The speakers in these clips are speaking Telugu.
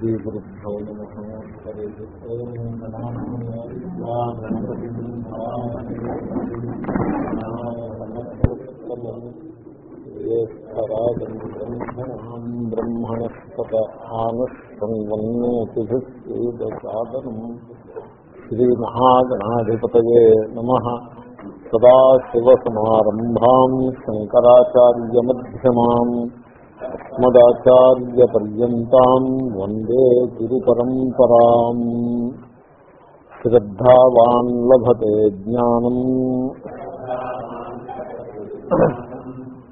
శ్రీగురుభ్యో నమ హరి ఓం గణానామేశ్వరాజం బ్రహ్మణస్పత ఆనస్సంవన్నోతిభిసాదనం శ్రీమహాగణాధిపతయే నమ. సదాశివసమారంభాం శంకరాచార్యమ్యమాం अस्मदाचार्यपर्यन्ताम् वन्दे गुरुपरम्पराम् श्रद्धावान् लभते ज्ञानम्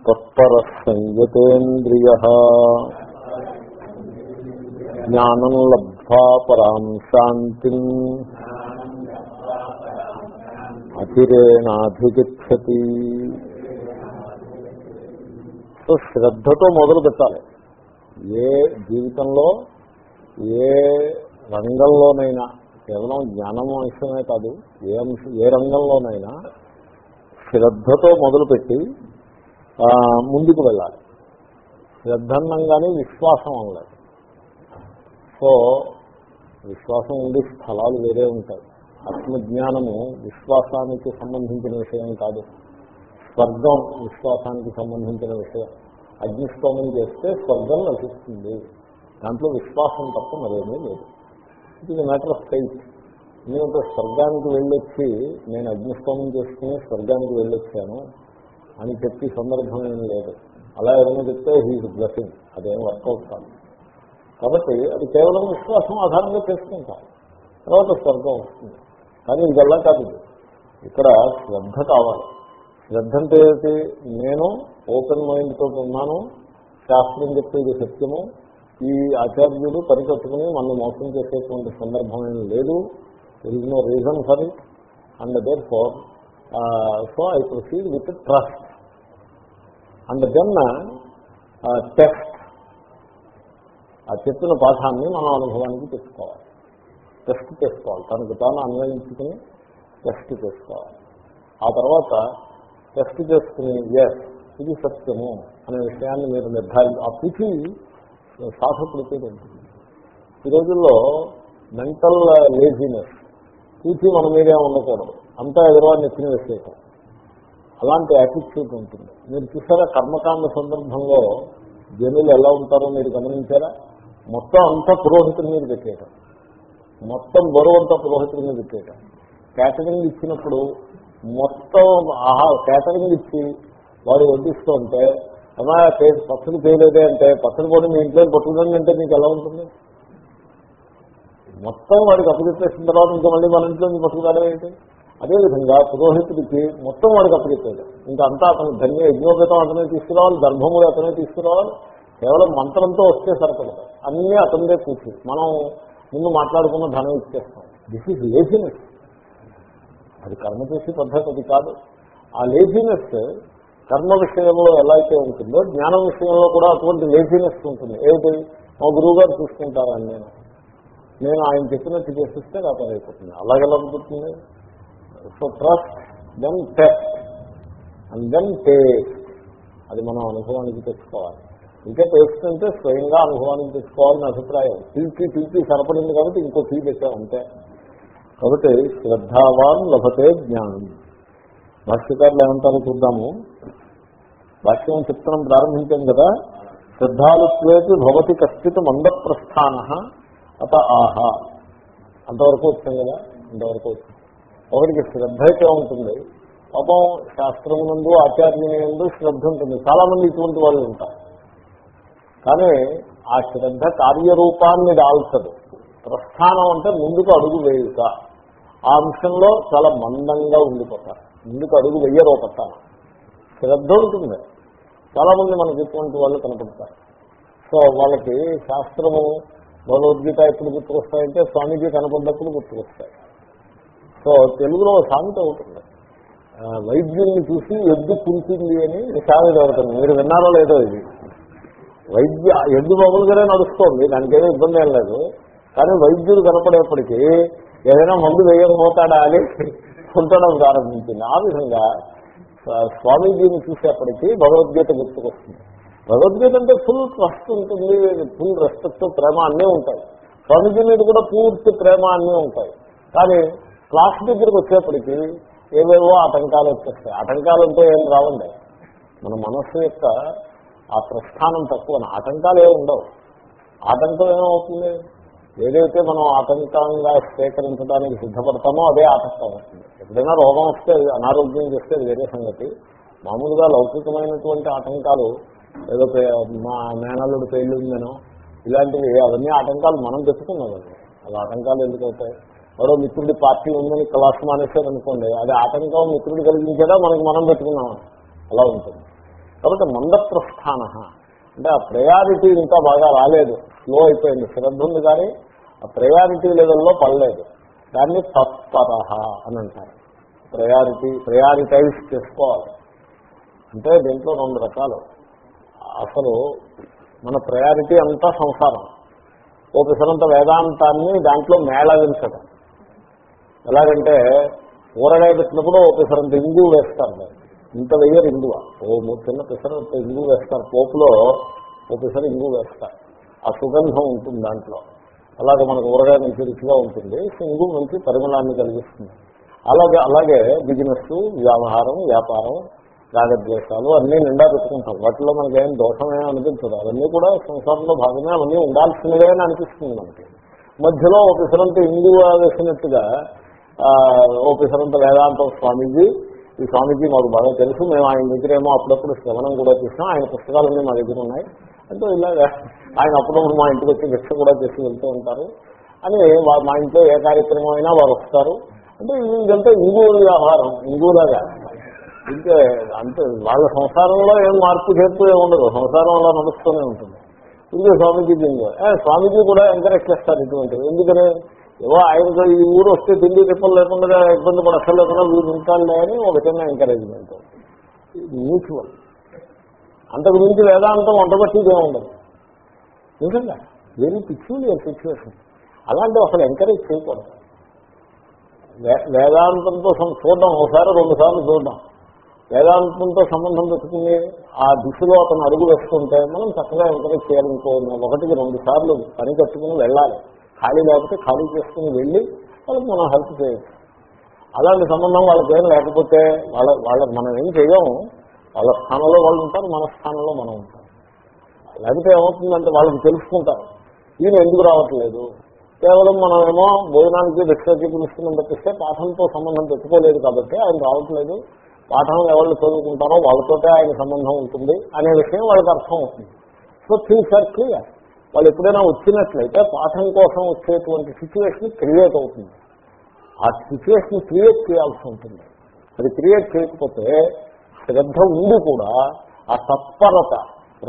तत्परः संयतेन्द्रियः ज्ञानम् लब्ध्वा पराम् शान्तिम् अचिरेणाधिगच्छति సో శ్రద్ధతో మొదలు పెట్టాలి. ఏ జీవితంలో ఏ రంగంలోనైనా కేవలం జ్ఞానం అంశమే కాదు ఏ ఏ రంగంలోనైనా శ్రద్ధతో మొదలుపెట్టి ముందుకు వెళ్ళాలి. శ్రద్ధ అన్నంగానే విశ్వాసం అనలేదు సో విశ్వాసం ఉండి స్థలాలు వేరే ఉంటాయి. ఆత్మజ్ఞానము విశ్వాసానికి సంబంధించిన విషయం కాదు. స్వర్గం విశ్వాసానికి సంబంధించిన విషయం. అగ్నిష్టోమం చేస్తే స్వర్గం లభిస్తుంది. దాంట్లో విశ్వాసం తప్ప మరేమీ లేదు. ఇది మ్యాటర్ ఆఫ్ ఫెయిత్ ఎందుకంటే స్వర్గానికి వెళ్ళొచ్చి నేను అగ్నిష్టోమం చేసుకుని స్వర్గానికి వెళ్ళొచ్చాను అని చెప్పి సందర్భం ఏం లేదు. అలా ఏమైనా చెప్తే హీజ్ బ్లెస్సింగ్ అదేం వర్కౌట్ కాదు. కాబట్టి అది కేవలం విశ్వాసం ఆధారంగా చేసుకుంటాం. తర్వాత స్వర్గం వస్తుంది. కానీ ఇదల్లా కాదు. ఇక్కడ శ్రద్ధ కావాలి. శ్రద్ధ అంటే ఏంటి నేను ఓపెన్ మైండ్ తోటి ఉన్నాను శాస్త్రం చెప్పేది సత్యము. ఈ ఆచార్యుడు పరికట్టుకుని మనం మోసం చేసేటువంటి సందర్భం ఏం లేదు. There is no reason for it and therefore so I proceed with trust and then test ఆ చెప్పిన పాఠాన్ని మనం అనుభవానికి తెచ్చుకోవాలి. టెస్ట్ చేసుకోవాలి. తనకు తాను అన్వయించుకుని టెస్ట్ చేసుకోవాలి. ఆ తర్వాత టెస్ట్ చేసుకుని ఎస్ ఇది సత్యము అనే విషయాన్ని మీరు నిర్ధారి ఆ పిచి సాధకుడికి ఉంటుంది ఈ రోజుల్లో మెంటల్ లేజినెస్ పూచి మన మీదే ఉండకూడదు. అంతా ఎదురువాడిని ఎత్తిన విషయం అలాంటి యాటిట్యూడ్ ఉంటుంది. మీరు చూసారా కర్మకాండ సందర్భంలో జనులు ఎలా ఉంటారో మీరు గమనించారా? మొత్తం అంతా పురోహితుల మీద పెట్టేయటం. మొత్తం బరువంతా పురోహితుల మీద పెట్టేయటం. క్యాటరింగ్ ఇచ్చినప్పుడు మొత్తం ఆహా కేటరింగ్ ఇచ్చి వాడు వడ్డిస్తూ ఉంటే అమ్మా పచ్చడి చేయలేదే అంటే పచ్చడి పోటీ మీ ఇంట్లో పట్టుకుందండి అంటే మీకు ఎలా ఉంటుంది? మొత్తం వాడికి అప్పచెప్పేసిన తర్వాత ఇంకా మళ్ళీ మన ఇంట్లో పట్టుకురావడం ఏంటి? అదేవిధంగా పురోహితుడికి మొత్తం వాడికి అప్పచెప్పేది ఇంకా అంతా అతను ధన్య యజ్ఞోపేతం అతనే తీసుకురావాలి గర్భములు అతనే తీసుకురావాలి కేవలం మంత్రంతో వస్తే సరిపడదు. అన్నీ అతనిదే కూర్చు. మనం ముందు మాట్లాడుకున్న ధనం ఇచ్చేస్తాం. దిస్ ఈజ్ లేజినెస్ అది కర్మ చేసే పద్ధతి అది కాదు. ఆ లేజినెస్ కర్మ విషయంలో ఎలా అయితే ఉంటుందో జ్ఞానం విషయంలో కూడా అటువంటి లేజినెస్ ఉంటుంది. ఏమిటి? మా గురువు గారు చూసుకుంటారని నేను నేను ఆయన చెప్పినట్టు చేసిస్తే నా పని అయిపోతుంది. అలాగెలా ఉంటుంది? So trust then test and then taste అది మనం అనుభవానికి తెచ్చుకోవాలి. ఇంకా టేస్ట్ అంటే స్వయంగా అనుభవానికి తెచ్చుకోవాలని అభిప్రాయం. తీపి తీపి సరిపడింది కాబట్టి ఇంకో ఫీ పెట్టాం అంతే. కాబట్టి శ్రద్ధావాన్ లభతే జ్ఞానం. భాష్యకారులు ఏమంటారో చూద్దాము. భాష్యం చిత్రం ప్రారంభించాం కదా. శ్రద్ధాలుత్వేపి భవతి కశ్చిత్ మందప్రస్థాన అత ఆహా. అంతవరకు వచ్చాం కదా? అంతవరకు వచ్చాం ఒకరికి శ్రద్ధ అయితే ఉంటుంది. పాపం శాస్త్రమునందు ఆచార్యనందు శ్రద్ధ ఉంటుంది. చాలా మంది ఇటువంటి వాళ్ళు ఉంటారు. కానీ ఆ శ్రద్ధ కార్యరూపాన్ని దాల్చదు. ప్రస్థానం అంటే ముందుకు అడుగు వేయుక. ఆ అంశంలో చాలా మందంగా ఉండిపోతారు. ముందుకు అడుగు వెయ్యరో పట్టాలి శ్రద్ధ ఉంటుంది. చాలా మంది మనకి ఇటువంటి వాళ్ళు కనపడతారు. సో వాళ్ళకి శాస్త్రము భగవద్గీత ఎప్పుడు గుర్తుకొస్తాయంటే స్వామీజీ కనపడ్డప్పుడు గుర్తుకొస్తాయి. సో తెలుగులో సామెత అవుతుంది వైద్యుల్ని చూసి ఎద్దు కురిసింది అని సామెత అవుతుంది మీరు విన్నారో లేదో ఇది. వైద్య ఎద్దు మామూలుగానే నడుస్తోంది. దానికేమీ ఇబ్బంది ఏం లేదు. కానీ వైద్యుడు కనపడేప్పటికీ ఏదైనా మందు వేయకపోతాడా అని ఉండడం ప్రారంభించింది. ఆ విధంగా స్వామీజీని చూసేప్పటికీ భగవద్గీత గుర్తుకొస్తుంది. భగవద్గీత అంటే ఫుల్ ట్రస్ట్ ఉంటుంది ఫుల్ రెస్పెక్ట్ ప్రేమ అన్నీ ఉంటాయి. స్వామీజీ మీద కూడా పూర్తి ప్రేమ అన్నీ ఉంటాయి. కానీ క్లాస్ దగ్గరికి వచ్చేప్పటికీ ఏవేవో ఆటంకాలు వచ్చేస్తాయి. ఆటంకాలు అంటే ఏం రావండి. మన మనస్సు యొక్క ఆ ప్రస్థానం తక్కువ. ఆటంకాలు ఏమి ఉండవు. ఆటంకం ఏమవుతుంది? ఏదైతే మనం ఆటంకంగా స్వీకరించడానికి సిద్ధపడతామో అదే ఆటంకం వస్తుంది. ఎప్పుడైనా రోగం వస్తే అనారోగ్యం చేస్తే వేరే సంగతి. మామూలుగా లౌకికమైనటువంటి ఆటంకాలు ఏదో మా మేనల్లుడు పెళ్ళిందనో ఇలాంటివి అవన్నీ ఆటంకాలు మనం పెట్టుకున్నామండి అవి ఆటంకాలు ఎందుకవుతాయి మరో మిత్రుడి పార్టీ ఉందని క్లాస్ మానేసారు అనుకోండి అది ఆటంకం మిత్రుడు కలిగించేదా? మనకి మనం పెట్టుకున్నాం అలా ఉంటుంది. కాబట్టి మంద ప్రస్థాన అంటే ఆ ప్రయారిటీ ఇంకా బాగా రాలేదు. స్లో అయిపోయింది. శ్రద్ధ ఉంది కానీ ఆ ప్రయారిటీ లెవెల్లో పడలేదు. దాన్ని తత్పర అని అంటారు. ప్రయారిటీ ప్రయారిటైజ్ చేసుకోవాలి. అంటే దీంట్లో రెండు రకాలు. అసలు మన ప్రయారిటీ అంతా సంసారం. ఓ పిసరంత వేదాంతాన్ని దాంట్లో మేళవించడం ఎలాగంటే ఊరగాయ పెట్టినప్పుడు ఓ పిసరంత ఇంగు వేస్తారు ఇంత వెయ్యరు ఇంగువ. ఓ మూడు చిన్న పిసరంత ఇంగు వేస్తారు. పోపులో ఓ పిసర ఇంగు వేస్తారు. ఆ సుగంధం ఉంటుంది దాంట్లో. అలాగే మనకు ఊరగాయ మంచి రుచిగా ఉంటుంది సింగు ఇంగు మంచి పరిమళాన్ని కలిగిస్తుంది. అలాగే అలాగే బిజినెస్ వ్యవహారం వ్యాపారం రాగద్వేషాలు అన్నీ నిండా పెట్టుకుంటాం. వాటిలో మనకేం దోషమే అనిపించదు. అవన్నీ కూడా సంసారంలో భాగమే అవన్నీ ఉండాల్సినవే అని అనిపిస్తుంది మనకి. మధ్యలో ఒక పిసరంత ఇంగు వేసినట్టుగా ఓ పిసరంత వేదాంతం స్వామీజీ ఈ స్వామీజీ మాకు బాగా తెలుసు. మేము ఆయన దగ్గర ఏమో అప్పుడప్పుడు శ్రవణం కూడా చేసినాం. ఆయన పుస్తకాలన్నీ మా దగ్గర ఉన్నాయి. అంటే ఇలాగా ఆయన అప్పుడప్పుడు మా ఇంటికి వచ్చి భిక్ష కూడా చేసి వెళ్తూ ఉంటారు. అని మా ఇంట్లో ఏ కార్యక్రమం అయినా వారు వస్తారు. అంటే ఇదంతా ఇంగు వ్యవహారం ఇంగులాగా ఇంకే అంటే వాళ్ళ సంసారంలో ఏం మార్పు చేర్పు ఏమి ఉండదు. సంసారం అలా నడుస్తూనే ఉంటుంది. ఇంకే స్వామీజీ దీనిలో. స్వామీజీ కూడా ఎంకరేజ్ చేస్తారు ఇటువంటివి. ఎందుకనే? ఏవో ఆయనకు ఈ ఊరు వస్తే తిండి తిప్పలు లేకుండా ఇబ్బంది పడక్కర్లేకుండా వీరు ఉంటానులే అని ఒక చిన్న ఎంకరేజ్మెంట్ మ్యూచువల్ అంతకు మించి వేదాంతం వంటబట్టిదే ఉండదు. నిజంగా? వెరీ పిక్యూలియర్ సిచ్యువేషన్ అలాంటి అసలు ఎంకరేజ్ చేయకూడదు. వే- వేదాంతంతో చూడడం ఒకసారి రెండు సార్లు చూడడం. వేదాంతంతో సంబంధం పెట్టుకుని ఆ దిశలో అతను అడుగు వేసుకుంటే మనం చక్కగా ఎంకరేజ్ చేయాలనుకోవాలి. ఒకటికి రెండు సార్లు పని కట్టుకుని వెళ్ళాలి. ఖాళీ లేకపోతే ఖాళీ చేసుకుని వెళ్ళి వాళ్ళకి మనం హెల్ప్ చేయొచ్చు. అలాంటి సంబంధం వాళ్ళకి ఏం లేకపోతే వాళ్ళ వాళ్ళ మనం ఏం చేయము వాళ్ళ స్థానంలో వాళ్ళు ఉంటారు మన స్థానంలో మనం ఉంటాం. లేకపోతే ఏమవుతుందంటే వాళ్ళకి తెలుసుకుంటారు. ఈయన ఎందుకు రావట్లేదు? కేవలం మనమేమో భోజనానికి భిక్షకి పిలుస్తున్నాం తప్పిస్తే పాఠంతో సంబంధం పెట్టుకోలేదు కాబట్టి ఆయన రావట్లేదు. పాఠం ఎవరు చదువుకుంటారో వాళ్ళతోటే ఆయన సంబంధం ఉంటుంది అనే విషయం వాళ్ళకి అర్థం అవుతుంది సో థింగ్స్ ఆర్ క్లియర్ వాళ్ళు ఎప్పుడైనా వచ్చినట్లయితే పాఠం కోసం వచ్చేటువంటి సిచ్యువేషన్ క్రియేట్ అవుతుంది. ఆ సిచ్యువేషన్ క్రియేట్ చేయాల్సి ఉంటుంది. అది క్రియేట్ చేయకపోతే శ్రద్ధ ఉండి కూడా ఆ తత్పరత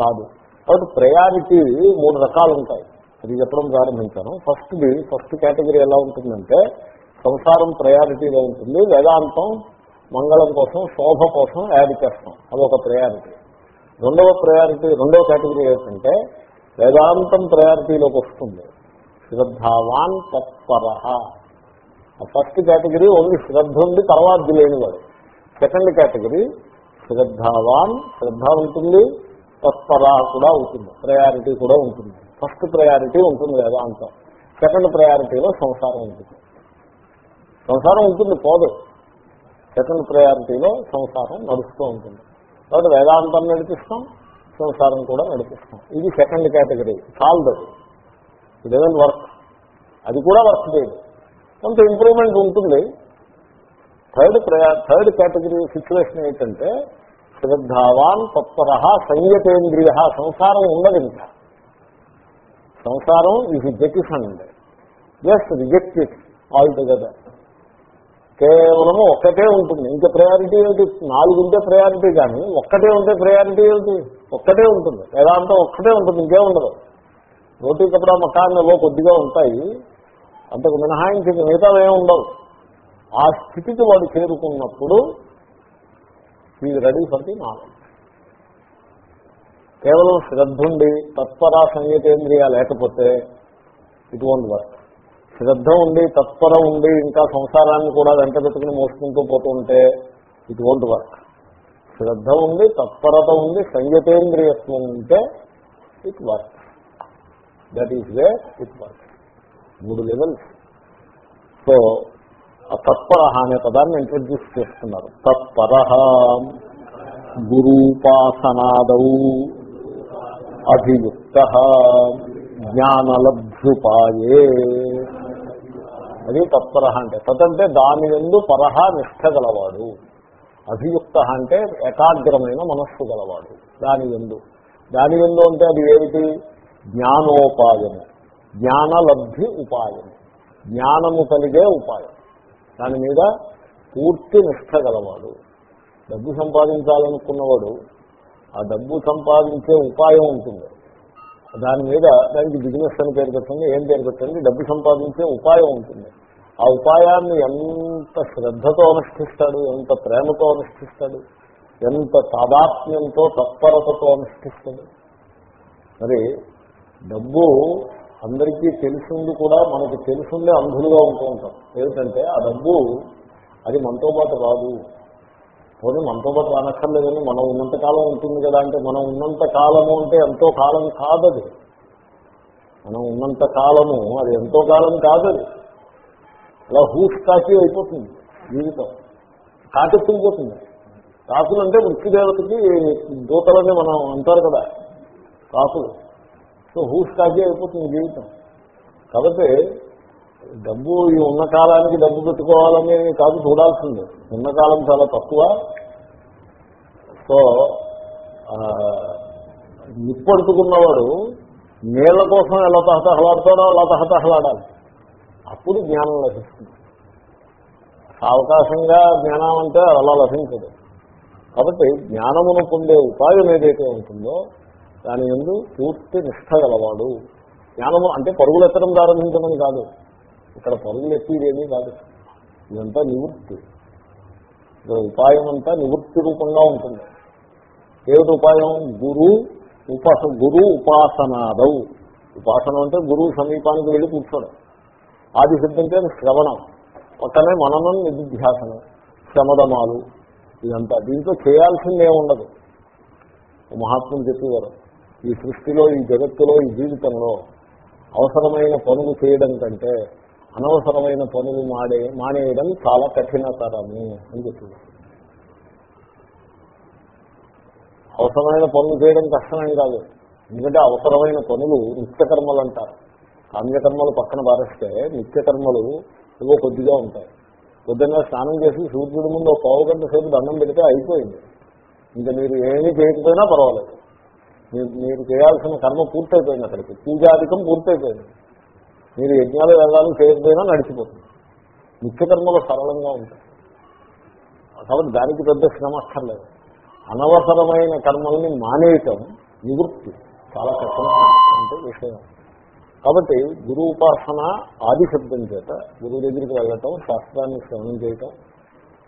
రాదు. కాబట్టి ప్రయారిటీ మూడు రకాలు ఉంటాయి. అది చెప్పడం ప్రారంభించాను. ఫస్ట్ది ఫస్ట్ కేటగిరీ ఎలా ఉంటుందంటే సంసారం ప్రయారిటీగా ఉంటుంది. వేదాంతం మంగళం కోసం శోభ కోసం యాడ్ చేస్తాం. అదొక ప్రయారిటీ రెండవ ప్రయారిటీ రెండవ కేటగిరీ ఏంటంటే వేదాంతం ప్రయారిటీలోకి వస్తుంది. శ్రద్ధావాన్ తత్పర. ఆ ఫస్ట్ కేటగిరీ ఓన్లీ శ్రద్ధ ఉంది తర్వాత లేనివాడు సెకండ్ కేటగిరీ శ్రద్ధావాన్ శ్రద్ధ ఉంటుంది తత్పర కూడా ఉంటుంది ప్రయారిటీ కూడా ఉంటుంది. ఫస్ట్ ప్రయారిటీ ఉంటుంది వేదాంతం. సెకండ్ ప్రయారిటీలో సంసారం ఉంటుంది. సంసారం ఉంటుంది పోదు. సెకండ్ ప్రయారిటీలో సంసారం నడుస్తూ ఉంటుంది. కాబట్టి వేదాంతం నడిపిస్తాం సంసారం కూడా నడిపిస్తాం ఇది సెకండ్ కేటగిరీ సాల్వ్ అది డజన్ వర్క్ అది కూడా వర్క్ చేయదు. కొంత ఇంప్రూవ్మెంట్ ఉంటుంది. థర్డ్ ప్రయా థర్డ్ కేటగిరీ సిచ్యువేషన్ ఏంటంటే శ్రద్ధావాన్ తత్పర సంయతేంద్రియ. సంసారం ఉండదు ఇంకా. సంసారం ఇది జెటిఫండ్ just reject it altogether కేవలము ఒక్కటే ఉంటుంది. ఇంకా ప్రయారిటీ ఏమిటి? నాలుగు ఉంటే ప్రయారిటీ కానీ ఒక్కటే ఉంటే ప్రయారిటీ ఏమిటి? ఒక్కటే ఉంటుంది. వేదాంతం ఒక్కటే ఉంటుంది ఇంకే ఉండదు. రోటీ కపడా మకాన్లో కొద్దిగా ఉంటాయి. అంతకు మినహాయించి మిగతావి ఏమి ఉండవు. ఆ స్థితికి వాడు చేరుకున్నప్పుడు ఈ రెడీ ఫర్ ది నాలెడ్జ్ కేవలం శ్రద్ధుండి తత్పర సంగీతేంద్రియ లేకపోతే ఇట్ వోంట్ వర్క్ శ్రద్ధ ఉండి తత్పర ఉండి ఇంకా సంసారాన్ని కూడా వెంట పెట్టుకుని మోసుకుంటూ పోతుంటే ఉంటే ఇట్ వోంట్ వర్క్ శ్రద్ధ ఉంది తత్పరత ఉంది సంగతేంద్రియత్వం ఉంటే it work that is way it work మూడు లెవెల్స్ సో తత్పర అనే పదాన్ని ఇంట్రడ్యూస్ చేస్తున్నారు. తత్పర గురూపాసనాదౌ అభియుక్త జ్ఞానలబ్ధుపాయే. అది తత్పర అంటే తదంటే దాని ఎందు పరహ నిష్ట గలవాడు. అభియుక్త అంటే ఏకాగ్రమైన మనస్సు గలవాడు. దాని ఎందు. దాని ఎందు అంటే అది ఏమిటి? జ్ఞానోపాయము. జ్ఞానలబ్ధి ఉపాయము. జ్ఞానము కలిగే ఉపాయం. దాని మీద పూర్తి నిష్ట గలవాడు. డబ్బు సంపాదించాలనుకున్నవాడు ఆ డబ్బు సంపాదించే ఉపాయం ఉంటుంది. దాని మీద దానికి బిజినెస్ అని పేరు పెట్టండి ఏం పేరు పెట్టండి? డబ్బు సంపాదించే ఉపాయం ఉంటుంది. ఆ ఉపాయాన్ని ఎంత శ్రద్ధతో అనుష్ఠిస్తాడు ఎంత ప్రేమతో అనుష్ఠిస్తాడు ఎంత తాదాత్మ్యంతో తత్పరతతో అనుష్ఠిస్తాడు. మరి డబ్బు అందరికీ తెలిసింది కూడా మనకి తెలిసిందే అంధులుగా ఉంటూ ఉంటాం. ఏమిటంటే ఆ డబ్బు అది మనతో పాటు రాదు. పోనీ మనతో పాటు రానక్కర్లేదని మనం ఉన్నంత కాలం ఉంటుంది కదా అంటే మనం ఉన్నంత కాలము అంటే ఎంతో కాలం కాదది. మనం ఉన్నంత కాలము అది ఎంతో కాలం కాదది. అలా హూఫ్ కాకి అయిపోతుంది జీవితం. కాకెత్తుకుపోతుంది కాకులు అంటే మృత్యుదేవతకి దూతలని మనం అంటారు కదా కాకులు సో హూఫ్ కాకి అయిపోతుంది జీవితం. కాబట్టి డబ్బు ఈ ఉన్న కాలానికి డబ్బు పెట్టుకోవాలని కాదు చూడాల్సిందే. ఉన్న కాలం చాలా తక్కువ. సో నిప్పడుతుకున్నవాడు నీళ్ళ కోసం ఎలా తహతహలాడతాడో అలా తహతహలాడాలి. అప్పుడు జ్ఞానం లభిస్తుంది. అవకాశంగా జ్ఞానం అంటే అలా లభించదు. కాబట్టి జ్ఞానమును పొందే ఉపాయం ఏదైతే ఉంటుందో దాని ఎందు పూర్తి నిష్ట గలవాడు. జ్ఞానము అంటే పరుగులు ఎత్తడం ప్రారంభించడం కాదు. ఇక్కడ పరుగులు ఎత్తిదేమీ కాదు. ఇదంతా నివృత్తి. ఇక్కడ ఉపాయం అంతా నివృత్తి రూపంగా ఉంటుంది. ఏమిటి ఉపాయం? గురు ఉపాస గురు ఉపాసనాదవు ఉపాసన అంటే గురువు సమీపానికి వెళ్ళి కూర్చోడం. ఆది సిద్ధం సిద్ధంటే శ్రవణం. పక్కనే మననం నిధిధ్యాసనం శ్రమదమాలు ఇదంతా. దీంట్లో చేయాల్సిందే ఉండదు మహాత్ములు చెప్పేవారు ఈ సృష్టిలో ఈ జగత్తులో ఈ జీవితంలో అవసరమైన పనులు చేయడం కంటే అనవసరమైన పనులు మాడే మానేయడం చాలా కఠినతరము అని చెప్పింది అవసరమైన పనులు చేయడం కష్టమేం కాదు. ఎందుకంటే అవసరమైన పనులు నిత్యకర్మలు అంటారు. కామ్యకర్మలు పక్కన పారేస్తే నిత్యకర్మలు ఏవో కొద్దిగా ఉంటాయి. పొద్దున్న స్నానం చేసి సూర్యుడి ముందు ఒక పావు గంట సేపు దండం పెడితే అయిపోయింది. ఇంకా మీరు ఏమీ చేయకపోయినా పర్వాలేదు. మీరు మీరు చేయాల్సిన కర్మ పూర్తయిపోయింది అక్కడికి. పూజాధికం పూర్తయిపోయింది. మీరు యజ్ఞాలు వెళ్ళాలి చేయకపోయినా నడిచిపోతుంది. నిత్యకర్మలు సరళంగా ఉంటాయి. కాబట్టి దానికి పెద్ద శ్రమ అక్కర్లేదు. అనవసరమైన కర్మల్ని మానేయటం నివృత్తి. చాలా కష్టమైనటువంటి విషయం. కాబట్టి గురు ఉపాసన ఆది శబ్దం చేత గురువు దగ్గరికి వెళ్ళటం శాస్త్రాన్ని శ్రవణం చేయటం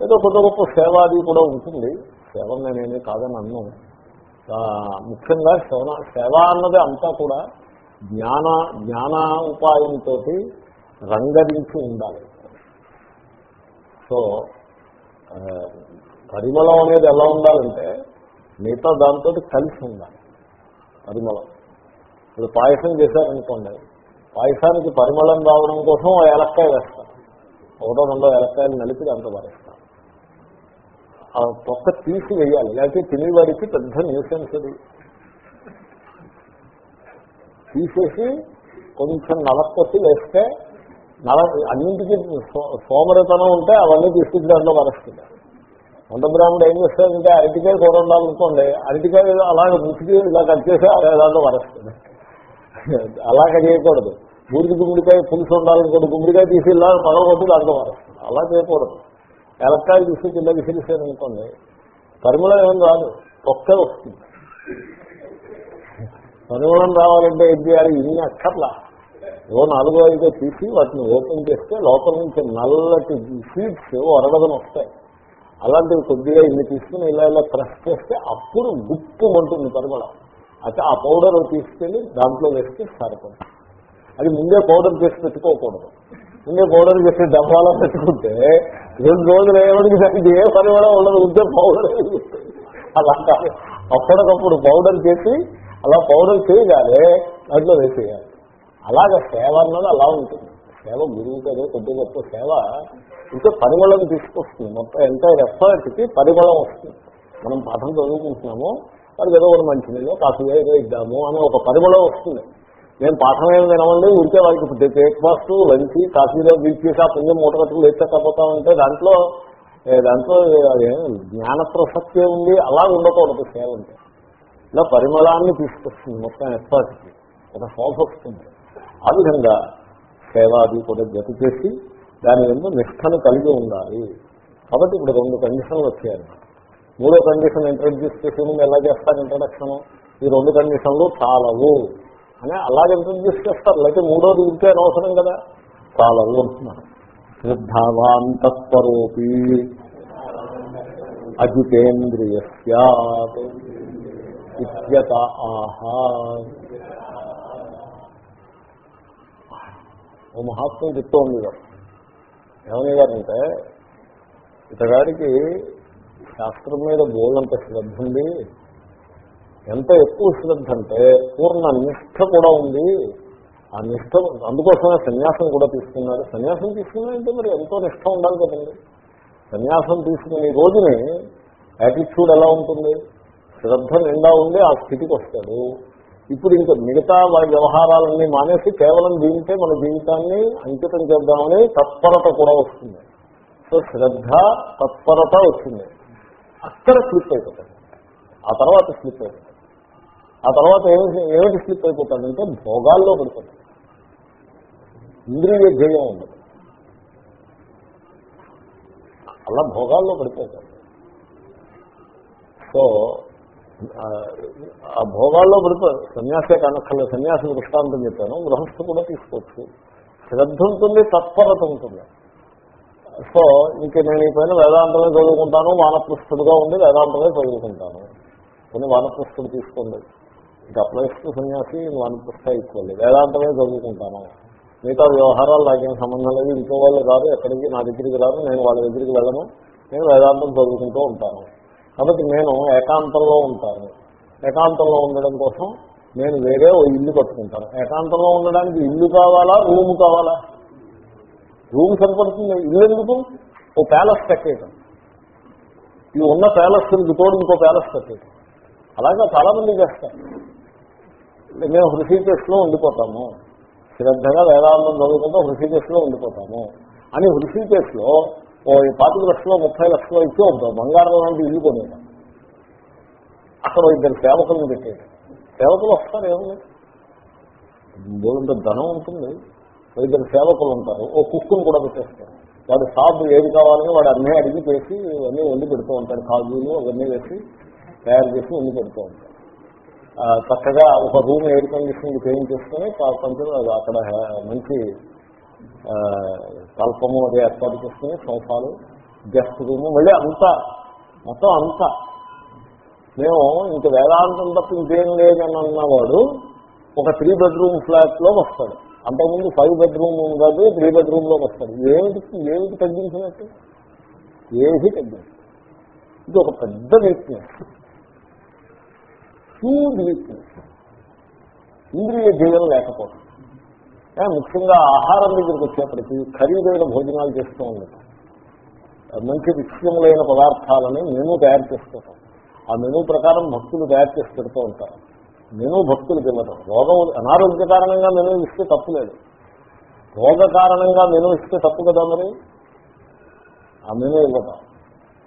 ఏదో కొత్త గొప్ప సేవాది కూడా ఉంటుంది. సేవ నేనేమి కాదని అన్నాను ముఖ్యంగా శ్రవణ సేవ అన్నది అంతా కూడా జ్ఞాన జ్ఞాన ఉపాయంతో రంగరించి ఉండాలి. సో పరిమళం అనేది ఎలా ఉండాలంటే మిగతా దాంతో కలిసి ఉండాలి. పరిమళం. ఇప్పుడు పాయసం చేశారనుకోండి పాయసానికి పరిమళం రావడం కోసం ఓ ఏలక్కాయ వేస్తారు. ఒకటో రెండో ఏలక్కాయలు నలిపి అంత పారేస్తారు. ఆ తొక్క తీసి వేయాలి లేకపోతే తినేవాడికి పెద్ద న్యూసెన్స్ అది. తీసేసి కొంచెం నలకొచ్చి వేస్తే నల అన్నింటికి సోమరితనం ఉంటే అవన్నీ తీసుకుని దాంట్లో పరుస్తుంది వంద బ్రాహ్మణుడు ఏం చేస్తాడంటే అరటికాయ కూర ఉండాలనుకోండి అరటికాయ అలాగే ముసికి ఇలా కట్ చేసి దాంట్లో పరుస్తుంది అలాగ చేయకూడదు. గురికి గుమ్మడికాయ పులుసు ఉండాలనుకోండి గుమ్మడికాయ తీసి ఇలా పగలగొట్టి దాంట్లో పరుస్తుంది అలా చేయకూడదు. ఎలక్కాయలు తీసి కింద అనుకోండి పరిమళం ఏం రాదు ఒక్కే వస్తుంది. పరిమళం రావాలంటే ఏం చేయాలి? ఇన్ని అక్కర్లా. ఏవో నాలుగో ఐదో తీసి వాటిని ఓపెన్ చేస్తే లోపల నుంచి నల్లటి సీడ్స్ అరగదని వస్తాయి. అలాంటివి కొద్దిగా ఇన్ని తీసుకుని ఇలా ఇలా ప్రెస్ చేస్తే అప్పుడు గుప్పు ఉంటుంది పరిమళం. అయితే ఆ పౌడర్ తీసుకెళ్ళి దాంట్లో వేస్తే సరిపడుతుంది అది ముందే పౌడర్ చేసి పెట్టుకోకూడదు. ముందే పౌడర్ చేసి డబ్బాలో పెట్టుకుంటే రెండు రోజులు ఏమడికి దానికి ఏ పరిమళం ఉండదు ఉంటే పౌడర్ అలా అప్పటికప్పుడు పౌడర్ చేసి అలా పౌడర్ చేయగానే దాంట్లో వేసేయాలి. అలాగే సేవ అన్నది అలా ఉంటుంది. సేవ గురువు కదా కొద్ది గొప్ప సేవ. ఇంకా పరిమళం తీసుకొస్తుంది. మొత్తం ఎంత ఎఫర్ట్కి పరిమళం వస్తుంది. మనం పాఠం చదువుకుంటున్నాము. వాడికి ఏదో ఒకటి మంచినీళ్ళు కాఫీ ఏదో ఇద్దాము అని ఒక పరిమళం వస్తుంది. నేను పాఠం ఏమి వినమండి ఉంటే వాళ్ళకి బ్రేక్ఫాస్ట్ లంచ్ కాఫీలో బీచ్ ఆ పుణ్యం మూట కట్టుకులు ఎత్తకపోతామంటే దాంట్లో దాంట్లో జ్ఞాన ప్రసక్తి ఉంది అలా ఉండకూడదు సేవ అంటే ఇలా పరిమళాన్ని తీసుకొస్తుంది మొత్తం ఎఫర్ట్కి ఒక శోభ వస్తుంది. ఆ విధంగా సేవ అది కూడా జత చేసి దాని ఎందుకు నిష్ఠను కలిగి ఉండాలి. కాబట్టి ఇప్పుడు రెండు కండిషన్లు వచ్చాయి మూడో కండిషన్ ఇంట్రడ్యూస్ చేసే ముందు ఎలా చేస్తారు ఇంట్రడక్షన్ ఈ రెండు కండిషన్లు చాలవు అని అలాగే ఇంట్రడ్యూస్ చేస్తారు. లేకపోతే మూడోది ఉంటే అనవసరం కదా. చాలవు అంటున్నారు. శ్రద్ధావాన్ తత్పరోపి అజితేంద్రియ సత్ ఆహా ఓ మహాత్ముడు చెప్తూ ఉంది గారు ఏమని గారంటే ఇతగాడికి శాస్త్రం మీద బోలంత శ్రద్ధ ఉంది. ఎంత ఎక్కువ శ్రద్ధ అంటే పూర్ణ నిష్ఠ కూడా ఉంది. ఆ నిష్ఠ అందుకోసమే సన్యాసం కూడా తీసుకున్నాడు సన్యాసం తీసుకున్నాడంటే మరి ఎంతో నిష్ఠ ఉండాలి కదండి. సన్యాసం తీసుకునే రోజుని యాటిట్యూడ్ ఎలా ఉంటుంది? శ్రద్ధ నిండా ఉండి ఆ స్థితికి వస్తాడు. ఇప్పుడు ఇంకా మిగతా వారి వ్యవహారాలన్నీ మానేసి కేవలం దీనికే మన జీవితాన్ని అంకితం చేద్దామని తత్పరత కూడా వస్తుంది. సో శ్రద్ధ తత్పరత వచ్చింది. అక్కడ స్లిప్ అయిపోతాడు ఆ తర్వాత స్లిప్ అయిపోతాడు ఆ తర్వాత ఏమిటి స్లిప్ అయిపోతాడంటే భోగాల్లో పడిపోతాడు ఇంద్రియ ధ్యేయం ఉండదు. అలా భోగాల్లో పడిపోతాడు సో ఆ, భోగాల్లో పడిపోయారు సన్యాసే కానక్కర్లేదు సన్యాసం దృష్టాంతం చెప్పాను గృహస్థు కూడా తీసుకోవచ్చు. శ్రద్ధ ఉంటుంది తత్పరత ఉంటుంది. సో ఇంక నేను ఈ పైన వేదాంతమే చదువుకుంటాను వానప్రస్థుడుగా ఉండి వేదాంతమే చదువుకుంటాను. కొన్ని వానప్రస్థుడు తీసుకోండి. ఇంకా అప్లైస్ సన్యాసి వానప్రస్థ ఇచ్చుకోండి వేదాంతమే చదువుకుంటాను. మిగతా వ్యవహారాలు నాకేం సంబంధం లేదు. ఇంకో వాళ్ళు కాదు ఎక్కడికి నా దగ్గరికి రాదు నేను వాళ్ళ దగ్గరికి వెళ్ళను. నేను వేదాంతం చదువుకుంటూ ఉంటాను. కాబట్టి నేను ఏకాంతంలో ఉంటాను. ఏకాంతంలో ఉండడం కోసం నేను వేరే ఓ ఇల్లు కట్టుకుంటాను. ఏకాంతంలో ఉండడానికి ఇల్లు కావాలా రూమ్ కావాలా? రూమ్ సరిపడుతుంది. ఇల్లు ఎందుకు ఓ ప్యాలెస్ కట్టేయటం. ఇవి ఉన్న ప్యాలెస్ తోడు ఇంకో ప్యాలెస్ కట్టేయటం. అలాగా చాలామంది చేస్తారు. మేము హృషికేశ్లో ఉండిపోతాము. శ్రద్ధగా వేదాంతం చదువుకుంటూ హృషికేశ్లో ఉండిపోతాము అని హృషికేశ్లో ఓ పాతిక లక్షలో ముప్పై లక్షలు ఇచ్చి ఉంటాం బంగారం లాంటి ఇల్లు కొనేదాం అక్కడ ఇద్దరు సేవకులను పెట్టేది సేవకులు వస్తారు ఏముంది? ధనం ఉంటుంది. ఇద్దరు సేవకులు ఉంటారు ఓ కుక్కును కూడా పెట్టేస్తారు. వాడు షాప్ ఏది కావాలని వాడు అన్నీ అడిగి చేసి అవన్నీ వండి పెడుతూ ఉంటాడు. కాజులు అవన్నీ వేసి తయారు చేసి వండి పెడుతూ ఉంటాడు. చక్కగా ఒక రూమ్ ఎయిర్ కండిషన్ చేంజ్ చేసుకుని కొంచెం అక్కడ మంచి కల్పము అది ఏర్పాటు చేసుకుని సోఫాలు గెస్ట్ రూము మళ్ళీ అంతా మొత్తం అంతా. మేము ఇంక వేదాంతం తప్ప ఇంకేం లేదని అన్నవాడు ఒక త్రీ బెడ్రూమ్ ఫ్లాట్లో వస్తాడు. అంతకుముందు ఫైవ్ బెడ్రూమ్ కాదు త్రీ బెడ్రూమ్ వస్తారు. వస్తాడు ఏమిటి ఏమిటి తగ్గించినట్టు ఏది తగ్గించి ఇది ఒక పెద్ద వీక్నెస్ హ్యూజ్ వీక్నెస్ ఇంద్రియ జీవం లేకపోవడం. ముఖ్యంగా ఆహారం దగ్గరికి వచ్చేప్పటికి ఖరీదైన భోజనాలు చేస్తూ ఉండటం. మంచి విషయములైన పదార్థాలని మేము తయారు చేసుకుంటాం ఆ మెనూ ప్రకారం భక్తులు తయారు చేసి పెడుతూ ఉంటారు. నేను భక్తులకు ఇవ్వటం రోగం అనారోగ్య కారణంగా నేను ఇస్తే తప్పు లేదు. రోగ కారణంగా నేను ఇస్తే తప్పు కదా మరి? ఆ నేను ఇవ్వటం.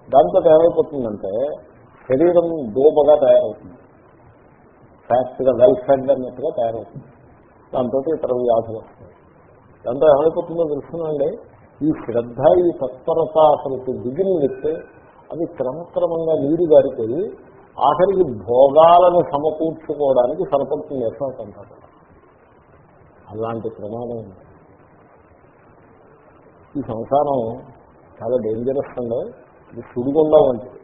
దాంతో ఏమైపోతుందంటే శరీరం దోపగా తయారవుతుంది. ఫ్యాక్ట్గా వెల్ ఫెడ్ అన్నట్టుగా తయారవుతుంది. దాంతో ఇతర వ్యాధులు వస్తాయి. దాంతో ఏమైపోతుందో తెలుసునండి ఈ శ్రద్ధ ఈ తత్పరత అసలు దిగిన వ్యక్తి అది క్రమక్రమంగా నీరు గారిపోయి ఆఖరికి భోగాలను సమకూర్చుకోవడానికి సరిపడుతుంది ఎఫర్ట్ అంటారు. అలాంటి ప్రమాదం ఈ సంసారం చాలా డేంజరస్ అండి. ఇది సుడిగుండం వంటిది.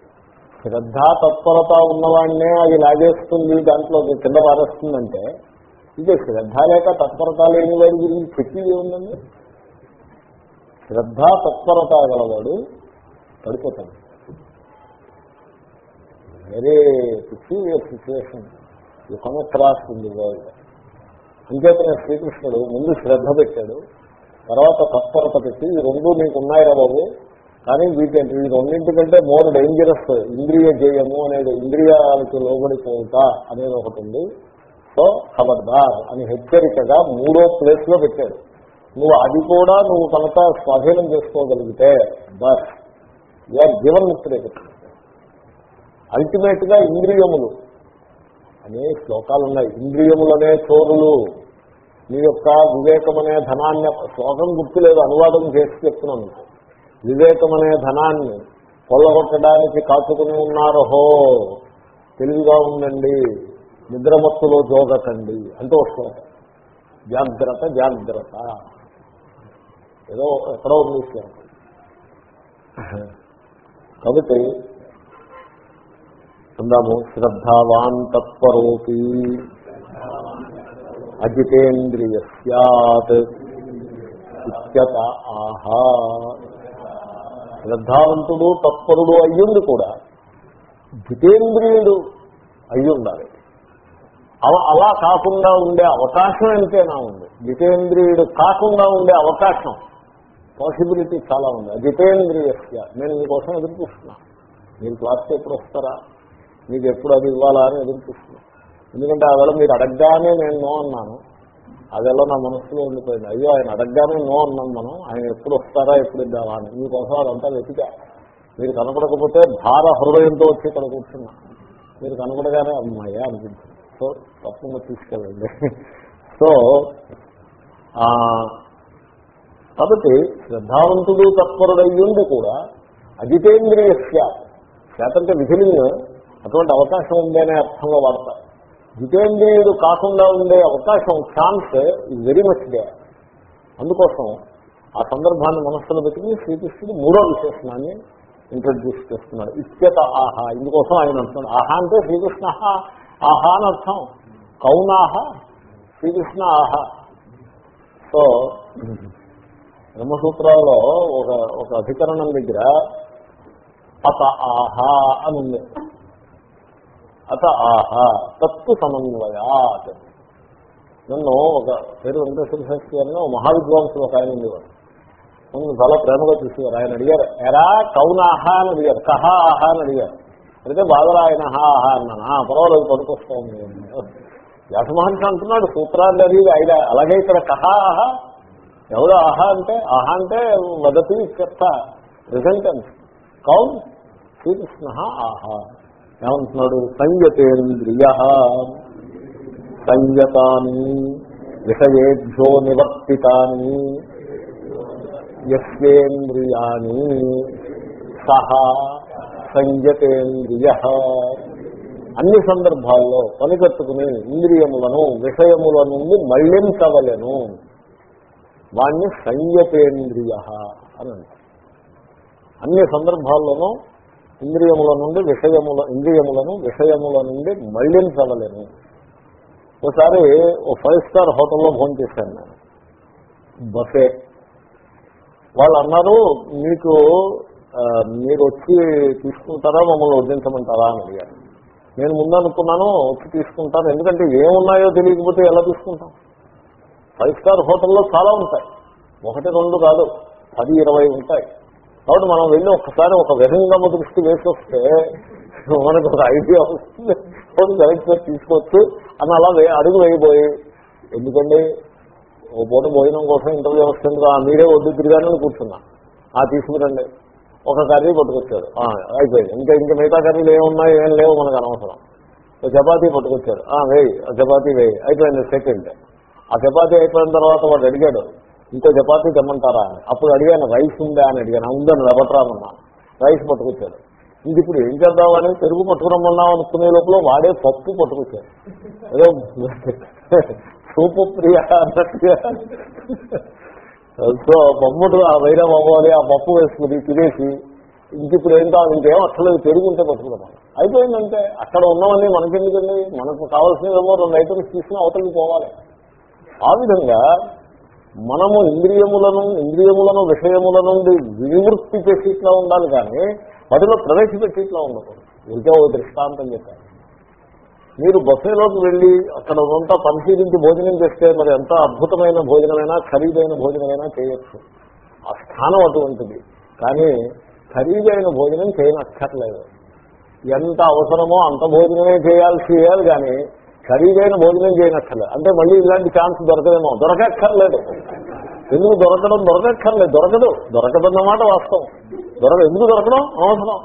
శ్రద్ధ తత్పరత ఉన్నవాడినే అది లాగేస్తుంది దాంట్లో కింద పారేస్తుందంటే ఇదే శ్రద్ధ లేక తత్పరత లేని వాడి గురించి చెప్పేది ఏముందండి? శ్రద్ధ తత్పరత గలవాడు పడిపోతాడు. వెరీ పిక్యూరియర్ సిచ్యువేషన్ ఈ కమ్ క్రాస్ ఉంది వరల్డ్ అంచేతనే శ్రీకృష్ణుడు ముందు శ్రద్ధ పెట్టాడు. తర్వాత తత్పరత పెట్టి ఈ రెండు నీకు ఉన్నాయిరా బాబు. కానీ వీటి ఈ రెండింటికంటే మోర్ డేంజరస్ ఇంద్రియ జయము అనేది ఇంద్రియాలకు లోబడిపోవుట అనేది ఒకటి ఉంది. సో ఖబర్దార్ అని హెచ్చరికగా మూడో ప్లేస్లో పెట్టాడు. నువ్వు అది కూడా నువ్వు కనుక స్వాధీనం చేసుకోగలిగితే బస్. యూఆర్ జీవన్ ముక్తులే అల్టిమేట్గా ఇంద్రియములు. అనే శ్లోకాలు ఉన్నాయి ఇంద్రియములనే చోరులు. మీ యొక్క వివేకమనే ధనాన్ని శ్లోకం గుర్తులేదు అనువాదం చేసి చెప్తున్నాను. వివేకమనే ధనాన్ని కొల్లగొట్టడానికి కాచుకుని ఉన్నారహో తెలివిగా ఉండండి. నిద్రమత్తులో జోగకండి అంటూ వస్తుంది జాగ్రత్త జాగ్రత్త. ఏదో ఎక్కడో ఉంది కాబట్టి అందాము శ్రద్ధావాన్ తత్పరోపి అజితేంద్రియ సత్ ఇత్యత ఆహా. శ్రద్ధావంతుడు తత్పరుడు అయ్యుండి కూడా జితేంద్రియుడు అయ్యి ఉండాలి అలా కాకుండా ఉండే అవకాశం ఎంతైనా ఉంది. జితేంద్రియుడు కాకుండా ఉండే అవకాశం పాసిబిలిటీ చాలా ఉంది. జితేంద్రియ నేను మీకోసం ఎదురు చూస్తున్నా. మీరు క్లాస్కి ఎప్పుడు వస్తారా? మీకు ఎప్పుడు అది ఇవ్వాలా అని ఎదురు చూస్తున్నా. ఎందుకంటే అవేళ మీరు అడగగానే నేను నో అన్నాను. అదేలా నా మనసులో ఉండిపోయింది. అయ్యో ఆయన అడగగానే నో అన్నాం మనం. ఆయన ఎప్పుడు వస్తారా ఎప్పుడు ఇద్దామా అని. మీకోసం అదంతా వెతికా. మీరు కనపడకపోతే భార హృదయంతో వచ్చి ఇక్కడ కూర్చున్నా. మీరు కనపడగానే అమ్మాయ్యా అనిపించింది సో తప్పకుండా తీసుకెళ్ళండి. సో కాబట్టి శ్రద్ధావంతుడు తత్పరుడయ్యుండి కూడా అజితేంద్రియ శాతంటే విధిలింగ్. అటువంటి అవకాశం ఉందనే అర్థంలో వాడతారు జితేంద్రియుడు కాకుండా ఉండే అవకాశం ఛాన్స్ ఇది వెరీ మచ్ డే అందుకోసం ఆ సందర్భాన్ని మనస్సులో పెట్టుకుని శ్రీకృష్ణుడు మూడో విశేషణాన్ని ఇంట్రడ్యూస్ చేస్తున్నాడు. ఇత్యత ఆహా. ఇందుకోసం ఆయన అంటున్నాడు. ఆహా అంటే శ్రీకృష్ణ ఆహా. అని అర్థం. కౌనాహ శ్రీకృష్ణ ఆహా. సో బ్రహ్మసూత్రాల్లో ఒక ఒక అధికరణం దగ్గర అత ఆహా అని ఉంది. అత ఆహా తత్తు సమన్వయాత్. నన్ను ఒక పేరు వెంకటేశ్వర శాస్త్రి గారిని ఒక మహావిద్వాంసులు ఒక ఆయన ఉండేవారు నన్ను చాలా ప్రేమగా చూసేవారు. ఆయన అడిగారు ఎరా కౌనాహా అని అడిగారు. కహా ఆహా అని అడిగారు. అయితే బాధరా ఆయన హా ఆహా అన్నాను? పర్వాలేదు పడుకొస్తా ఉంది. వ్యాసమహర్షి అంటున్నాడు సూత్రాలు అది ఆయన అలాగే ఇక్కడ కహా ఆహా. ఎవడు ఆహా అంటే? ఆహా అంటే వదతి చెప్త రిజల్టెన్స్ కౌన్ శ్రీకృష్ణ ఆహా. ఏమంటున్నాడు? సంయతేంద్రియ సంయతాన్ని విషయేభ్యో నివర్తితాన్ని యస్యేంద్రియాని సహా సంయతేంద్రియ అన్ని సందర్భాల్లో పనికట్టుకుని ఇంద్రియములను విషయముల నుండి మళ్ళించవలను వాణ్ణి సంయతేంద్రియ అని అంటారు. అన్ని సందర్భాల్లోనూ ఇంద్రియముల నుండి విషయముల ఇంద్రియములను విషయముల నుండి మళ్ళించవలేను ఒకసారి ఓ ఫైవ్ స్టార్ హోటల్లో ఫోన్ చేశాను నేను. బఫే. వాళ్ళు అన్నారు మీకు మీరు వచ్చి తీసుకుంటారా మమ్మల్ని వడ్డించమంటారా అని అడిగారు. నేను ముందు అనుకున్నాను వచ్చి తీసుకుంటాను. ఎందుకంటే ఏమున్నాయో తెలియకపోతే ఎలా తీసుకుంటాం? ఫైవ్ స్టార్ హోటల్లో చాలా ఉంటాయి. ఒకటి రెండు కాదు పది ఇరవై ఉంటాయి. కాబట్టి మనం వెళ్ళి ఒక్కసారి ఒక విహంగమ దృష్టి వేసి వస్తే మనకు ఒక ఐడియా వస్తుంది. కొన్ని సెలెక్ట్ తీసుకోవచ్చు. అని అలా అడుగు వేయబోయి ఎందుకండి? ఓ పూట భోజనం కోసం ఇంటర్వ్యూ వస్తుంది "ఆ, మీరే తిరిగానని కూర్చున్నా. ఆ తీసుకురండి. ఒక కర్రీ పట్టుకొచ్చాడు. అయిపోయింది. ఇంకా ఇంకా మిగతా కర్రీలు ఏమున్నాయి? ఏం లేవు మనకు అనవసరం. చపాతీ పట్టుకొచ్చాడు. "ఆ, వేయి. చపాతీ వేయి. అయిపోయింది సెకండ్. ఆ చపాతీ అయిపోయిన తర్వాత వాడు అడిగాడు ఇంకో చపాతీ తెమ్మంటారా అప్పుడు అడిగాను రైస్ ఉందా? అని అడిగాను. ఉందని రబట్రామన్నా రైస్ పట్టుకొచ్చాడు. ఇది ఇప్పుడు ఏం చేద్దామని పెరుగు పట్టుకురమ్మన్నాం అనుకునే లోపల వాడే పప్పు పట్టుకొచ్చాడు. ఏదో సూపు ప్రియ అన్నట్టుగా. సో పప్పు ఆ వైరం అవ్వాలి ఆ పప్పు వేసుకుని తినేసి ఇంక ఇప్పుడు ఏం కావాలి? ఇంకేం అసలు పెరుగుంటే పట్టుకున్నాం అయిపోయిందంటే అక్కడ ఉన్నామని మనకెందుకండి? మనకు కావాల్సినవేమో రెండు ఐటమ్స్ తీసుకుని అవతలికి పోవాలి. ఆ విధంగా మనము ఇంద్రియములను ఇంద్రియములను విషయముల నుండి వినివృత్తి చేసేట్లా ఉండాలి కానీ వాటిలో ప్రవేశపెట్టేట్లా ఉండకూడదు. ఇంకా ఓ దృష్టాంతం చెప్పాను మీరు బస్సులోకి వెళ్ళి అక్కడ అంతా పరిశీలించి భోజనం చేస్తే మరి ఎంత అద్భుతమైన భోజనమైనా ఖరీదైన భోజనమైనా చేయొచ్చు. ఆ స్థానం అటువంటిది. కానీ ఖరీదైన భోజనం చేయనక్కర్లేదు. ఎంత అవసరమో అంత భోజనమే చేయాల్సి చేయాలి కానీ ఖరీదైన భోజనం చేయనక్కర్లేదు. అంటే మళ్ళీ ఇలాంటి ఛాన్స్ దొరకదేమో. దొరకక్కర్లేదు. ఎందుకు దొరకడం దొరకక్కర్లేదు? దొరకదు. దొరకదన్నమాట వాస్తవం. దొరకదు ఎందుకు దొరకడం? అవసరం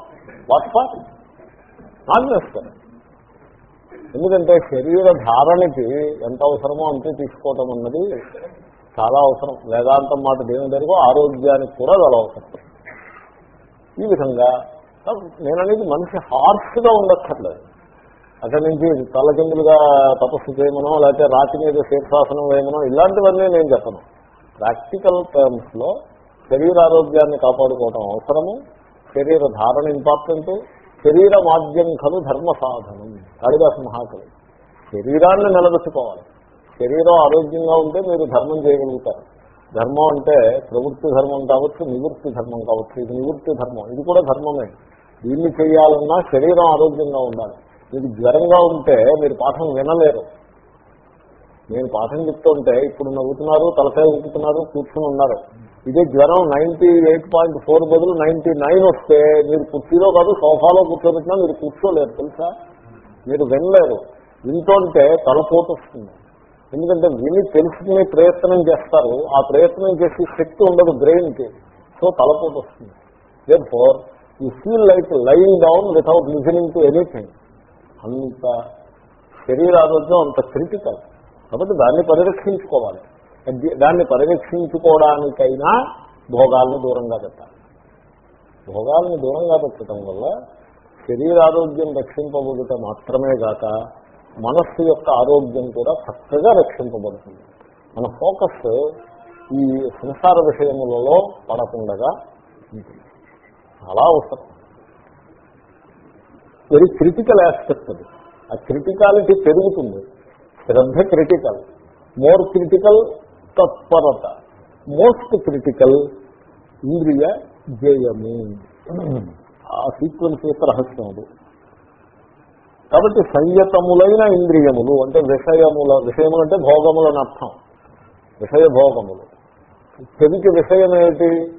వాట్ ఫార్? ఎందుకంటే శరీర ధారణకి ఎంత అవసరమో అంతే తీసుకోవటం అన్నది చాలా అవసరం. వేదాంతం మాట దేని దగ్గర ఆరోగ్యానికి కూడా చాలా అవసరం ఈ విధంగా నేను అనేది మనిషి హార్ష్గా ఉండక్కర్లేదు. అక్కడి నుంచి తలకిందులుగా తపస్సు చేయమనో లేకపోతే రాతి మీద శీర్షాసనం వేయమనో ఇలాంటివన్నీ నేను చెప్పను. ప్రాక్టికల్ టర్మ్స్లో శరీర ఆరోగ్యాన్ని కాపాడుకోవటం అవసరము. శరీర ధారణ ఇంపార్టెంట్. శరీర మాధ్యం కలు ధర్మ సాధనం. కాళిదాసు మహాకవి. శరీరాన్ని నిలబెట్టుకోవాలి. శరీరం ఆరోగ్యంగా ఉంటే మీరు ధర్మం చేయగలుగుతారు. ధర్మం అంటే ప్రవృత్తి ధర్మం కావచ్చు నివృత్తి ధర్మం కావచ్చు. ఇది నివృత్తి ధర్మం. ఇది కూడా ధర్మమే. దీన్ని చేయాలన్నా శరీరం ఆరోగ్యంగా ఉండాలి. మీకు జ్వరంగా ఉంటే మీరు పాఠం వినలేరు. నేను పాఠం చెప్తుంటే ఇప్పుడు నవ్వుతున్నారు తలకాయ ఊపుతున్నారు కూర్చుని ఉన్నారు. ఇదే జ్వరం నైన్టీ ఎయిట్ పాయింట్ ఫోర్ బదులు నైన్టీ నైన్ వస్తే మీరు కుర్చీలో కాదు సోఫాలో కూర్చోబెట్టినా మీరు కూర్చోలేరు తెలుసా? మీరు వినలేరు. వింటుంటే తలపోటు వస్తుంది ఎందుకంటే విని తెలుసుకునే ప్రయత్నం చేస్తారు. ఆ ప్రయత్నం చేసి శక్తి ఉండదు బ్రెయిన్కి. సో తలపోటు వస్తుంది therefore you feel like lying down without listening to anything అంత శరీర ఆరోగ్యం అంత క్రిటికల్. కాబట్టి దాన్ని పరిరక్షించుకోవాలి. దాన్ని పరిరక్షించుకోవడానికైనా భోగాలను దూరంగా పెట్టాలి. భోగాలను దూరంగా పెట్టడం వల్ల శరీరారోగ్యం రక్షింపబడుట మాత్రమే కాక మనస్సు యొక్క ఆరోగ్యం కూడా చక్కగా రక్షింపబడుతుంది. మన ఫోకస్ ఈ సంసార విషయములలో పడకుండగా ఉంటుంది. చాలా అవసరం. వెరీ క్రిటికల్ ఆస్పెక్ట్ అది. ఆ క్రిటికాలిటీ పెరుగుతుంది. శ్రద్ధ క్రిటికల్ మోర్ క్రిటికల్ తత్పరత. మోస్ట్ క్రిటికల్ ఇంద్రియ జయము. ఆ సీక్వెన్స్ యొక్క రహస్యం అది. కాబట్టి సంయతములైన ఇంద్రియములు అంటే విషయముల విషయములు అంటే భోగములు అని అర్థం. విషయ భోగములు. చెవికి విషయం ఏమిటి?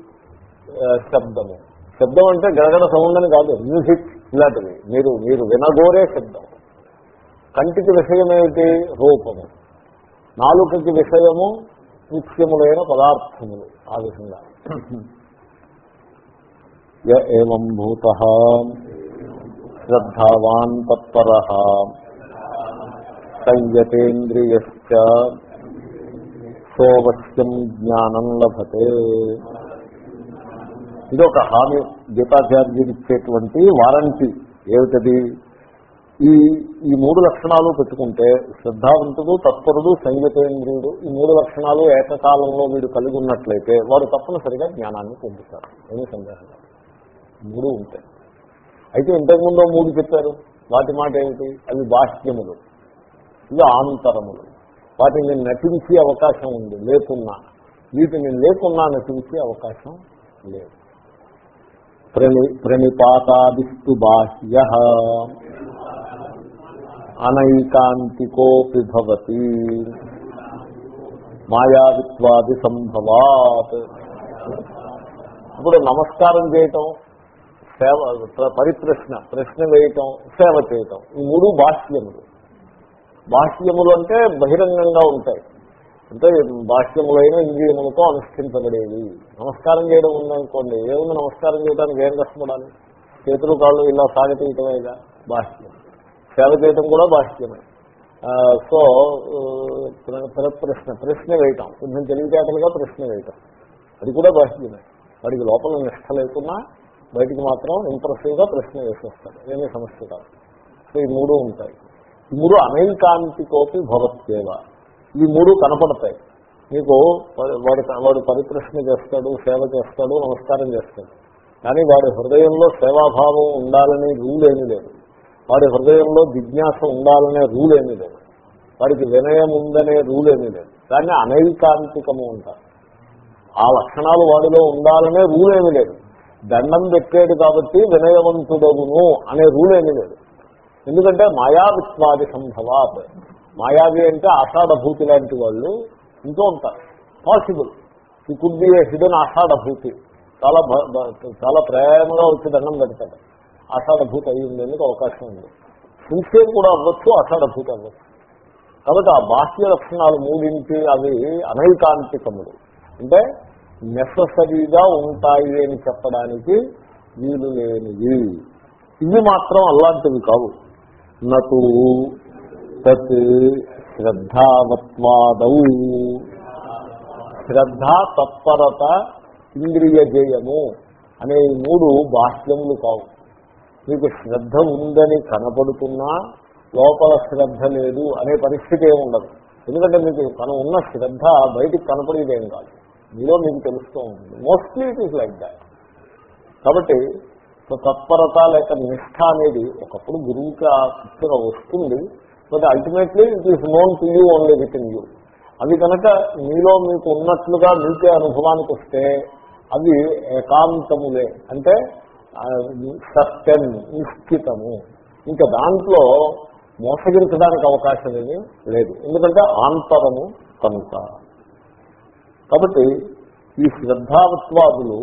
శబ్దము. శబ్దం అంటే గడగడ సౌండ్ అని కాదు. మ్యూజిక్. ఇలాంటివి. మీరు మీరు వినగోరే శబ్దం. కంటికి విషయం ఏమిటి రూపము. నాలుకకి విషయము నిత్యములైన పదార్థములు. ఆ విధంగా. ఏం భూత. శ్రద్ధావాన్ తత్పర. సంయతేంద్రియ సోవశ్యం జ్ఞానం లభతే. ఇది ఒక హామీ. గీతాచార్యుడు ఇచ్చేటువంటి వారంటీ ఏమిటది? ఈ ఈ మూడు లక్షణాలు పెట్టుకుంటే శ్రద్ధావంతుడు తత్పరుడు సంగీతేంద్రుడు ఈ మూడు లక్షణాలు ఏకకాలంలో వీడు కలిగి ఉన్నట్లయితే వారు తప్పనిసరిగా జ్ఞానాన్ని పొందుతారు ఏమీ సందేహం మూడు ఉంటాయి. అయితే ఇంతకుముందు మూడు చెప్పారు. వాటి మాట ఏమిటి? అవి బాహ్యములు. ఇవి ఆంతరములు. వాటిని నటించే అవకాశం ఉంది. లేకున్నా. వీటిని లేకున్నా నటించే అవకాశం లేదు. ప్రణి ప్రణిపాతాదిస్తు బాహ్య. అనైకాంతికోపి భవతి. మాయావిత్వాది సంభవాత్ ఇప్పుడు నమస్కారం చేయటం సేవ ప్ర- పరిప్రశ్న ప్రశ్న వేయటం సేవ చేయటం. ఈ మూడు బాహ్యములు. బాహ్యములు అంటే బహిరంగంగా ఉంటాయి. అంటే బాహ్యములైన ఇంద్రియములతో అనుష్ఠించబడేది నమస్కారం చేయడం ఉందనుకోండి ఏముంది నమస్కారం చేయడానికి ఏం కష్టపడాలి? చేతులు కాళ్ళు ఇలా సాగతీయటమేగా? బాహ్యం. సేవ చేయటం కూడా బాహ్యమే. సో ప్రశ్న ప్రశ్న వేయటం. కొంచెం తెలివితేటలుగా ప్రశ్న వేయటం. అది కూడా బాహ్యమే. వాడికి లోపల నిష్ట లేకున్నా బయటికి మాత్రం ఇంప్రెసివ్గా ప్రశ్న వేసేస్తాడు. ఏమీ సమస్య కాదు. సో ఈ మూడు ఉంటాయి. ఈ మూడు అనైకాంతికోపి భవత్యేవ. ఈ మూడు కనపడతాయి. మీకు వాడు వాడు పరిప్రశ్న చేస్తాడు సేవ చేస్తాడు నమస్కారం చేస్తాడు. కానీ వాడి హృదయంలో సేవాభావం ఉండాలనే రూల్ ఏమీ లేదు. వాడి హృదయంలో జిజ్ఞాస ఉండాలనే రూల్ ఏమీ లేదు. వాడికి వినయం ఉందనే రూల్ ఏమీ లేదు. దాన్ని అనైకాంతికము ఉంటారు ఆ లక్షణాలు వాడిలో ఉండాలనే రూల్ ఏమీ లేదు. దండం పెట్టాడు కాబట్టి వినయవంతుడవును అనే రూల్ ఏమీ లేదు. ఎందుకంటే మాయావిత్వాది సంభవాత్. మాయావి అంటే ఆషాఢభూతి లాంటి వాళ్ళు ఇంకో ఉంటారు. పాసిబుల్ ఈ కుడ్ బి హిడెన్ ఆషాఢభూతి. చాలా భ- చాలా ప్రేమగా వచ్చి దండం పెడతాడు. ఆషాఢభూతి అయి ఉండేందుకు అవకాశం ఉంది. సిన్సియర్ కూడా అవ్వచ్చు ఆషాఢభూతి అవ్వచ్చు. కాబట్టి ఆ బాహ్య లక్షణాలు మూడింటి అవి అనైకాంతికములు. అంటే నెససరీగా ఉంటాయి అని చెప్పడానికి వీలు లేనివి. ఇవి మాత్రం అలాంటివి కావు. నటు తత్ శ్రద్ధావత్వాదౌ. శ్రద్ధ తత్పరత ఇంద్రియ జయము అనే ఈ మూడు బాహ్యములు కావు. మీకు శ్రద్ధ ఉందని కనపడుతున్నా లోపల శ్రద్ధ లేదు అనే పరిస్థితి ఏమి ఉండదు. ఎందుకంటే మీకు తను ఉన్న శ్రద్ధ బయటికి కనపడేదేం కాదు. మీలో మీకు తెలుస్తూ ఉంటుంది. Mostly it is like that కాబట్టి తత్పరత లేక నిష్ఠ అనేది ఒకప్పుడు గురువుకి ఆ శిక్షణ వస్తుంది. But ultimately it is known to you only within you అవి కనుక మీలో మీకు ఉన్నట్లుగా మీకే అనుభవానికి వస్తే అవి ఏకాంతములే. అంటే సత్యం నిశ్చితము. ఇంకా దాంట్లో మోసగించడానికి అవకాశం ఏమీ లేదు. ఎందుకంటే ఆంతరము కనుక. కాబట్టి ఈ శ్రద్ధావత్వాదులు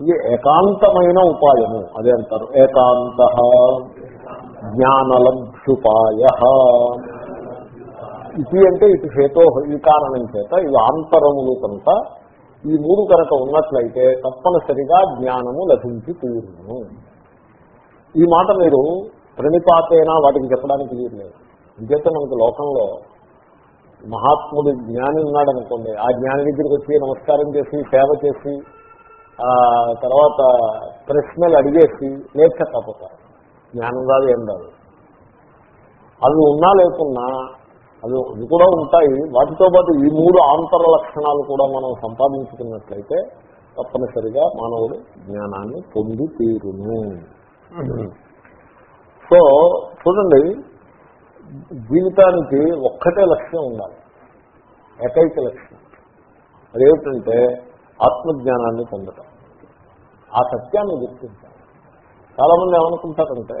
ఇది ఏకాంతమైన ఉపాయము అదే అంటారు ఏకాంత జ్ఞానలం ప్రత్యుపాయ ఇది అంటే ఇటు హేతో ఈ కారణం చేత ఇవి ఆంతరములు కనుక ఈ మూడు కనుక ఉన్నట్లయితే తప్పనిసరిగా జ్ఞానము లభించి తీరును. ఈ మాట మీరు ప్రణిపాతైనా వాటికి చెప్పడానికి వీలు లేదు ఇంకైతే మనకి లోకంలో మహాత్ముడు జ్ఞాని ఉన్నాడు అనుకోండి ఆ జ్ఞాని దగ్గరికి వచ్చి నమస్కారం చేసి సేవ చేసి ఆ తర్వాత ప్రశ్నలు అడిగేసి లేచకపోతారు జ్ఞానం రాదు ఏం రాదు. అవి ఉన్నా లేకున్నా అవి అవి కూడా ఉంటాయి. వాటితో పాటు ఈ మూడు ఆంతర లక్షణాలు కూడా మనం సంపాదించుకున్నట్లయితే తప్పనిసరిగా మానవుడు జ్ఞానాన్ని పొంది తీరును. సో చూడండి జీవితానికి ఒక్కటే లక్ష్యం ఉండాలి. ఏకైక లక్ష్యం. అదేమిటంటే ఆత్మజ్ఞానాన్ని పొందటం. ఆ సత్యాన్ని గుర్తించాలి. చాలామంది ఏమనుకుంటారంటే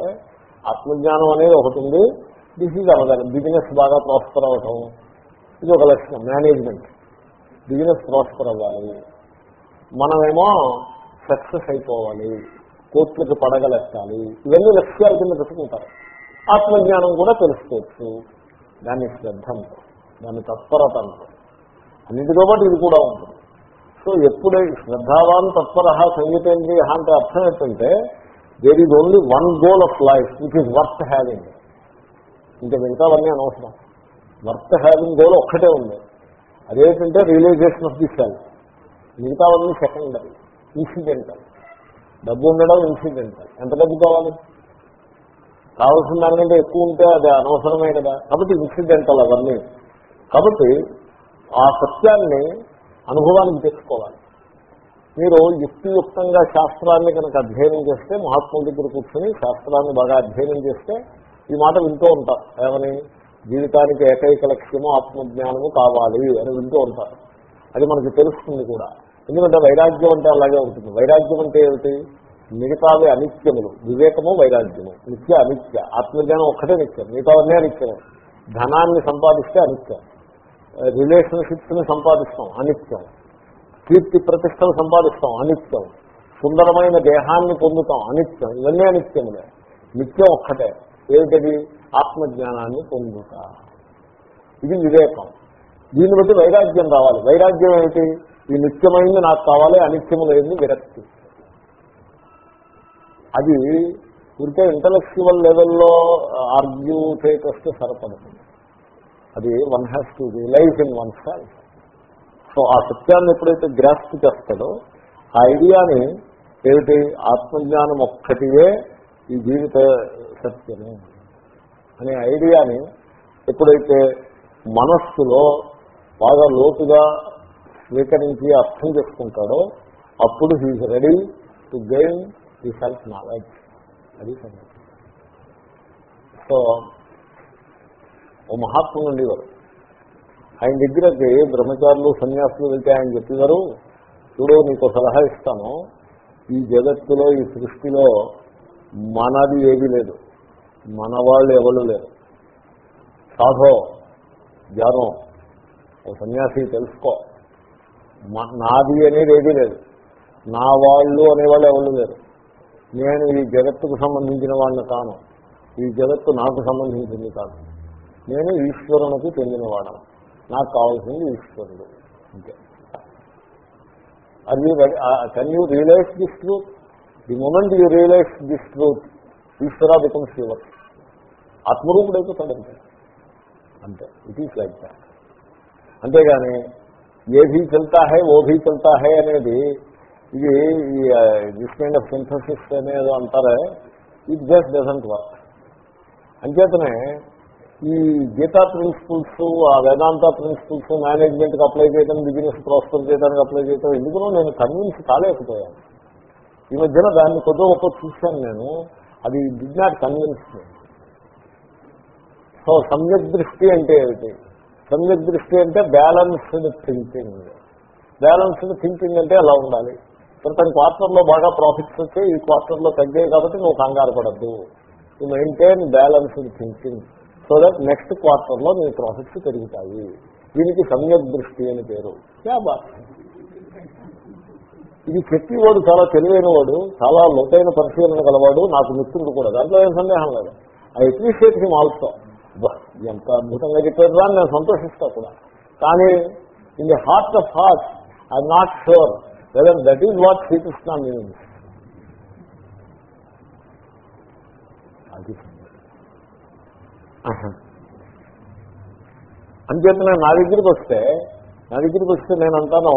ఆత్మజ్ఞానం అనేది ఒకటి ఉంది డిసీజ్ అవ్వగాలి. బిజినెస్ బాగా ప్రాస్పర్ అవ్వటం. ఇది ఒక లక్ష్యం మేనేజ్మెంట్ బిజినెస్ ప్రాస్పర్ అవ్వాలి. మనమేమో సక్సెస్ అయిపోవాలి. కోట్లకి పడగలెత్తాలి ఇవన్నీ లక్ష్యాల కింద పెట్టుకుంటారు ఆత్మజ్ఞానం కూడా తెలుసుకోవచ్చు. దాన్ని శ్రద్ధ. అంటారు దాన్ని తత్పరత అంటారు అన్నింటితో పాటు ఇది కూడా ఉంటుంది. సో ఎప్పుడే శ్రద్ధావాన్ తత్పర సంగీతేంద్రియ అంటే అర్థం ఏంటంటే there is only one goal of life which is worth having ఇంకా మిగతావన్నీ అనవసరం. వర్త్ హ్యావింగ్ గోల్ ఒక్కటే ఉంది. అదేంటంటే రియలైజేషన్ ఆఫ్ ది సెల్ఫ్ మిగతావన్నీ సెకండరీ ఇన్సిడెంటల్ డబ్బు ఉండడం ఇన్సిడెంటల్ ఎంత డబ్బు కావాలి? కావాల్సిన దానికంటే ఎక్కువ ఉంటే అది అనవసరమే కదా. కాబట్టి ఇన్సిడెంటల్ అవన్నీ. కాబట్టి ఆ సత్యాన్ని అనుభవానికి తెచ్చుకోవాలి. మీరు యుక్తియుక్తంగా శాస్త్రాన్ని కనుక అధ్యయనం చేస్తే మహాత్ముల దగ్గర కూర్చొని శాస్త్రాన్ని బాగా అధ్యయనం చేస్తే ఈ మాట వింటూ ఉంటారు ఏమని? జీవితానికి ఏకైక లక్ష్యము ఆత్మజ్ఞానము కావాలి అని వింటూ ఉంటారు అది మనకి తెలుస్తుంది కూడా. ఎందుకంటే వైరాగ్యం అంటే అలాగే ఉంటుంది. వైరాగ్యం అంటే ఏమిటి? మిగతావి అనిత్యములు. వివేకము వైరాగ్యము. నిత్య అనిత్య. ఆత్మజ్ఞానం ఒక్కటే నిత్యం. మిగతావన్నీ అనిత్యము. ధనాన్ని సంపాదిస్తే అనిత్యం. రిలేషన్షిప్స్ని సంపాదిస్తాం. అనిత్యం. కీర్తి ప్రతిష్టలు సంపాదిస్తాం. అనిత్యం. సుందరమైన దేహాన్ని పొందుతాం. అనిత్యం. ఇవన్నీ అనిత్యములే. నిత్యం ఒక్కటే. ఏమిటది? ఆత్మజ్ఞానాన్ని పొందుట. ఇది వివేకం. దీన్ని బట్టి వైరాగ్యం రావాలి. వైరాగ్యం ఏమిటి? ఈ నిత్యమైంది నాకు కావాలి అనిత్యము లేని విరక్తి. అది ఉంటే ఇంటలెక్చువల్ లెవెల్లో ఆర్గ్యూ చేయకొస్తే సరిపడుతుంది అది one has to realize in oneself so ఆ సత్యాన్ని ఎప్పుడైతే గ్రాస్ప్ చేస్తాడో ఆ ఐడియాని ఏమిటి? ఆత్మజ్ఞానం ఒక్కటివే ఈ జీవిత సత్యము. అనే ఐడియాని ఎప్పుడైతే మనస్సులో బాగా లోతుగా స్వీకరించి అర్థం చేసుకుంటాడో అప్పుడు he is ready to gain the self knowledge అది సంగతి. సో ఓ మహాత్ములు ఉండేవారు ఆయన దగ్గరకి బ్రహ్మచారులు సన్యాసులు వెళ్తే ఆయన చెప్పేవారు చూడు నీకు సలహా ఇస్తాను. ఈ జగత్తులో ఈ సృష్టిలో మనది ఏది లేదు. మన వాళ్ళు ఎవరు లేరు. సాధో జ్ఞానం ఓ సన్యాసి తెలుసుకో. మ- నాది అనేది ఏదీ లేదు. నా వాళ్ళు అనేవాళ్ళు ఎవరు లేరు. నేను ఈ జగత్తుకు సంబంధించిన వాళ్ళని కాను. ఈ జగత్తు నాకు సంబంధించింది కాదు. నేను ఈశ్వరునికి చెందినవాడను. నాకు కావాల్సింది ఈశ్వరుడు. అంతే. అది can you realize this truth the moment you realize this truth Ishwara becomes your ఆత్మరూపుడు అయిపోతాడు అంతే అంతే ఇట్ ఈస్ లైక్ దాట్ అంతేగాని ఏ భీ చల్తా హై ఓ భీ చల్తా హై అనేది ఇది దిస్ కైండ్ ఆఫ్ సింథసిస్ అనేది అంటారే ఇట్ జస్ట్ డజంట్ వర్క్ అంచేతనే ఈ గీతా ప్రిన్సిపల్స్ ఆ వేదాంత ప్రిన్సిపల్స్ మేనేజ్మెంట్కి అప్లై చేయడం బిజినెస్ ప్రాస్పర్ చేయడానికి అప్లై చేయడం ఎందుకునో నేను కన్విన్స్ కాలేకపోయాను. ఈ మధ్యన దాన్ని కొద్దిగా గొప్ప చూశాను నేను అది డిడ్ నాట్ కన్విన్స్ సో సమ్యక్ దృష్టి అంటే ఏమిటి? సమ్యక్ దృష్టి అంటే బ్యాలన్స్డ్ థింకింగ్ బ్యాలన్స్డ్ థింకింగ్ అంటే అలా ఉండాలి. క్రితం క్వార్టర్లో బాగా ప్రాఫిట్స్ వచ్చాయి ఈ క్వార్టర్లో తగ్గాయి కాబట్టి నువ్వు కంగారు పడద్దు. You maintain balanced thinking so that next క్వార్టర్లో నీ ప్రాఫిట్స్ పెరుగుతాయి. దీనికి సమ్యక్ దృష్టి అని పేరు. ఇది చెప్పేవాడు చాలా తెలివైన వాడు చాలా లోతైన పరిశీలన గలవాడు నాకు మిత్రుడు కూడా. దాంట్లో ఏం సందేహం లేదు. ఐ అప్రిషియేట్ హిమ్ ఆల్సో ఎంత అద్భుతంగా చెప్పారు అని నేను సంతోషిస్తా కూడా. కానీ in the heart of heart I'm not sure whether that is what Sri Krishna meaning అది ఆహా. అంచేతనే నా దగ్గరికి వస్తే నా దగ్గరికి వస్తే నేను అంటాను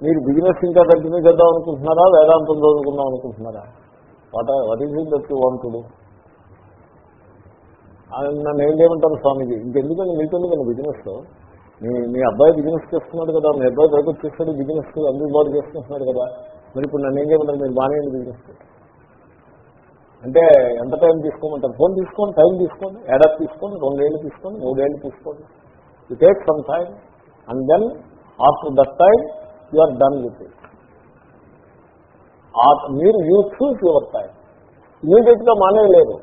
మీరు బిజినెస్ ఇంకా కంటిన్యూ చేద్దాం అనుకుంటున్నారా వేదాంతం చదువుకుందాం అనుకుంటున్నారా? What what is it that you want to నన్ను ఏం చేయమంటారు స్వామిజీ? ఇంకెందుకండి మీకెందుకండి బిజినెస్ మీ మీ అబ్బాయి బిజినెస్ చేస్తున్నాడు కదా మీ అబ్బాయి దగ్గర చేస్తాడు బిజినెస్ అందుబాటు చేసుకుంటున్నాడు కదా. మరి ఇప్పుడు నన్ను ఏం చేయమంటారు? మీరు బాగానే బిజినెస్ అంటే ఎంత టైం తీసుకోమంటారు? ఫోన్ తీసుకోండి టైం తీసుకోండి ఏడాది తీసుకోండి రెండేళ్ళు తీసుకోండి మూడేళ్ళు తీసుకోండి. You take some time and then after that time you are done with it మీరు యూ చూస్ యువర్ టైం ఇమీడియట్గా మానేయలేదు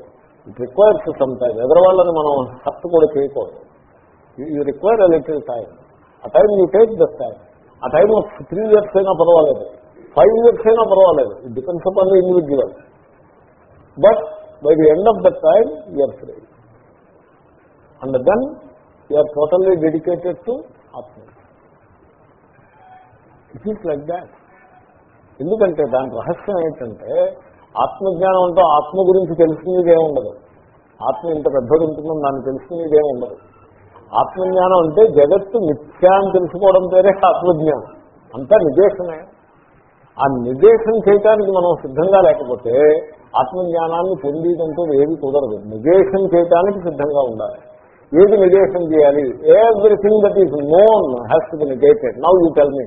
ఇట్ రిక్వైర్స్ సమ్ టైం ఎదరవాళ్ళని మనం హర్ట్ కూడా చేయకూడదు. You require a little time ఆ time you take that time ఆ టైం త్రీ ఇయర్స్ అయినా పర్వాలేదు. ఫైవ్ ఇయర్స్ అయినా పర్వాలేదు. It depends upon the individual but by the end of the time you're free and then you're totally dedicated to Atma it is like that ఎందుకంటే దాని రహస్యం ఏంటంటే ఆత్మజ్ఞానం అంటూ ఆత్మ గురించి తెలుసుకునేదే ఉండదు. ఆత్మ ఇంత పెద్దది ఉంటుందని దాన్ని తెలుసుకునేదే ఉండదు. ఆత్మజ్ఞానం అంటే జగత్తు మిథ్యా అని తెలుసుకోవడం పేరే ఆత్మజ్ఞానం. అంతా నిజేషమే ఆ నిదేశం చేయటానికి మనం సిద్ధంగా లేకపోతే ఆత్మజ్ఞానాన్ని పొందేదంటూ ఏది కుదరదు. నిదేశం చేయటానికి సిద్ధంగా ఉండాలి. ఏది నిదేశం చేయాలి? Everything that is known has to be negated now you tell me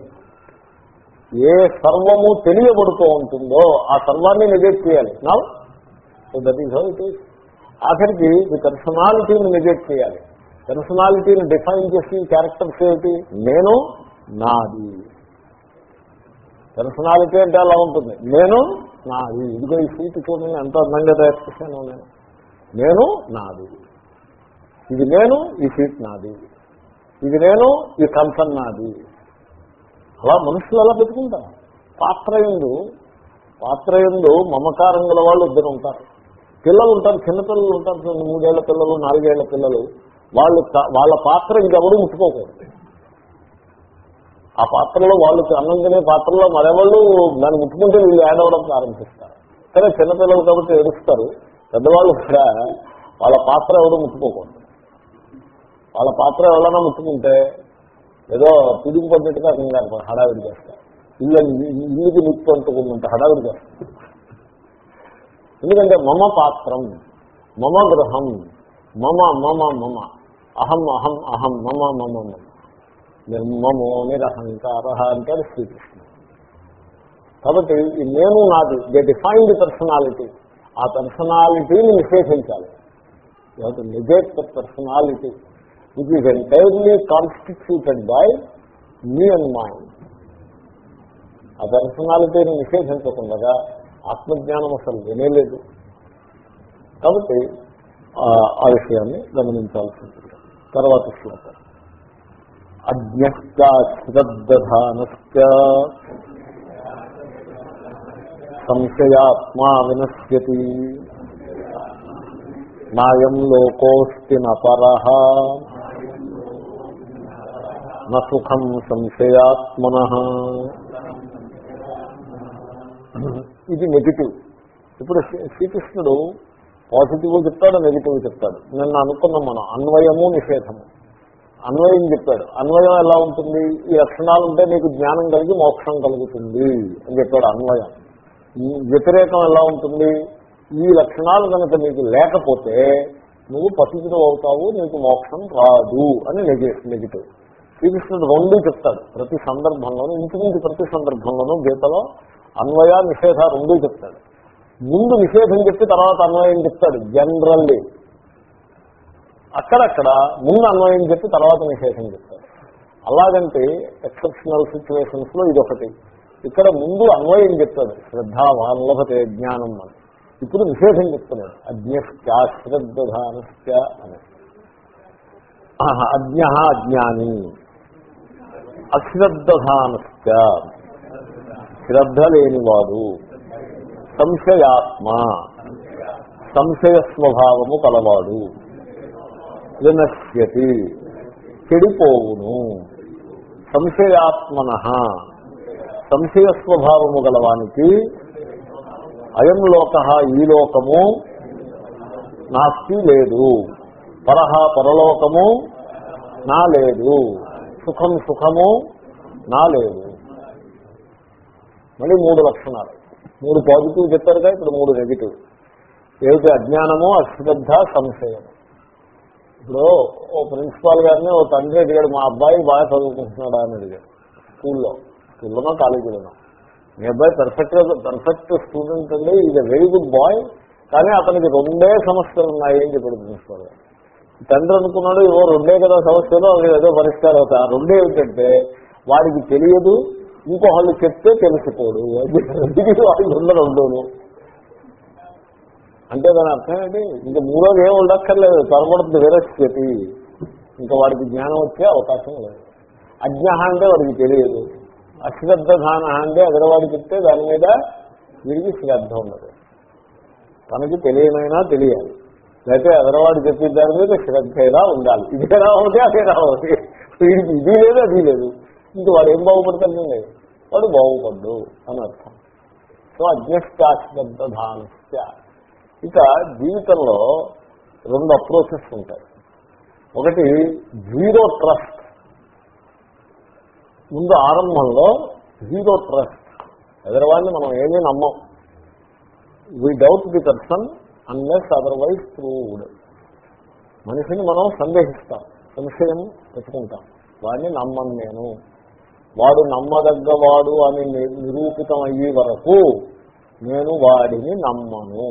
ఏ సర్వము తెలియబడుతూ ఉంటుందో ఆ సర్వాన్ని నెగెక్ట్ చేయాలి. Now so that is how it is ఆఖరికి ఈ పర్సనాలిటీని నెగెక్ట్ చేయాలి. పర్సనాలిటీని డిఫైన్ చేసి క్యారెక్టర్స్ ఏమిటి? నేను నాది. పర్సనాలిటీ అంటే అలా ఉంటుంది. నేను నాది. ఇదిగో ఈ సీట్ చూడండి ఎంత అందంగా తయారు చేశాను నేను. నేను నాది. ఇది నేను ఈ సీట్ నాది. ఇది నేను ఈ కన్సన్ నాది. అలా మనుషులు అలా పెట్టుకుంటారు పాత్ర ఎందు పాత్ర ఎందు మమకారం గల వాళ్ళు ఇద్దరు ఉంటారు. పిల్లలు ఉంటారు చిన్నపిల్లలు ఉంటారు మూడేళ్ళ పిల్లలు నాలుగేళ్ళ పిల్లలు. వాళ్ళు వాళ్ళ పాత్ర ఇంకెవరూ ముట్టుకోకూడదు. ఆ పాత్రలో వాళ్ళు అన్నం తినే పాత్రలో మరెవాళ్ళు దాన్ని ముట్టుకుంటే వీళ్ళు ఏడవడం ప్రారంభిస్తారు. సరే చిన్నపిల్లలు కాబట్టి ఏడుస్తారు. పెద్దవాళ్ళు కూడా వాళ్ళ పాత్ర ఎవరు ముట్టుకోకూడదు. వాళ్ళ పాత్ర ఎవరైనా ముట్టుకుంటే ఏదో పిడుగు పడ్డట్టుగా కంగారు హడావిడి చేస్తారు ఇల్లు ఇల్లుకి నిప్పు అంటుకుందంట హడావిడి చేస్తారు ఎందుకంటే మమ పాత్రం మమ గృహం మమ మమ మమ అహం అహం అహం మమ మమ మమ నిర్మమో నిరహంకార అంటారు శ్రీకృష్ణ కాబట్టి ఈ నేను నాది దే డిఫైన్డ్ పర్సనాలిటీ. ఆ పర్సనాలిటీని విశేషించాలి negate personality. Which is entirely constituted by me and mind ఆ పర్సనాలిటీని నిషేధించకుండా ఆత్మజ్ఞానం అసలు వినేలేదు. కాబట్టి ఆ విషయాన్ని గమనించాల్సి ఉంటుంది. తర్వాత శ్లోకం. అజ్ఞశ్చాశ్రద్ధానశ్చ సంశయాత్మా వినశ్యతి. నాయం లోకోస్తి నపర. సుఖం సంశయాత్మన. ఇది నెగిటివ్ ఇప్పుడు శ్రీకృష్ణుడు పాజిటివ్ చెప్తాడు నెగిటివ్ చెప్తాడు. నిన్న అనుకున్నాం మనం అన్వయము నిషేధము. అన్వయం చెప్పాడు అన్వయం ఎలా ఉంటుంది? ఈ లక్షణాలు ఉంటే నీకు జ్ఞానం కలిగి మోక్షం కలుగుతుంది అని చెప్పాడు అన్వయం. వ్యతిరేకం ఎలా ఉంటుంది? ఈ లక్షణాలు కనుక నీకు లేకపోతే నువ్వు పతితుడు అవుతావు నీకు మోక్షం రాదు అని నెగిటివ్ శ్రీకృష్ణుడు రెండూ చెప్తాడు. ప్రతి సందర్భంలోనూ ఇంచుమించు ప్రతి సందర్భంలోనూ గీతలో అన్వయ నిషేధ రెండూ చెప్తాడు. ముందు నిషేధం చెప్పి తర్వాత అన్వయం చెప్తాడు జనరల్లీ అక్కడక్కడ ముందు అన్వయం చెప్పి తర్వాత నిషేధం చెప్తాడు. అలాగంటే ఎక్సెప్షనల్ సిచ్యువేషన్స్లో ఇదొకటి. ఇక్కడ ముందు అన్వయం చెప్తాడు శ్రద్ధావాన్లభతే జ్ఞానం అని. ఇప్పుడు నిషేధం చెప్తున్నాడు అజ్ఞశ్చాశ్రద్ధానశ్చ అని. అజ్ఞ అజ్ఞాని. అశ్రద్ధానశ్చ శ్రద్ధ లేనివాడు సంశయాత్మ. సంశయ స్వభావము కలవాడు. వినశ్యతి. చెడిపోవును. సంశయాత్మన. సంశయ స్వభావము గలవానికి అయం లోక ఈ లోకము నాస్తి లేదు. పరహ పరలోకము నా లేదు. సుఖం సుఖము నా లేదు. మళ్ళీ మూడు లక్షణాలు. మూడు పాజిటివ్ చెప్పారుగా ఇప్పుడు మూడు నెగిటివ్. ఏమిటి? అజ్ఞానము అశ్రద్ధ సంశయం. ఇప్పుడు ఓ ప్రిన్సిపాల్ గారిని ఓ తండ్రి అడిగాడు మా అబ్బాయి బాగా చదువుకుంటున్నాడా? అని అడిగాడు. స్కూల్లో. స్కూల్లోనో కాలేజీలోనో. మీ అబ్బాయి పర్ఫెక్ట్ పర్ఫెక్ట్ స్టూడెంట్ అండి. Is a very good boy కానీ అతనికి రెండే సమస్యలు ఉన్నాయి అని చెప్పాడు ప్రిన్సిపాల్ గారు. తండ్రి అనుకున్నాడు ఇవో రెండే కదా సమస్యలు అవి ఏదో పరిష్కారం అవుతాయి ఆ రెండే ఏమిటంటే వాడికి తెలియదు ఇంకొకళ్ళు చెప్తే తెలిసిపోడు. వాడికి రెండు రెండును అంటే దాని అర్థం ఏంటి? ఇంకా మూడోది ఏం ఉండక్కర్లేదు త్వరపడుతుంది విరస్యతి ఇంకా వాడికి జ్ఞానం వచ్చే అవకాశం లేదు. అజ్ఞ అంటే వాడికి తెలియదు. అశ్రద్ధ ధాన అంటే అగ్రవాడు చెప్తే దాని మీద వీడికి శ్రద్ధ ఉండదు. తనకి తెలియనైనా తెలియాలి. లేకపోతే ఎదరవాడు చెప్పిన దాని మీద శ్రద్ధ ఉండాలి. ఇది ఎలా అవుతే అదే రావాలి వీడికి ఇది లేదు అది లేదు. ఇంక వాడు ఏం బాగుపడతాడండి వాడు బాగుపడ్డు అని అర్థం. సో అజ్ఞశ్చాశ్రద్ధ ఇక జీవితంలో రెండు అప్రోచెస్ ఉంటాయి. ఒకటి జీరో ట్రస్ట్. ముందు ఆరంభంలో జీరో ట్రస్ట్. ఎదరవాడిని మనం ఏమీ నమ్మం. We doubt the person unless otherwise proved మనిషిని మనం సందేహిస్తాం సంశయం పెట్టుకుంటాం. వాడిని నమ్మను నేను. వాడు నమ్మదగ్గవాడు అని నిరూపితం అయ్యే వరకు నేను వాడిని నమ్మను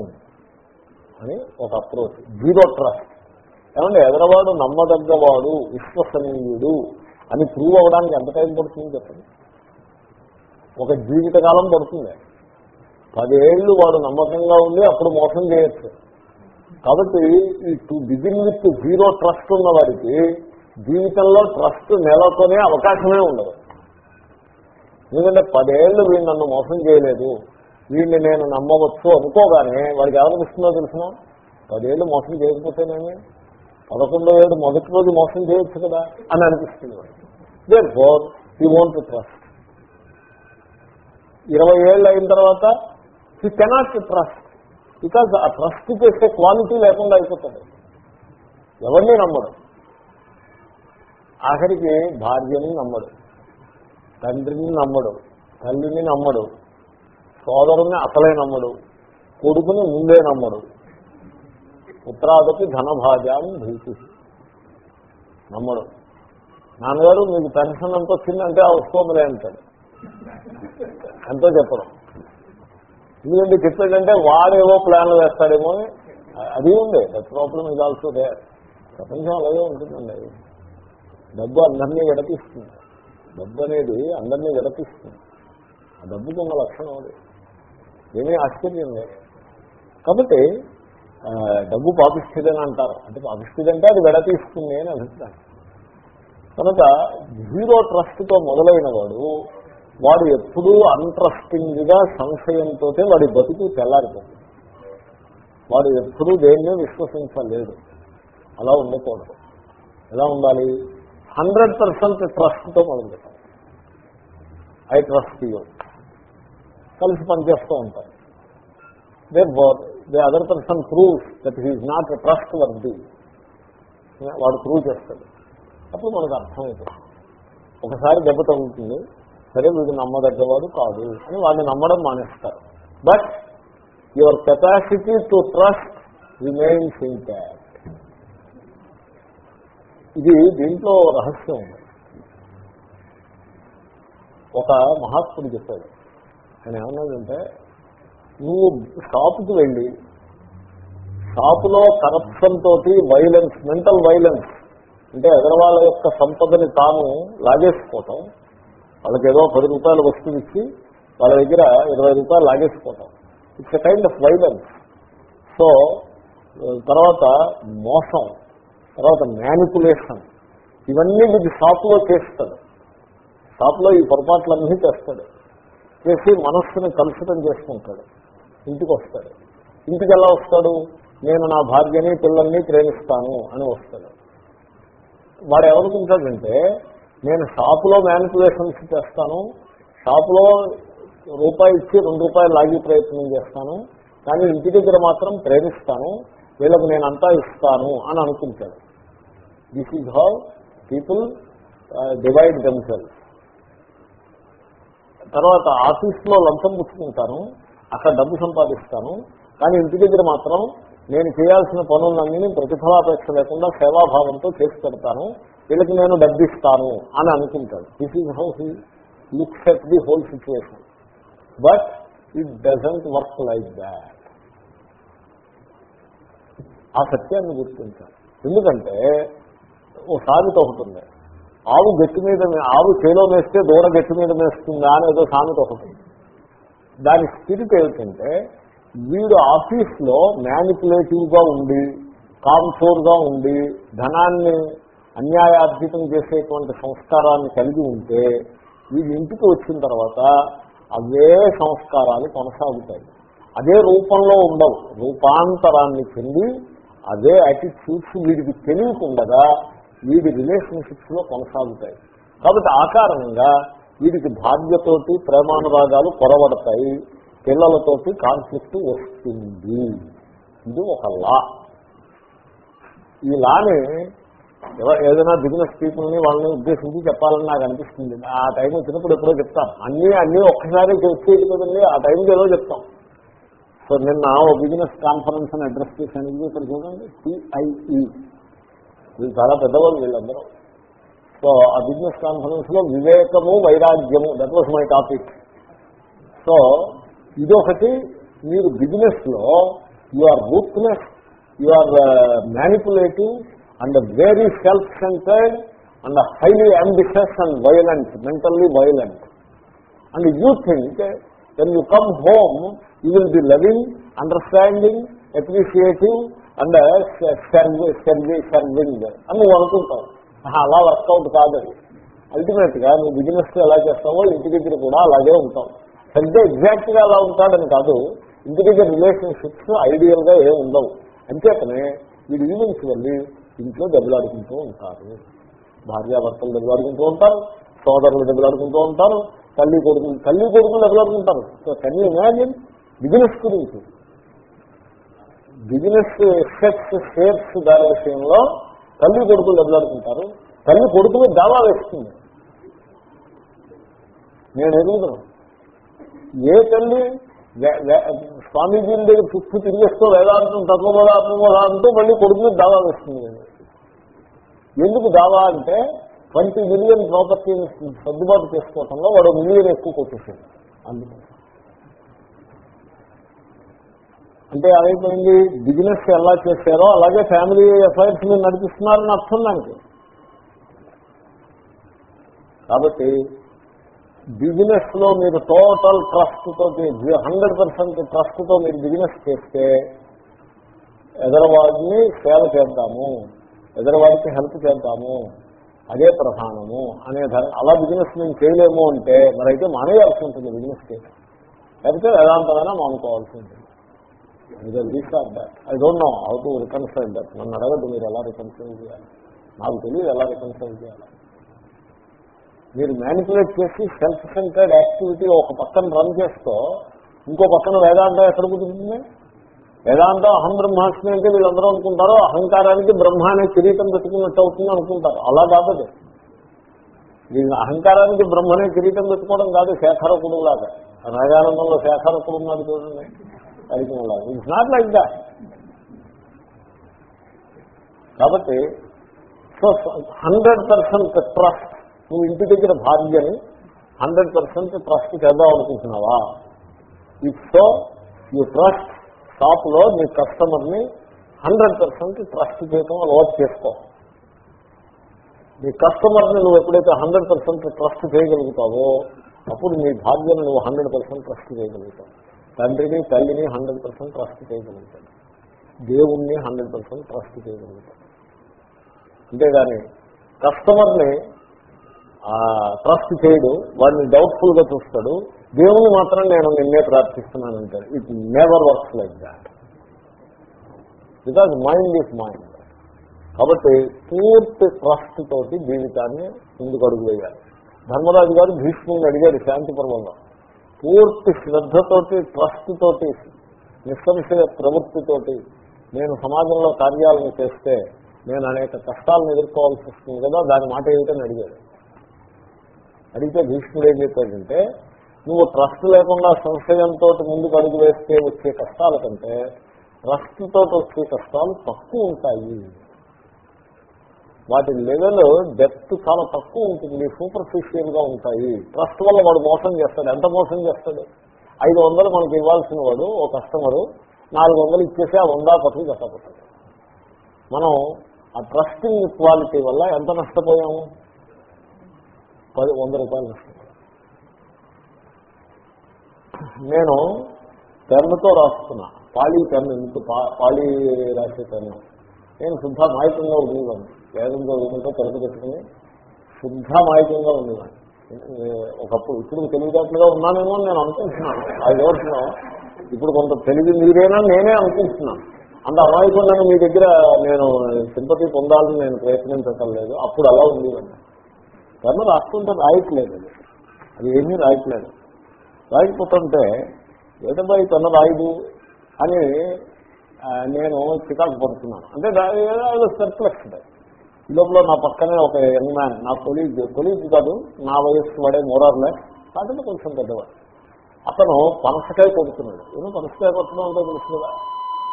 అని ఒక అప్రోచ్ జీరో ట్రస్ట్ ఏమంటే ఎదరవాడు నమ్మదగ్గవాడు విశ్వసనీయుడు అని ప్రూవ్ అవ్వడానికి ఎంత టైం పడుతుంది చెప్పండి? ఒక జీవితకాలం పడుతుంది. పదేళ్ళు వాడు నమ్మకంగా ఉండి అప్పుడు మోసం చేయొచ్చు. కాబట్టి ఈ to begin with zero trust ఉన్న వారికి జీవితంలో ట్రస్ట్ నెలకొనే అవకాశమే ఉండదు. ఎందుకంటే పదేళ్ళు వీడు నన్ను మోసం చేయలేదు వీడిని నేను నమ్మవచ్చు అనుకోగానే వాడికి ఎవరిస్తుందో తెలిసిన పదేళ్ళు మోసం చేయకపోతేనేమి? పదకొండో ఏడు మొదటి రోజు మోసం చేయొచ్చు కదా అని అనిపిస్తుంది therefore you want trust ఇరవై ఏళ్ళు అయిన తర్వాత హీ కెనాట్ ట్రస్ట్ బికాజ్ ఆ ట్రస్ట్ చేసే క్వాలిటీ లేకుండా అయిపోతుంది. ఎవరిని నమ్మడు? ఆఖరికి భార్యని నమ్మడు తండ్రిని నమ్మడు తల్లిని నమ్మడు సోదరుని అసలే నమ్మడు కొడుకుని ముందే నమ్మడు. ఉత్తరాదకి ధనభాజాన్ని భీతి. నమ్మడు. నాన్నగారు మీకు పెన్షన్ ఎంత వచ్చిందంటే ఆ వస్తుందిలే అంటాడు. ఎంతో చెప్పడం. ఎందుకంటే చెప్పాడంటే వాడేవో ప్లాన్లు వేస్తాడేమో అని అది ఉంది. దట్ ప్రాబ్లం ఇది ఆల్సో దే ప్రపంచం అలాగే ఉంటుందండి డబ్బు అందరినీ విడపిస్తుంది డబ్బు అనేది అందరినీ విడపిస్తుంది ఆ డబ్బుకి ఉన్న లక్షణం అది. ఏమీ ఆశ్చర్యం లేదు. కాబట్టి డబ్బు డబ్బు అని అంటారు. అంటే పాపిస్తుందంటే అది విడతీస్తుంది అని అభిప్రాయం. కనుక జీరో ట్రస్ట్తో మొదలైన వాడు వాడు ఎప్పుడూ అంట్రస్టింగ్గా సంశయంతో వాడి బతుకు తెల్లారిపోతుంది. వాడు ఎప్పుడూ దేన్ని విశ్వసించలేడు అలా ఉండకూడదు. ఎలా ఉండాలి? హండ్రెడ్ పర్సెంట్ ట్రస్ట్తో మనం పెట్టాలి. I trust you. కలిసి పనిచేస్తూ ఉంటారు. They they other person prove that he is not trustworthy. వాడు ప్రూవ్ చేస్తాడు. అప్పుడు మనకు అర్థమవుతుంది ఒకసారి దెబ్బ తగ్గుతుంది సరే వీడు నమ్మదగ్గవాడు కాదు అని వాడిని నమ్మడం మానేస్తారు. But your capacity to trust remains intact ఇది దీంట్లో రహస్యం. ఉంది ఒక మహాత్ముడు చెప్పాడు. ఆయన ఏమన్నాడంటే నువ్వు షాపుకి వెళ్ళి షాపులో కరప్షన్ తోటి వైలెన్స్ మెంటల్ వైలెన్స్ అంటే ఎదరవాళ్ళ యొక్క సంపదని తాను లాగేసుకోవటం వాళ్ళకి ఏదో పది రూపాయలు వస్తువు ఇచ్చి వాళ్ళ దగ్గర ఇరవై రూపాయలు లాగేసిపోతాం. It's a kind of violence so తర్వాత మోసం తర్వాత మ్యానిపులేషన్ ఇవన్నీ వీడి షాప్లో చేస్తాడు. షాప్లో ఈ పొరపాట్లన్నీ చేస్తాడు. చేసి మనస్సుని కలుషితం చేసుకుంటాడు. ఇంటికి వస్తాడు ఇంటికి ఎలా వస్తాడు? నేను నా భార్యని పిల్లల్ని ప్రేమిస్తాను అని వస్తాడు. వాడు ఏమనుకుంటాడంటే నేను షాపులో మ్యానిపులేషన్స్ చేస్తాను. షాపులో రూపాయి ఇచ్చి రెండు రూపాయలు లాగి ప్రయత్నం చేస్తాను. కానీ ఇంటి దగ్గర మాత్రం ప్రేమిస్తాను. వీళ్ళకు నేను అంతా ఇస్తాను అని అనుకుంటాడు. This is how people divide themselves తర్వాత ఆఫీస్లో లంచం పుచ్చుకుంటాను. అక్కడ డబ్బు సంపాదిస్తాను. కానీ ఇంటి దగ్గర మాత్రం నేను చేయాల్సిన పనులన్నీ ప్రతిఫలాపేక్ష లేకుండా సేవాభావంతో చేసి పెడతాను. వీళ్ళకి నేను డబ్బిస్తాను అని అనుకుంటాడు. This is how he looks at the whole situation but it doesn't work like that ఆ సత్యాన్ని గుర్తించాలి. ఎందుకంటే ఓ సామెత ఒకటి ఉంది. ఆవు గట్టి మీద ఆవు చేలో వేస్తే దూర గట్టి మీద వేస్తుందా అని సామెత ఒకటి ఉంది. దాని స్పిరిట్ ఏమిటంటే వీడు ఆఫీస్లో మ్యానిపులేటివ్గా ఉండి కాన్ఫోర్గా ఉండి ధనాన్ని అన్యాయార్జితం చేసేటువంటి సంస్కారాన్ని కలిగి ఉంటే వీడి ఇంటికి వచ్చిన తర్వాత అవే సంస్కారాలు కొనసాగుతాయి. అదే రూపంలో ఉండవు. రూపాంతరాన్ని చెంది అదే యాటిట్యూడ్స్ వీడికి తెలియకుండగా వీడి రిలేషన్షిప్స్లో కొనసాగుతాయి. కాబట్టి ఆ కారణంగా వీడికి భార్యతోటి ప్రేమానురాగాలు కొరవడతాయి. పిల్లలతోటి కాన్ఫ్లిక్ట్ వస్తుంది. ఇది ఒక లా ఈ లాని ఏదైనా బిజినెస్ పీపుల్ని వాళ్ళని ఉద్దేశించి చెప్పాలని నాకు అనిపిస్తుంది. ఆ టైం వచ్చినప్పుడు ఎప్పుడో చెప్తాం. అన్నీ అన్నీ ఒక్కసారి వచ్చేది కదండి ఆ టైంకి ఏదో చెప్తాం. సో నిన్న ఓ బిజినెస్ కాన్ఫరెన్స్ అని అడ్రస్ చేశాను. ఇక్కడ చూడండి. సిఐఈ వీళ్ళు చాలా పెద్దవాళ్ళు వీళ్ళందరూ. సో ఆ బిజినెస్ కాన్ఫరెన్స్లో వివేకము వైరాగ్యము that was my topic so ఇదొకటి మీరు బిజినెస్లో you are ruthless you are manipulating and very self centred and highly ambitious and violent mentally violent and you think when you come home you will be loving understanding appreciating and serving అని నువ్వు అనుకుంటావు. అలా వర్కౌట్ కాదు. అల్టిమేట్గా నువ్వు బిజినెస్ ఎలా చేస్తావో ఇంటి దగ్గర కూడా అలాగే ఉంటావు. సరిగ్గా ఎగ్జాక్ట్గా అలా ఉంటాడని కాదు. ఇంటి దగ్గర రిలేషన్షిప్స్ ఐడియల్గా ఏమి ఉండవు. అంచేతనే వీడు ఈవెంట్స్ వెళ్ళి ఇంట్లో దెబ్బలాడుకుంటూ ఉంటారు. భార్యాభర్తలు దెబ్బలాడుకుంటూ ఉంటారు సోదరులు దెబ్బలాడుకుంటూ ఉంటారు తల్లి కొడుకులు తల్లి కొడుకులు దెబ్బలాడుకుంటారు. సో కెన్ ఇమాజిన్ బిజినెస్ గురించి? బిజినెస్ ఎఫెక్ట్స్ షేర్స్ దాని విషయంలో తల్లి కొడుకులు దెబ్బలాడుకుంటారు. తల్లి కొడుకులు దావా వేస్తుంది. నేను ఎదుగుతున్నాను ఏ తల్లి వే- స్వామీజీల దగ్గర చుట్టూ తిరిగేస్తూ వేదాంతం తత్వబోధ ఆత్మబోధ అంటూ మళ్ళీ కొడుకుని దావా వేస్తుంది ఎందుకు దావా అంటే ట్వంటీ మిలియన్ ప్రాపర్టీని సర్దుబాటు చేసుకోవటంలో వాడు మిలియన్ ఎక్కువ కొట్టేసాడు అందుకని అంటే అదేమైంది బిజినెస్ ఎలా చేశారో అలాగే ఫ్యామిలీ అఫైర్స్ మీరు నడిపిస్తున్నారని అర్థం దానికి కాబట్టి బిజినెస్లో మీరు టోటల్ ట్రస్ట్ తోటి హండ్రెడ్ పర్సెంట్ ట్రస్ట్తో మీరు బిజినెస్ చేస్తే ఎదరవాడిని సేవ చేద్దాము ఎదరవాడికి హెల్ప్ చేద్దాము అదే ప్రధానము అనే అలా బిజినెస్ మేము చేయలేము అంటే మరి అయితే మానేయాల్సి ఉంటుంది బిజినెస్ చేయడం లేకపోతే వేదాంతమైనా మానుకోవాల్సి ఉంటుంది. I don't know how to reconcile that నన్ను అడగద్దు మీరు ఎలా రికన్సైల్ చేయాలి. నాకు తెలియదు ఎలా రికన్సైల్ చేయాలి. మీరు మ్యానిపులేట్ చేసి సెల్ఫ్ సెంటర్డ్ యాక్టివిటీ ఒక పక్కన రన్ చేస్తూ ఇంకో పక్కన వేదాంతం ఎక్కడ కుదురుతుంది? వేదాంతం అహం బ్రహ్మాస్మి అంటే వీళ్ళందరూ అనుకుంటారు అహంకారానికి బ్రహ్మ అనే కిరీటం పెట్టుకున్నట్టు అవుతుంది అనుకుంటారు. అలా కాదది వీళ్ళ అహంకారానికి బ్రహ్మనే కిరీటం పెట్టుకోవడం కాదు శేఖరకుడు లాగా. రాగానందంలో శేఖరకుడు ఉన్నది చూడండి కలిగినలాగా ఇట్స్ నాట్ లైక్ దా కాబట్టి సో హండ్రెడ్ పర్సెంట్ ట్రస్ట్ నువ్వు ఇంటి దగ్గర భార్యని హండ్రెడ్ పర్సెంట్ ట్రస్ట్ చేద్దాం అనుకుంటున్నావా? ఇప్పుడు ఈ యూ ట్రస్ట్ షాప్లో నీ కస్టమర్ని హండ్రెడ్ పర్సెంట్ ట్రస్ట్ చేయటం అలవాటు చేసుకో. నీ కస్టమర్ని నువ్వు ఎప్పుడైతే హండ్రెడ్ పర్సెంట్ ట్రస్ట్ చేయగలుగుతావో అప్పుడు నీ భార్యను నువ్వు హండ్రెడ్ పర్సెంట్ ట్రస్ట్ చేయగలుగుతావు. తండ్రిని తల్లిని హండ్రెడ్ పర్సెంట్ ట్రస్ట్ చేయగలుగుతాడు దేవుణ్ణి హండ్రెడ్ పర్సెంట్ ట్రస్ట్ చేయగలుగుతాడు అంతేగాని కస్టమర్ని ట్రస్ట్ చేయడు వాడిని డౌట్ఫుల్గా చూస్తాడు. దేవుని మాత్రం నేను నిన్నే ప్రార్థిస్తున్నాను అంటాడు it never works like that because mind is mind కాబట్టి పూర్తి ట్రస్ట్ తోటి జీవితాన్ని ముందుకు అడుగు వేయాలి. ధర్మరాజు గారు భీష్ముని అడిగాడు శాంతి పర్వంలో పూర్తి శ్రద్ధతోటి ట్రస్ట్ తోటి నిస్సంశయ ప్రవృత్తితోటి నేను సమాజంలో కార్యాలను చేస్తే నేను అనేక కష్టాలను ఎదుర్కోవాల్సి వస్తుంది కదా దాని మాట ఏమిటని అడిగాడు అడిగితే భీష్ముడు ఏం చెప్పాడంటే నువ్వు ట్రస్ట్ లేకుండా సంశయంతో ముందుకు అడుగు వేస్తే వచ్చే కష్టాల కంటే ట్రస్ట్ తోటి వచ్చే కష్టాలు తక్కువ ఉంటాయి. వాటి లెవెల్ డెప్త్ చాలా తక్కువ ఉంటుంది సూపర్ఫిషియల్గా ఉంటాయి. ట్రస్ట్ వల్ల వాడు మోసం చేస్తాడు. ఎంత మోసం చేస్తాడు? ఐదు వందలు మనకి ఇవ్వాల్సిన వాడు ఓ కస్టమరు నాలుగు వందలు ఇచ్చేసి ఆ వందా పట్టుకు కష్టపడతాడు మనం ఆ ట్రస్టింగ్ క్వాలిటీ వల్ల ఎంత నష్టపోయాము? పది వంద రూపాయలు. నేను పెన్నుతో రాస్తున్నా. పాళీ పెన్ను ఇంత పాళీ రాసే పెన్ను. నేను శుద్ధ మాయకంగా ఉండేవాడిని. వేదంతో చదువుకుంటే తలుపు పెట్టుకుని శుద్ధ మాయకంగా ఉండేవాడిని. ఒకప్పుడు ఇప్పుడు తెలివితేటలుగా ఉన్నానేమో అని నేను అనుకుంటున్నాను. ఐదు వర్షం ఇప్పుడు కొంత తెలివి మీరేనా నేనే అనుకుంటున్నాను. అంత అమాయకులను మీ దగ్గర నేను సింపతి పొందాలని నేను ప్రయత్నించటం లేదు. అప్పుడు అలా ఉండేవాడిని. కర్మ రాసుకుంటే రాయట్లేదు. అది అది ఏమీ రాయట్లేదు. రాయకపోతుంటే ఏదబ్బా ఈ పెన్న రాయదు? అని నేను చికాకు పడుతున్నాను. అంటే ఏదో సర్ప్లెక్స్ ఈ లోపల నా పక్కనే ఒక యంగ్ మ్యాన్ నా కొలీగ్ కొలీగ్ కాదు నా వయస్సు వాడే మోరార్లే కాకపోతే కొంచెం పెద్దవాడు. అతను పనసకాయ కొడుతున్నాడు. ఏమో పనసకాయ కొట్టడం అంటే తెలుసు కదా.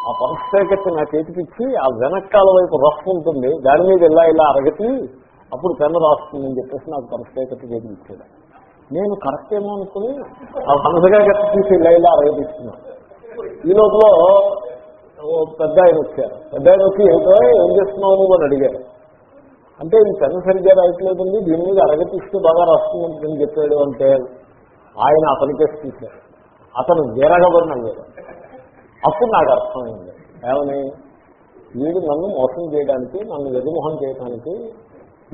ఆ పనసకాయ కట్టి నా చేతికిచ్చి ఆ వెనకాల వైపు రఫ్ ఉంటుంది. దాని మీద ఇలా ఇలా అరగతి అప్పుడు పెన్ను రాస్తుందని చెప్పేసి నాకు పనసకాయ కట్టి ఇచ్చాడు నేను కరెక్ట్ ఏమో అనుకుని ఆ పనసకాయ కట్టి తీసి ఇలా ఇలా అరగతిస్తున్నాను ఈ లోపల పెద్ద ఆయన వచ్చారు. పెద్ద ఆయన వచ్చి ఏంటో ఏం చేస్తున్నావు నువ్వు? అని అడిగారు. అంటే ఇది పెన్ను సరిగ్గా రాయట్లేదండి దీని మీద అరగతిస్తే బాగా రాస్తుందని చెప్పాడు అంటే ఆయన అతనికేసి తీశారు. అతను వీరగబడిన లేదు అప్పుడు నాకు అర్థమైంది. ఏమని? వీడు నన్ను మోసం చేయడానికి నన్ను వెదుమోహం చేయడానికి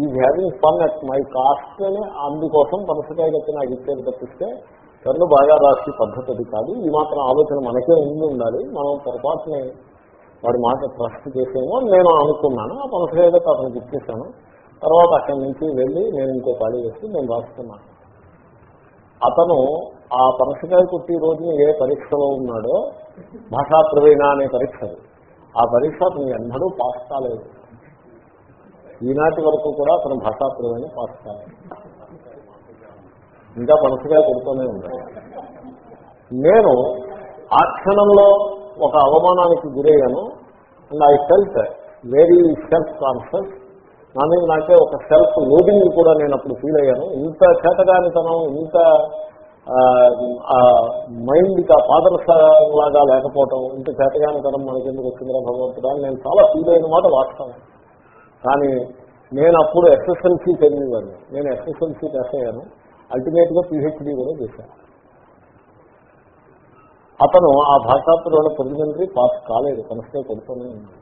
ఈ having fun at my cost అని అందుకోసం పనసకాయ కట్టి నాకు ఇచ్చేది తప్పిస్తే పెన్ను బాగా రాసి పద్ధతి అది కాదు. ఈ మాత్రం ఆలోచన మనకే ఉండి ఉండాలి. మనం పొరపాటుని వాడి మాట ట్రస్ట్ చేసేమో నేను అనుకున్నాను. ఆ పనసకాయ కట్టి అతనికి ఇచ్చేసాను తర్వాత అక్కడి నుంచి వెళ్ళి నేను ఇంకో ఖాళీ వేసి నేను రాస్తున్నాను. అతను ఆ పనసకాయ కొట్టి రోజున ఏ పరీక్షలో ఉన్నాడో భాషా ప్రవీణ అనే పరీక్ష ఆ పరీక్ష అతను ఎన్నడూ పాస్ కాలేదు. ఈనాటి వరకు కూడా అతను భాషా ప్రవీణ ఇంకా మనసుగా కొడుతూనే ఉన్నాడు నేను ఆ క్షణంలో ఒక అవమానానికి గురయ్యాను. And I self very self conscious నా మీద నాకే ఒక సెల్ఫ్ లోడింగ్ కూడా నేను అప్పుడు ఫీల్ అయ్యాను. ఇంత చేతగానితనం ఇంత మైండ్కి ఆ పాదరసలాగా లేకపోవటం ఇంత చేతగానితనం మనకెందుకు వచ్చిందిరా భగవంతుడా నేను చాలా ఫీల్ అయిన మాట వాస్తవం. కానీ నేను అప్పుడు ఎస్ఎస్ఎల్సీ చదివేవాడిని. నేను ఎస్ఎస్ఎల్సీ పాస్ అయ్యాను అల్టిమేట్గా పిహెచ్డీ కూడా చేశాను. అతను ఆ భాషాపురంలో ప్రతిమంత్రి పాస్ కాలేదు. కనస్తే కొడుతూనే ఉంది.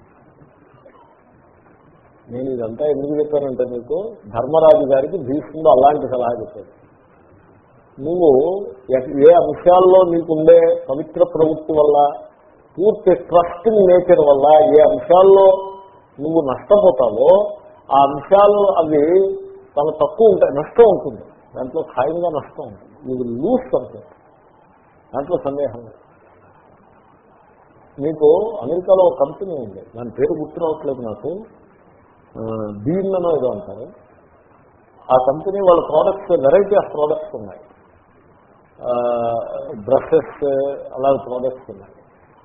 నేను ఇదంతా ఎందుకు చెప్పానంటే మీకు ధర్మరాజు గారికి భీష్ముడు అలాంటి సలహా చెప్పాడు. నువ్వు ఏ అంశాల్లో నీకుండే పవిత్ర ప్రవృత్తి వల్ల పూర్తి ట్రస్టింగ్ నేచర్ వల్ల ఏ అంశాల్లో నువ్వు నష్టపోతావో ఆ అంశాలు అవి చాలా తక్కువ ఉంటాయి. నష్టం ఉంటుంది. దాంట్లో ఖాయంగా నష్టం ఉంటుంది. ఇది లూజ్ సంథింగ్ దాంట్లో సందేహం మీకు అమెరికాలో ఒక కంపెనీ ఉంది. దాని పేరు గుర్తు రావట్లేదు నాకు బీన్ ఏదో అంటారు. ఆ కంపెనీ వాళ్ళ ప్రోడక్ట్స్ వెరైటీ ఆఫ్ ప్రోడక్ట్స్ ఉన్నాయి. బ్రషెస్ అలాంటి ప్రోడక్ట్స్ ఉన్నాయి.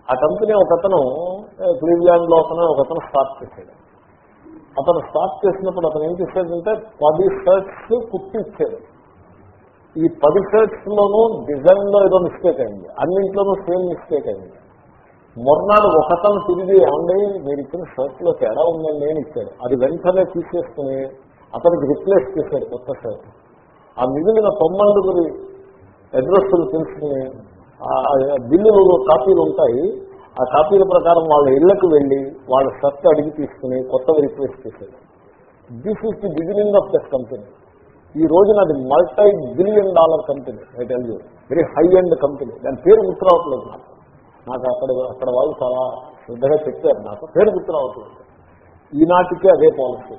ఆ కంపెనీ ఒకతను క్లీవ్లాండ్లో ఒకనే ఒకతను స్టార్ట్ చేశాడు. అతను స్టార్ట్ చేసినప్పుడు అతను ఏం చేశాడంటే పది షర్ట్స్ కుట్టి ఇచ్చాడు ఈ పది షర్ట్స్ లోనూ డిజైన్లో ఏదో మిస్టేక్ అయింది. అన్నింట్లోనూ సేమ్ మిస్టేక్ అయింది. మొన్నాడు ఒకతను తిరిగి ఏమండి మీరు ఇచ్చిన షర్ట్లో తేడా ఉందండి నేను ఇచ్చాడు అది వెంటనే తీసేసుకుని అతనికి రిప్లేస్ చేశాడు కొత్త షర్ట్ ఆ మిగిలిన తొమ్మిదిగురి అడ్రస్లు తెలుసుకుని బిల్లులు కాపీలు ఉంటాయి. ఆ కాపీల ప్రకారం వాళ్ళ ఇళ్ళకు వెళ్ళి వాళ్ళ షర్ట్ అడిగి తీసుకుని కొత్తవి రిక్వెస్ట్ చేశారు this is the beginning of that company ఈ రోజున అది multi billion dollar company I tell you very high and company దాని పేరు గుర్తురావట్లేదు నాకు. నాకు అక్కడ అక్కడ వాళ్ళు చాలా శ్రద్ధగా చెప్పారు. నాకు పేరు గుర్తురావట్లేదు. ఈనాటికే ఈనాటికి అదే పాలసీ.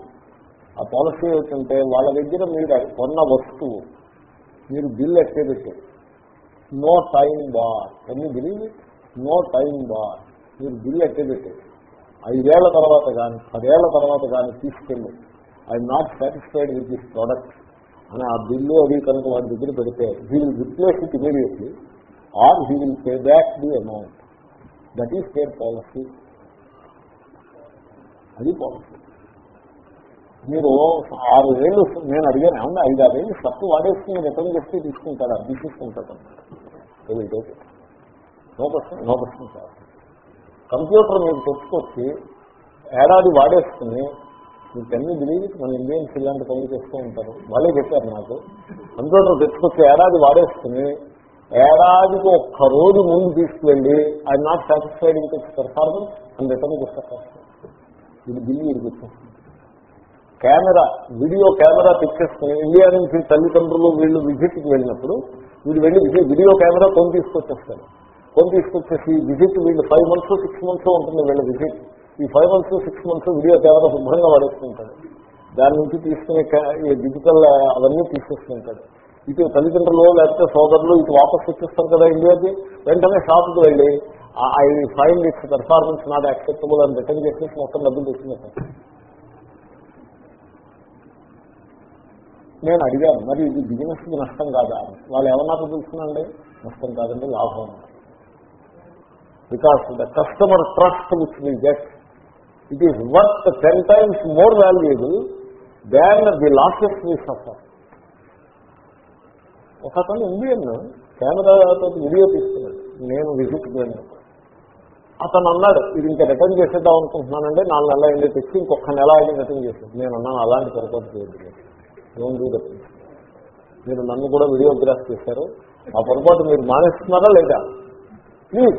ఆ పాలసీ ఏంటంటే వాళ్ళ దగ్గర మీరు కొన్న వస్తువు మీరు బిల్ పెట్టారు? No time bar. ఎన్ని believe it no time bar. మీరు బిల్ ఎక్కేబెట్టి ఐదేళ్ళ తర్వాత కానీ పదేళ్ళ తర్వాత కానీ తీసుకెళ్ళి. I not satisfied with this product అని ఆ బిల్లు అది కనుక వాడి దగ్గర పెడితే he will replace it immediately or he will pay back the amount that is care policy అది పాలసీ మీరు ఆరు వేలు నేను అడిగాను ఏమన్నా ఐదు ఆరు వేలు సత్తు వాడేసుకుని రిటర్న్ చేస్తే తీసుకుంటాడా తీసుకుంటాడు నో ప్రశ్న నో ప్రశ్న సార్ కంప్యూటర్ మీరు తెచ్చుకొచ్చి ఏడాది వాడేసుకుని మీకు అన్ని బిలీవ్ మన ఇండియన్స్ ఇలాంటి పనులు చేస్తూ ఉంటారు. వాళ్ళే చెప్పారు నాకు. కంప్యూటర్ తెచ్చుకొచ్చి ఏడాది వాడేసుకుని ఏడాదికి ఒక్క రోజు ముందు తీసుకువెళ్ళి I not satisfied with performance అని రిటర్న్ చేస్తారు ఇది బిల్లు ఇరిగిస్తుంది కెమెరా వీడియో కెమెరా తెచ్చేసుకుని ఇండియా నుంచి తల్లిదండ్రులు వీళ్ళు విజిట్కి వెళ్ళినప్పుడు వీళ్ళు వెళ్ళి వీడియో కెమెరా కొని తీసుకొచ్చేస్తారు. కొని తీసుకొచ్చేసి విజిట్ వీళ్ళు ఫైవ్ మంత్స్ సిక్స్ మంత్స్ ఉంటుంది వీళ్ళ విజిట్. ఈ five months six months video camera శుభ్రంగా వాడేసుకుంటాడు దాని నుంచి తీసుకునే డిజిటల్ అవన్నీ తీసుకొస్తుంటాడు ఇటు తల్లిదండ్రులు లేకపోతే సోదరులు ఇటు వాపస్ తెచ్చిస్తారు కదా ఇండియాకి వెంటనే షాప్కి వెళ్ళి I find its performance not acceptable అని రిటర్న్ చేసేసి మొత్తం డబ్బులు తెచ్చినట్టు నేను అడిగాను మరి ఇది బిజినెస్కి నష్టం కాదా? వాళ్ళు ఏమన్నారు తెలుసునండి? నష్టం కాదండి లాభం. Because the customer trust which will get it is worth ten times more valuable than the losses we suffer ఒక అతను ఇండియన్ కెమెరాతో వీడియో తీసుకున్నాడు నేను విజిట్ వెళ్ళినప్పుడు అతను అన్నాడు ఇది ఇంకా రిటర్న్ చేసేద్దాం అనుకుంటున్నానంటే నాలుగు నెలలు అయింది తెచ్చి ఇంకొక నెల అయింది రిటర్న్ చేసేది నేను అన్నాను అలాంటి పొరపాటు చేయదు డోంట్ డూ దట్ మీరు నన్ను కూడా వీడియోగ్రాఫ్ చేశారు. ఆ పొరపాటు మీరు మానేస్తున్నారా లేదా? ప్లీజ్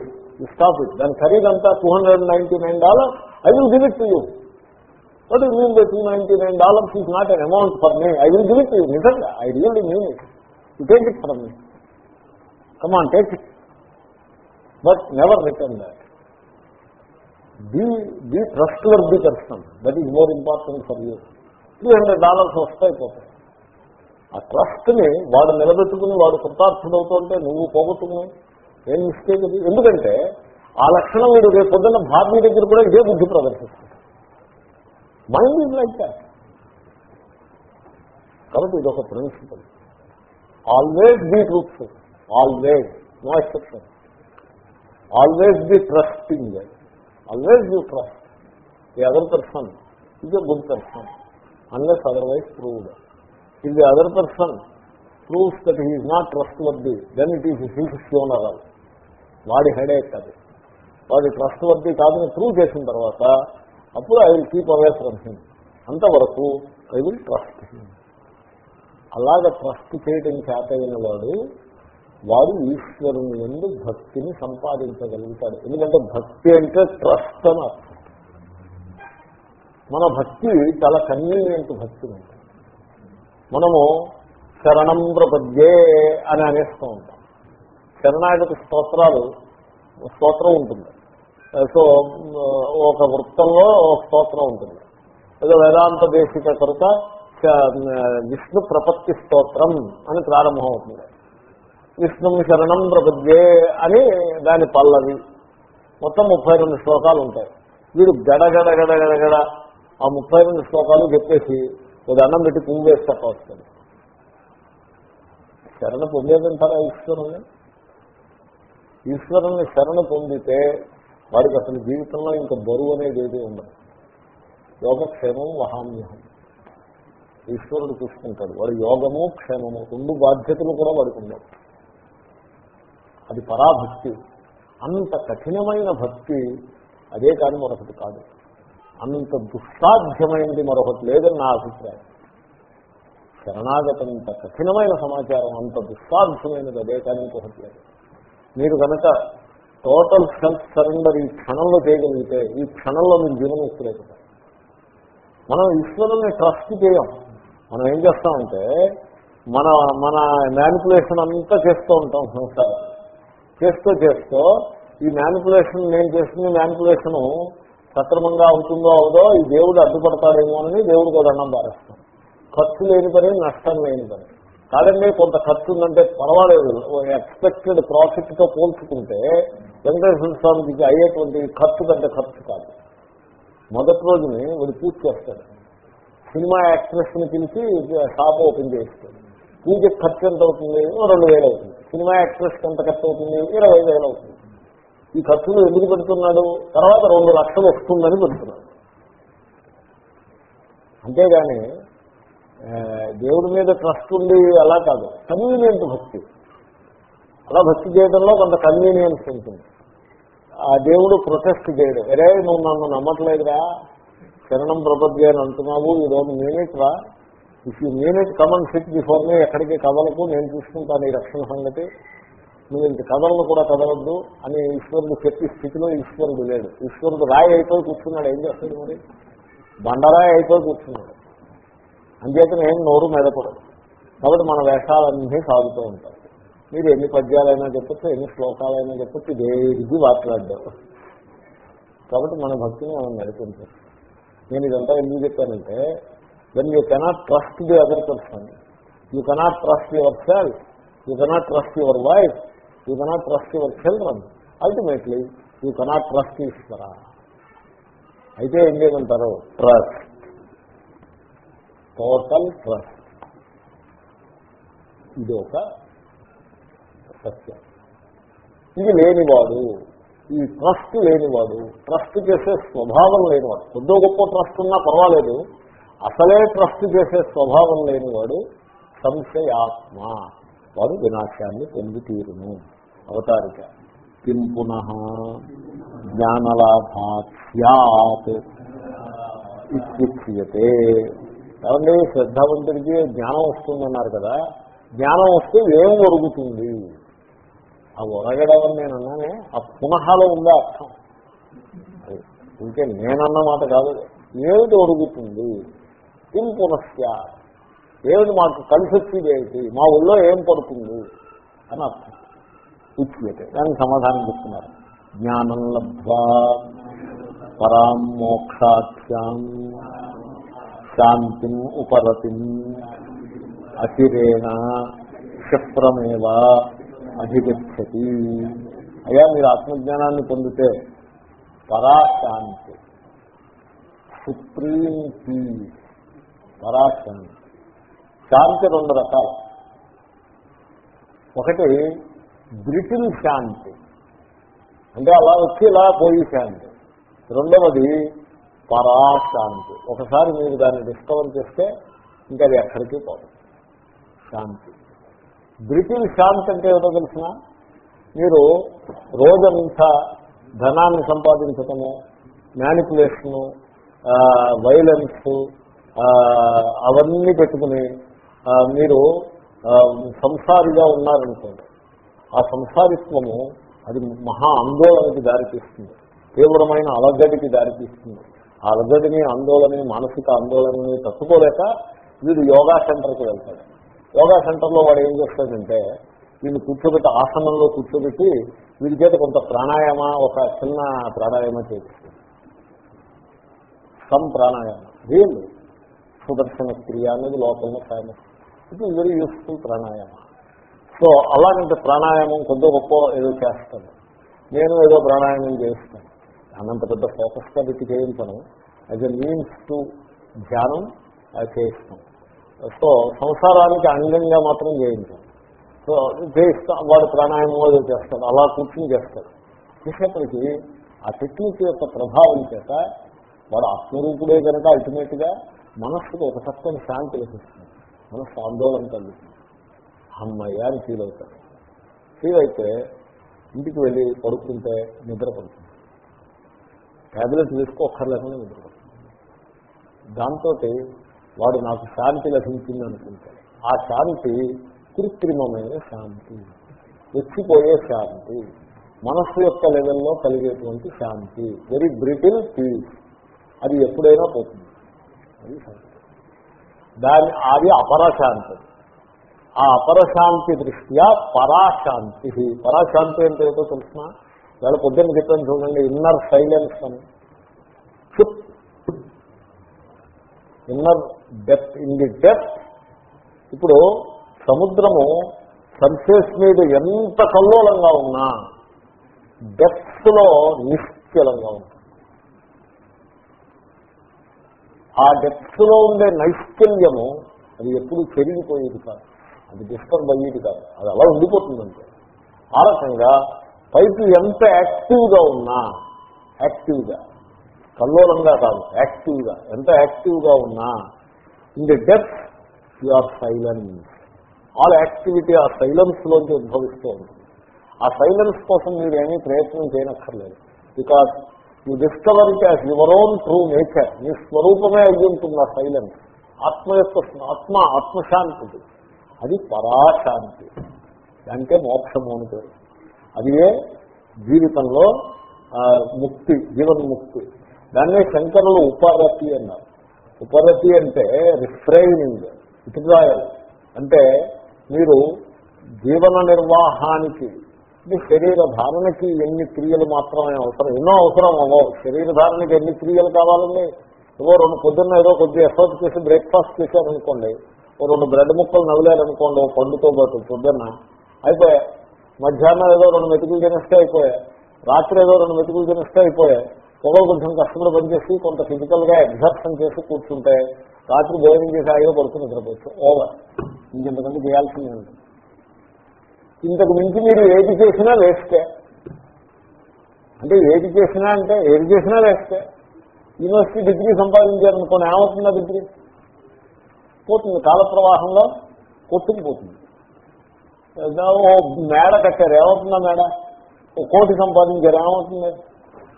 స్టాప్ ఇట్ దాని ఖరీదంతా two hundred ninety nine dollar I will give it to you what is mean two ninety nine dollars is not an amount for me I will give it you నిజంగా I really mean it you take it from me come on take it but never return that be be trustworthy person that is more important for you three hundred dollars వస్తాయి పోతాయి ఆ ట్రస్ట్ని వాడు నిలబెట్టుకుని వాడు కృతార్థుడవుతుంటే నువ్వు పోగొట్టుకుని ఏం మిస్టేక్ అది? ఎందుకంటే ఆ లక్షణం మీరు రేపు పొద్దున్న భార్య దగ్గర కూడా ఇదే బుద్ధి ప్రదర్శిస్తుంది. మైండ్ ఈజ్ లైక్ దాట్ కాబట్టి ఇది ఒక principle always be truthful always no exception always be trusting always be trust the other person ఇదే good person unless otherwise proved if the other person proof that he is not trustworthy then it is his funeral వాడి హెడేక్ అది. వాడి ట్రస్ట్ వర్ది కాదని ప్రూవ్ చేసిన తర్వాత అప్పుడు I will keep away from him అంతవరకు ఐ విల్ ట్రస్ట్ హిమ్ అలాగ ట్రస్ట్ చేయడం చేతైన వాడు వాడు ఈశ్వరుని ఎందు భక్తిని సంపాదించగలుగుతాడు. ఎందుకంటే భక్తి అంటే ట్రస్ట్ అని అర్థం మన భక్తి చాలా కన్వీనియంట్ భక్తి ఉంటుంది. మనము శరణం ప్రపద్యే అని అనేస్తూ ఉంటాం. శరణాగతి స్తోత్రాలు స్తోత్రం ఉంటుంది. సో ఒక వృత్తంలో ఒక స్తోత్రం ఉంటుంది. ఏదో వేదాంత దేశిక కనుక విష్ణు ప్రపత్తి స్తోత్రం అని ప్రారంభం అవుతుంది. విష్ణు శరణం ప్రపద్యే అని దాని పల్లవి. మొత్తం ముప్పై రెండు శ్లోకాలు ఉంటాయి. వీడు గడగడ గడగడగడ ఆ ముప్పై రెండు శ్లోకాలు చెప్పేసి ఒక దండం పెట్టి పువ్వు వేసి వస్తుంది శరణ పొందేదంటారా ఈశ్వరుని ఈశ్వరుని శరణ పొందితే వాడికి అసలు జీవితంలో ఇంకా బరువు అనేది ఏది ఉండదు. యోగక్షేమం మహామ్యహం ఈశ్వరుడు చూసుకుంటాడు. వాడు యోగము క్షేమము రెండు బాధ్యతలు కూడా వాడికి ఉండవు. అది పరాభక్తి. అంత కఠినమైన భక్తి అదే కానీ మరొకటి కాదు. అంత దుస్సాధ్యమైనది మరొకటి లేదని నా అభిప్రాయం. శరణాగతంత కఠినమైన సమాచారం అంత దుస్సాధ్యమైనది అదే కానీ ఇంకొకటి లేదు. మీరు కనుక టోటల్ సెల్ఫ్ సరెండర్ ఈ క్షణంలో చేయగలిగితే ఈ క్షణంలో మీరు జీవనం ఎత్తులేకపోతారు మనం ఈశ్వరుని ట్రస్ట్ చేయం. మనం ఏం చేస్తామంటే మన మన మ్యానిపులేషన్ అంతా చేస్తూ ఉంటాం సంసారం చేస్తూ చేస్తూ ఈ మ్యానిపులేషన్ నేను చేస్తున్న మ్యానిపులేషను సక్రమంగా అవుతుందో అవుదో ఈ దేవుడు అడ్డుపడతాడేమో అని దేవుడికి కూడా దండం పారేస్తాం. ఖర్చు లేని పని నష్టం లేని పని. కాదండి కొంత ఖర్చు ఉందంటే పర్వాలేదు. ఎక్స్పెక్టెడ్ ప్రాఫిట్తో పోల్చుకుంటే వెంకటేశ్వర స్వామికి అయ్యేటువంటి ఖర్చు కంటే ఖర్చు కాదు. మొదటి రోజుని వీడు పూజ చేస్తాడు. సినిమా యాక్ట్రెస్ని పిలిచి షాప్ ఓపెన్ చేస్తాడు పూజకి ఖర్చు ఎంత అవుతుంది? రెండు వేలు అవుతుంది. సినిమా యాక్ట్రెస్ ఎంత ఖర్చు అవుతుంది? ఇరవై వేలు అవుతుంది. ఈ ఖర్చులు ఎందుకు పెడుతున్నాడు? తర్వాత రెండు లక్షలు వస్తుందని పెడుతున్నాడు. అంతేగాని దేవుడి మీద ట్రస్ట్ ఉండి అలా కాదు. కన్వీనియంట్ భక్తి. అలా భక్తి చేయడంలో కొంత కన్వీనియన్స్ ఉంటుంది. ఆ దేవుడు ప్రొటెస్ట్ చేయడు. ఎరే నువ్వు నన్ను నమ్మట్లేదురా. శరణం ప్రపద్య అని అంటున్నావు ఈరోజు నేనేట్రా ఇఫ్ యూ నేనేట్ కమన్ సిట్ బిఫోర్ నే ఎక్కడికి కదలకు నేను చూసుకుంటాను ఈ రక్షణ సంగతి. నువ్వు ఇంక కథలను కూడా కదలద్దు అని ఈశ్వరుడు చెప్పి స్థితిలో ఈశ్వరుడు లేడు. ఈశ్వరుడు రాయి అయిపోయి కూర్చున్నాడు. ఏం చేస్తాడు మరి? బండరాయి అయిపోయి కూర్చున్నాడు. అంచేతన ఏం నోరు మెదపడదు కాబట్టి మన వేషాలన్నీ సాగుతూ ఉంటాయి. మీరు ఎన్ని పద్యాలైనా చెప్పచ్చు ఎన్ని శ్లోకాలైనా చెప్పచ్చు దేనికి మాట్లాడ్డారు కాబట్టి మన భక్తిని మనం నడిపించాలి నేను ఇదంతా ఎందుకు చెప్పానంటే then you cannot trust the other person you cannot trust yourself you cannot trust your wife you cannot trust your children ultimately you cannot trust Ishwara అయితే ఏం చేయమంటారు? ట్రస్ట్ టోటల్ ట్రస్ట్ ఇది ఒక సత్యం. ఇది లేనివాడు. ఈ ట్రస్ట్ లేనివాడు. ట్రస్ట్ చేసే స్వభావం లేనివాడు. కొద్దో గొప్ప ట్రస్ట్ ఉన్నా పర్వాలేదు. అసలే ట్రస్ట్ చేసే స్వభావం లేనివాడు సంశయాత్మ. వాడు వినాశాన్ని పొంది తీరును అవతారిక. కిం పునః జ్ఞానలాభాత్ ఇత్యుచ్యతే. ఏమండి శ్రద్ధావంతుడికి జ్ఞానం వస్తుందన్నారు కదా జ్ఞానం వస్తే ఏం ఒరుగుతుంది? ఆ ఒరగడం అని నేను అన్నానే ఆ పునఃలో ఉందా అర్థం. ఇంకే నేనన్న మాట కాదు. ఏమిటి ఒరుగుతుంది? ఇం పునస్య. ఏమిటి మాకు కలిసి వచ్చేది ఏమిటి? మా ఊళ్ళో ఏం పడుతుంది? అని అర్థం. ఉచ్యతే దానికి సమాధానం చెప్తున్నారు. జ్ఞానం లబ్ధ్వా పరాం మోక్షాఖ్యాం శాంతిం ఉపరతిం అచిరేణ క్షిప్రమేవ అధిగచ్చతి. అయ్యా మీరు ఆత్మజ్ఞానాన్ని పొందితే పరాశాంతి. Supreme piece పరాశాంతి. శాంతి రెండు రకాలు. ఒకటి బ్రిటిల్ శాంతి. అంటే అలా వచ్చి ఇలా పోయి శాంతి. రెండవది పరాశాంతి. ఒకసారి మీరు దాన్ని డిస్కవర్ చేస్తే ఇంకా అది ఎక్కడికి పోదు. శాంతి. బ్రిటిల్ శాంతి అంటే ఏదో తెలిసిన? మీరు రోజంతా ధనాన్ని సంపాదించటము మ్యానిపులేషను వైలెన్స్ అవన్నీ పెట్టుకుని మీరు సంసారిగా ఉన్నారనుకోండి. ఆ సంసారిత్వము అది మహా ఆందోళనకి దారితీస్తుంది. తీవ్రమైన అలగడికి దారితీస్తుంది. ఆ అలగడిని ఆందోళనని మానసిక ఆందోళనని తట్టుకోలేక వీడు యోగా సెంటర్కి వెళ్తాడు. యోగా సెంటర్లో వాడు ఏం చేస్తాడంటే వీళ్ళు కూర్చోబెట్టి ఆసనంలో కూర్చోబెట్టి వీడి చేత కొంత ప్రాణాయామ ఒక చిన్న ప్రాణాయామ చేస్తుంది సమ్ ప్రాణాయామ. రియల్ సుదర్శన క్రియ అనేది లోపల famous it is very useful pranayama. So అలాగంటే ప్రాణాయామం కొద్ది గొప్ప ఏదో చేస్తాను నేను ఏదో ప్రాణాయామం చేస్తాను. అనంత పెద్ద ఫోకస్గా పెట్టి చేయించను యాజ్ ఎ మీన్స్ టు ధ్యానం చేయిస్తాం సో సంసారానికి అంగంగా మాత్రం చేయించాం. సో చేయిస్తాం వాడు ప్రాణాయామం ఏదో చేస్తాడు. అలా కూర్చుని చేస్తాడు. చేసేప్పటికీ ఆ టెక్నిక్ యొక్క ప్రభావం చేత వాడు ఆత్మరూపుడే కనుక అల్టిమేట్గా మనస్సుకు ఒక చక్కని శాంతి లభిస్తుంది. మనస్సు ఆందోళన కలుగుతుంది. అమ్మయ్య అని ఫీల్ అవుతాడు ఫీల్ అయితే ఇంటికి వెళ్ళి పడుకుంటే నిద్ర పడుతుంది. ట్యాబ్లెట్ తీసుకోక్కర్లేకుండా నిద్ర పడుతుంది. దాంతో వాడు నాకు శాంతి లభించింది అనుకుంటాడు ఆ శాంతి కృత్రిమమైన శాంతి వచ్చిపోయే శాంతి మనస్సు యొక్క లెవెల్లో కలిగేటువంటి శాంతి వెరీ బ్రిటిల్ పీస్ అది ఎప్పుడైనా పోతుంది. అది శాంతి. దాని అది అపరశాంతి ఆ అపరశాంతి దృష్ట్యా పరాశాంతి. పరాశాంతి అంటే ఏదో తెలిసిన? వేళ పొద్దున్న చెప్పాను చూడండి ఇన్నర్ సైలెన్స్ అని. Inner depth in the depth ఇప్పుడు సముద్రము సర్ఫేస్ మీద ఎంత కల్లోలంగా ఉన్నా డెప్త్లో నిశ్చలంగా ఉంటుంది ఆ డెప్త్లో ఉండే నైశ్చల్యము అది ఎప్పుడు చెరిగిపోయేది కాదు. అది డిస్టర్బ్ అయ్యేది కాదు. అది అలా ఉండిపోతుందంటే. ఆ రకంగా పైకి ఎంత యాక్టివ్గా ఉన్నా యాక్టివ్గా కల్లోలంగా కాదు యాక్టివ్గా ఎంత యాక్టివ్గా ఉన్నా in the depth you are silence all activity ఆ సైలెన్స్లోంచి ఉద్భవిస్తూ ఉంటుంది. ఆ సైలెన్స్ కోసం మీరు ఏమీ ప్రయత్నం చేయనక్కర్లేదు. Because you discover it as your own true nature మీ స్వరూపమే అయ్యి ఉంటుంది ఆ సైలెన్స్ ఆత్మ యొక్క ఆత్మ ఆత్మశాంతి అది పరాశాంతి. దానికే మోక్షము అని పేరు. అదే జీవితంలో ముక్తి జీవన్ముక్తి దాన్నే శంకరులు ఉపరతి అన్నారు. ఉపరతి అంటే రిఫ్రైనింగ్ విత్డ్రాయల్. అంటే మీరు జీవన నిర్వాహానికి మీ శరీర ధారణకి ఎన్ని క్రియలు మాత్రమే అవసరం. ఎన్నో అవసరం అవో శరీర ధారణకి ఎన్ని క్రియలు కావాలండి? ఏవో రెండు పొద్దున్న ఏదో కొద్దిగా ఎఫర్ట్ చేసి బ్రేక్ఫాస్ట్ చేశారనుకోండి రెండు బ్రెడ్ ముక్కలు నవ్వలేరనుకోండి ఓ పండుతో పాటు పొద్దున్న అయిపోయా. మధ్యాహ్నం ఏదో రెండు మెతుకులు తినేస్తే అయిపోయా. రాత్రి ఏదో రెండు మెతుకులు తినేస్తే అయిపోయా. పొగలు కొంచెం కష్టపడి పనిచేసి కొంత ఫిజికల్గా ఎగ్జర్షన్ చేసి కూర్చుంటే రాత్రి భోజనం చేసి ఆగిలో పడుకుని నిద్రపోవచ్చు. ఓవర్. ఇంకెంతకంటే చేయాల్సిందే ఉంటుంది ఇంతకు మించి మీరు ఏది చేసినా వేస్తే అంటే ఏది చేసినా అంటే ఏది చేసినా వేస్తే యూనివర్సిటీ డిగ్రీ సంపాదించారనుకోండి ఏమవుతుందా డిగ్రీ? పోతుంది కాల ప్రవాహంలో కొట్టుకుపోతుంది ఓ మేడ కట్టారు. ఏమవుతుందా మేడ? ఓ కోటి సంపాదించారు. ఏమవుతుంది?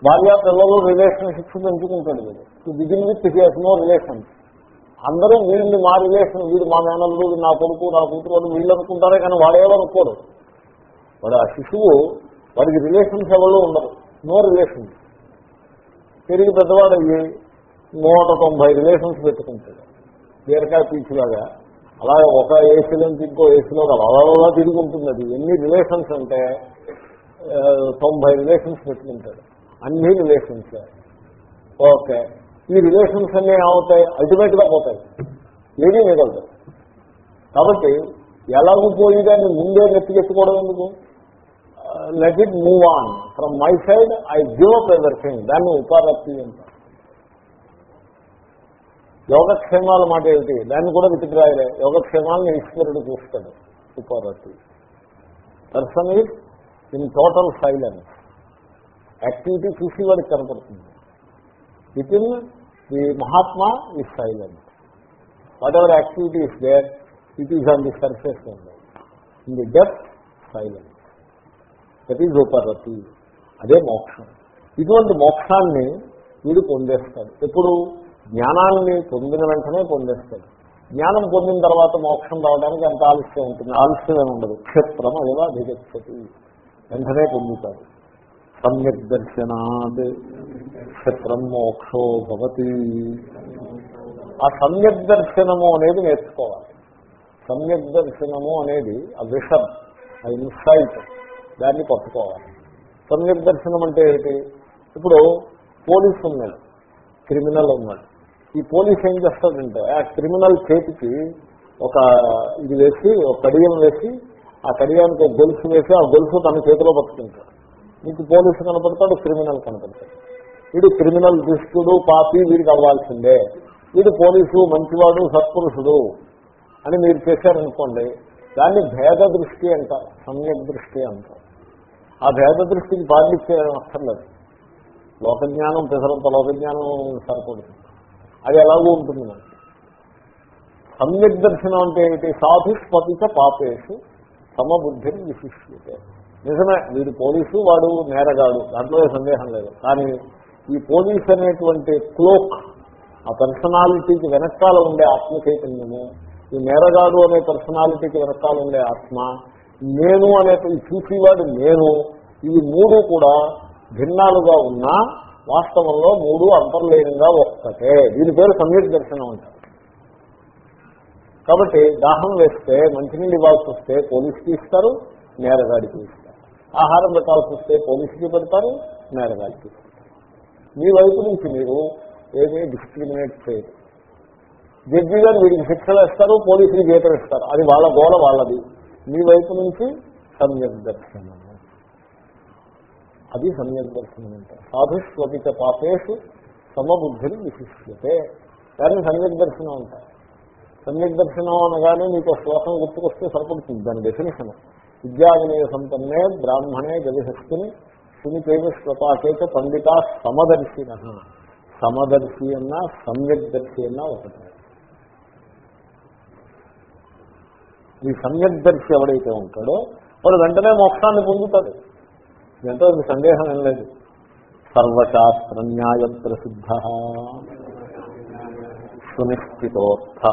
భార్య పిల్లలు రిలేషన్షిప్స్ పెంచుకుంటాడు వీడు. To begin with here's no relation అందరూ వీళ్ళు మా రిలేషన్ వీడు మా మేనల్లు నా కొడుకు నా కూతురు వాళ్ళు వీళ్ళు అనుకుంటారే కానీ వాడేవారనుకోడు వాడు ఆ శిశువు వాడికి రిలేషన్స్ ఎవరు ఉండరు. నో రిలేషన్స్ తిరిగి పెద్దవాడు అయ్యి నూట తొంభై రిలేషన్స్ పెట్టుకుంటాడు. బీరకాయ పీచులాగా అలాగే ఒక ఏసీలో నుంచి ఇంకో ఏసీలో అలా తిరిగి ఉంటుంది అది. ఎన్ని రిలేషన్స్ అంటే తొంభై రిలేషన్స్ పెట్టుకుంటాడు. అన్ని రిలేషన్స్ ఓకే. ఈ రిలేషన్స్ అన్నీ ఏమవుతాయి? అల్టిమేట్గా పోతాయి. ఏదీ మిగలదు. కాబట్టి ఎలాగూ పోయి దాన్ని ముందే నెత్తికెత్తుకోవడం ఎందుకు? Let it move on from my side I give up everything దాన్ని ఉపాధి అంటారు. యోగక్షేమాల మాట ఏమిటి? దాన్ని కూడా వితిరాయలే యోగక్షేమాలను ఈశ్వరుడు చూస్తాడు. ఉపాధి person is in total silence. Activity చూసి వాడికి కనపడుతుంది. Within the mahatma is silent. Whatever activity is there it is on the surface in the depth silence that is ఉపరతి అదే మోక్షం. ఇటువంటి మోక్షాన్ని వీడు పొందేస్తాడు. ఎప్పుడు? జ్ఞానాన్ని పొందిన వెంటనే పొందేస్తాడు. జ్ఞానం పొందిన తర్వాత మోక్షం రావడానికి ఎంత ఆలస్యం ఉంటుంది. ఆలస్యం ఉండదు. క్షేత్రం అదేవా అధిగచ్చతి వెంటనే పొందుతాడు. సమ్యక్ దర్శనాత్ క్షేత్రం మోక్షో భవతి. ఆ సమ్యక్ దర్శనము అనేది నేర్చుకోవాలి. సమ్యక్ దర్శనము అనేది ఆ విషం ఆ ఇన్సైట్ దాన్ని పట్టుకోవాలి. సమ్యక్ దర్శనం అంటే ఏంటి? ఇప్పుడు పోలీసు ఉన్నాడు క్రిమినల్ ఉన్నాడు. ఈ పోలీస్ ఏం చేస్తాడంటే ఆ క్రిమినల్ చేతికి ఒక ఇది వేసి ఒక కడియం వేసి ఆ కడియానికి ఒక గొలుసు వేసి ఆ గొలుసు తన చేతిలో పట్టుకుంటాడు. నీకు పోలీసు కనపడతాడు క్రిమినల్ కనపడతాడు. వీడు క్రిమినల్ దుష్టుడు పాపి వీడికి అవ్వాల్సిందే. వీడు పోలీసు మంచివాడు సత్పురుషుడు అని మీరు చేశారనుకోండి దాన్ని భేద దృష్టి అంటారు సమ్యక్ దృష్టి అంటారు. ఆ భేద దృష్టికి పాటించే అక్కర్లేదు లోకజ్ఞానం పెసరంత లోకజ్ఞానం సరిపడుతుంది అది ఎలాగో ఉంటుంది మనకి. సమ్యక్ దర్శనం అంటే ఏమిటి? సాధుస్పతిక పాపేషు సమబుద్ధిని విశిష్యతే. నిజమే వీడు పోలీసు వాడు నేరగాడు. దాంట్లో సందేహం లేదు. కానీ ఈ పోలీస్ అనేటువంటి క్లోక్ ఆ పర్సనాలిటీకి వెనకాల ఉండే ఆత్మ చైతన్యము ఈ నేరగాడు అనే పర్సనాలిటీకి వెనకాల ఉండే ఆత్మ నేను అనే ఈ చూసేవాడు నేను ఈ మూడు కూడా భిన్నాలుగా ఉన్నా వాస్తవంలో మూడు అంతర్లీనంగా ఒక్కటే. దీని పేరు సమ్యక్ దర్శనం అంటారు కాబట్టి దాహం వేస్తే మంచినీళ్ళు ఇవ్వాల్సి వస్తే పోలీసుకి ఇస్తారు నేరగాడికి ఇస్తారు. ఆహారం పెట్టాల్సి వస్తే పోలీసుకి పెడతారు నేరగాడికి మీ వైపు నుంచి మీరు ఏమీ డిస్క్రిమినేట్ చేయరు. జడ్జి గారు వీడికి శిక్షలు ఇస్తారు పోలీసులు జీతం ఇస్తారు అది వాళ్ళ గోడ వాళ్ళది. మీ వైపు నుంచి సమ్యక్ దర్శనం. అది సమ్యక్ దర్శనం అంటే సాధుస్వపిత పాపేషు సమబుద్ధిని విశిష్యతే. దాన్ని సమ్యక్ దర్శనం అంటారు సమ్యక్ దర్శనం అనగానే మీకు శ్లోకం గుర్తుకొస్తే సరిపడుతుంది. దాని డెఫినేషన్ విద్యావినయ సంపన్నే బ్రాహ్మణే గవిహస్తిని సునిపేమ స్వపాకేత పండిత సమదర్శిన. సమదర్శి అన్నా సమ్యక్ దర్శి అన్నా ఒకటి. ఈ సమ్యక్ దర్శి ఎవడైతే ఉంటాడో వాడు వెంటనే మోక్షాన్ని పొందుతాడు. ఎంతో సందేహం ఏం లేదు. సర్వశాస్త్ర న్యాయ ప్రసిద్ధ సునిశ్చితోర్థ.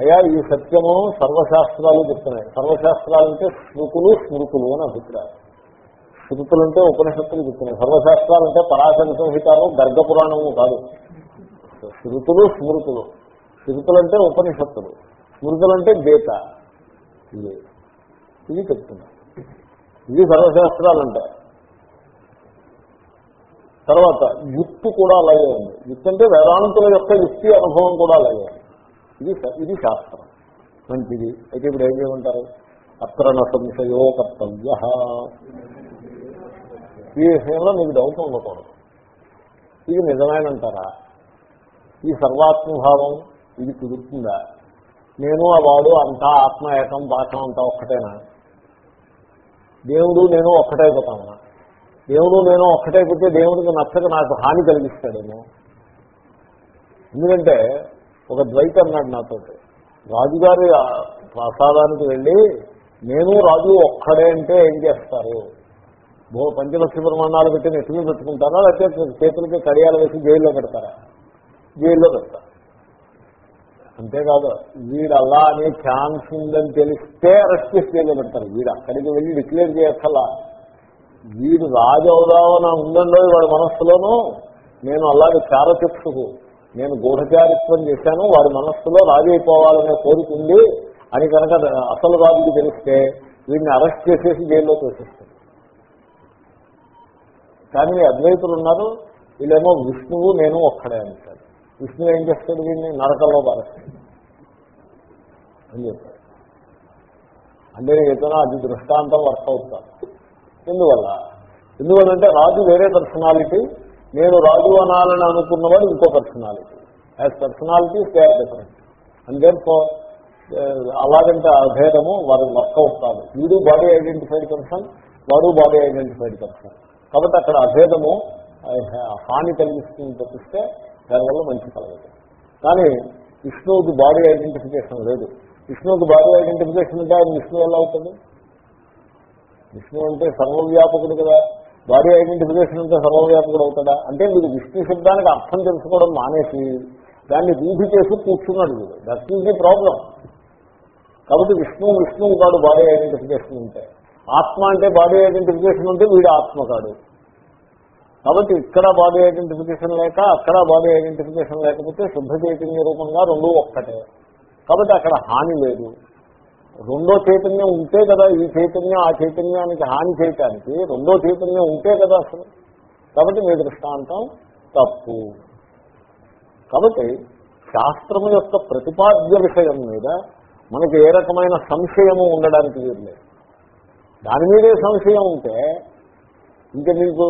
అయ్యా ఈ సత్యము సర్వశాస్త్రాలు చెప్తున్నాయి. సర్వశాస్త్రాలు అంటే స్మృతులు స్మృతులు అని అభిప్రాయం. స్మృతులు అంటే ఉపనిషత్తులు చెప్తున్నాయి. సర్వశాస్త్రాలు అంటే పరాశర సంహితాలు గర్గపురాణము కాదు. శృతులు స్మృతులు. శృతులు అంటే ఉపనిషత్తులు. స్మృతులు అంటే గీత. ఇది చెప్తున్నాయి. ఇది సర్వశాస్త్రాలు తర్వాత యుక్తి కూడా అలాగే ఉంది. యుక్తి అంటే వేదాంతుల యొక్క యుక్తి అనుభవం కూడా అలాగే ఇది ఇది శాస్త్రం. మంచిది. అయితే ఇప్పుడు ఏం చేయమంటారు? అక్రమ సంశయో కర్తవ్య. ఈ విషయంలో నీకు డౌట్ ఉండకూడదు. ఇది నిజమేనంటారా? ఈ సర్వాత్మభావం ఇది కుదురుతుందా? నేను ఆ వాడు అంతా ఆత్మ ఏకం పాఠం అంతా ఒక్కటేనా? దేవుడు నేను ఒక్కటైపోతాను దేవుడు నేను ఒక్కటైపోతే దేవుడికి నచ్చక నాకు హాని కలిగిస్తాడేమో. ఎందుకంటే ఒక ద్వైతం అన్నాడు నాతో రాజుగారి ప్రసాదానికి వెళ్ళి నేను రాజు ఒక్కడే అంటే ఏం చేస్తారు? భో పంచలక్ష ప్రమాణాలు పెట్టి నెత్తిమీ పెట్టుకుంటారా? లేకపోతే చేతులకి కడియాలు వేసి జైల్లో పెడతారా? జైల్లో పెడతారు. అంతేకాదు వీడు అలా అనే ఛాన్స్ ఉందని తెలిస్తే అరెస్ట్ చేసి జైల్లో పెడతారు వీడు అక్కడికి వెళ్ళి డిక్లేర్ చేయక్కల వీడు రాజు అవుదామని ఉందండో వాడి మనస్సులోనూ? నేను అలాగే చారచక్షుకు నేను గూఢచారిత్వం చేశాను వాడి మనస్సులో రాజు అయిపోవాలనే కోరిక ఉంది అని కనుక అసలు రాజుకి తెలిస్తే వీడిని అరెస్ట్ చేసేసి జైల్లో తోసేస్తారు. కానీ అద్వైతులు ఉన్నారు వీళ్ళేమో విష్ణువు నేను ఒక్కడే అంటారు. విష్ణు ఏం చేస్తాడు వీడిని? నరకంలో పారేస్తాడు. అని చెప్పాడు. అంటే ఏదైనా అది దృష్టాంతం వర్క్ అవుతారు ఎందువల్ల? ఎందువల్లంటే రాజు వేరే పర్సనాలిటీ నేను రాజు అనాలని అనుకున్నవాడు ఇంకో personality as personality they are different and అలాగంటే అభేదము వారు వర్క్ అవుతారు వీడు బాడీ ఐడెంటిఫైడ్ పర్సన్ వాడు బాడీ ఐడెంటిఫైడ్ పర్సన్ కాబట్టి అక్కడ అభేదము హాని కలిగిస్తుంది తప్పిస్తే దానివల్ల మంచి కలగదు కానీ విష్ణువుకి బాడీ ఐడెంటిఫికేషన్ లేదు. విష్ణువుకి బాడీ ఐడెంటిఫికేషన్ ఉంటే ఆయన విష్ణువు ఎలా అవుతుంది? విష్ణు అంటే సర్వవ్యాపకుడు కదా. బాడీ ఐడెంటిఫికేషన్ ఉంటే సర్వవ్యాపకుడు అవుతాడా? అంటే మీరు విష్ణు శబ్దానికి అర్థం తెలుసుకోవడం మానేసి దాన్ని రూఢి చేసి కూర్చున్నాడు మీరు దట్ ఈజ్ ది ప్రాబ్లం కాబట్టి విష్ణువు విష్ణువు కాడు బాడీ ఐడెంటిఫికేషన్ ఉంటే. ఆత్మ అంటే బాడీ ఐడెంటిఫికేషన్ ఉంటే వీడు ఆత్మ కాడు. కాబట్టి ఇక్కడ బాడీ ఐడెంటిఫికేషన్ లేక అక్కడ బాడీ ఐడెంటిఫికేషన్ లేకపోతే శుద్ధ చైతన్య రూపంగా రెండు ఒక్కటే. కాబట్టి అక్కడ హాని లేదు. రెండో చైతన్యం ఉంటే కదా ఈ చైతన్యం ఆ చైతన్యానికి హాని చేయటానికి రెండో చైతన్యం ఉంటే కదా అసలు. కాబట్టి మీ దృష్టాంతం తప్పు. కాబట్టి శాస్త్రము యొక్క ప్రతిపాద్య విషయం మీద మనకి ఏ రకమైన సంశయము ఉండడానికి వీల్లేదు. దాని మీదే సంశయం ఉంటే ఇంకా మీకు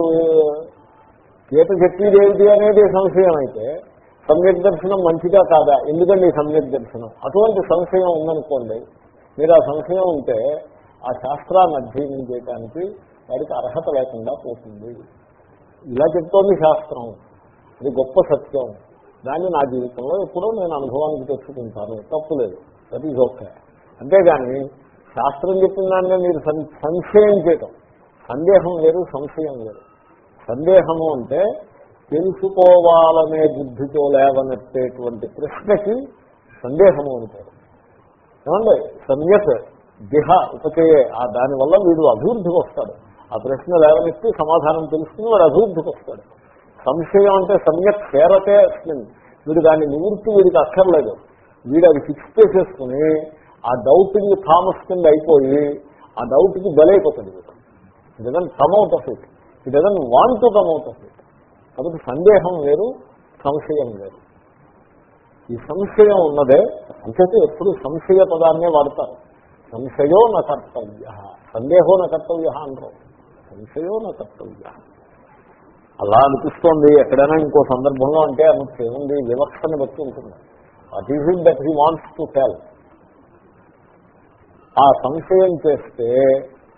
గీత చెప్పేది ఏమిటి అనేది సంశయం అయితే సమ్యక్ దర్శనం మంచిదా కాదా? ఎందుకండి సమ్యక్ దర్శనం? అటువంటి సంశయం ఉందనుకోండి మీరు ఆ సంశయం ఉంటే ఆ శాస్త్రాన్ని అధ్యయనం చేయడానికి వారికి అర్హత లేకుండా పోతుంది. ఇలా చెప్తోంది శాస్త్రం. ఇది గొప్ప సత్యం. దాన్ని నా జీవితంలో ఎప్పుడో నేను అనుభవానికి తెచ్చుకుంటాను. తప్పులేదు దట్ ఈజ్ ఓకే అంతేగాని శాస్త్రం చెప్పిన దాన్ని మీరు సం- సంశయం చేయటం. సందేహం వేరు సంశయం వేరు సందేహము అంటే తెలుసుకోవాలనే బుద్ధితో లేవనెత్తేటువంటి ప్రశ్నకి సందేహము అంటారు ఏమండి? సమ్యక్ దిహ ఉపచయే. ఆ దానివల్ల వీడు అభివృద్ధికి వస్తాడు. ఆ ప్రశ్న లేవనెత్తి సమాధానం తెలుసుకుని వాడు అభివృద్ధికి వస్తాడు. సంశయం అంటే సమ్యక్ చేరతే అస్మిన్. వీడు దాన్ని నివృత్తి వీడికి అక్కర్లేదు. వీడు అది ఫిక్స్ చేసేసుకుని ఆ డౌట్కి థామస్ కింద అయిపోయి ఆ డౌట్కి బలైపోతుంది వీడు. ఎందుకంటే doesn't out of it. It doesn't want to come out of it కాబట్టి సందేహం వేరు సంశయం వేరు. ఈ సంశయం ఉన్నదే అంచేతే ఎప్పుడు సంశయ పదాన్నే వాడతారు. సంశయో నా కర్తవ్య సందేహో నా కర్తవ్య అంటారు. సంశయో నా కర్తవ్య. అలా అనిపిస్తోంది ఎక్కడైనా ఇంకో సందర్భంలో అంటే అనొచ్చు ఏముంది? వివక్షని బట్టి ఉంటుంది. What is it that he wants to tell ఆ సంశయం చేస్తే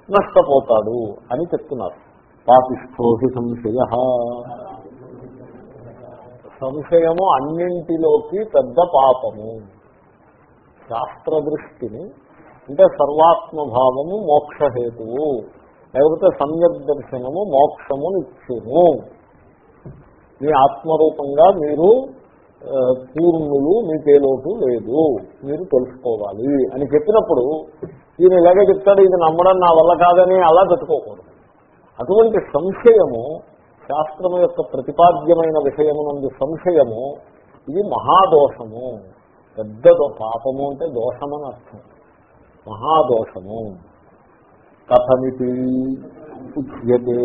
నష్టపోతాడు అని చెప్తున్నారు. పాపిష్ఠోహి సంశయ. సంశయము అన్నింటిలోకి పెద్ద పాపము. శాస్త్ర దృష్టిని అంటే సర్వాత్మభావము మోక్షహేతువు. లేకపోతే సమ్యక్ దర్శనము మోక్షము నిత్యము మీ ఆత్మరూపంగా మీరు పూర్ణులు మీకే లేదు. మీరు తెలుసుకోవాలి అని చెప్పినప్పుడు ఈయన ఇలాగే చెప్తాడు ఇది నమ్మడం నా వల్ల కాదని అలా పెట్టుకోకూడదు. అటువంటి సంశయము శాస్త్రము యొక్క ప్రతిపాద్యమైన విషయము నుండి సంశయము ఇది మహాదోషము. పెద్ద పాపము అంటే దోషమని అర్థం. మహాదోషము. కథమితి ఉచ్యతే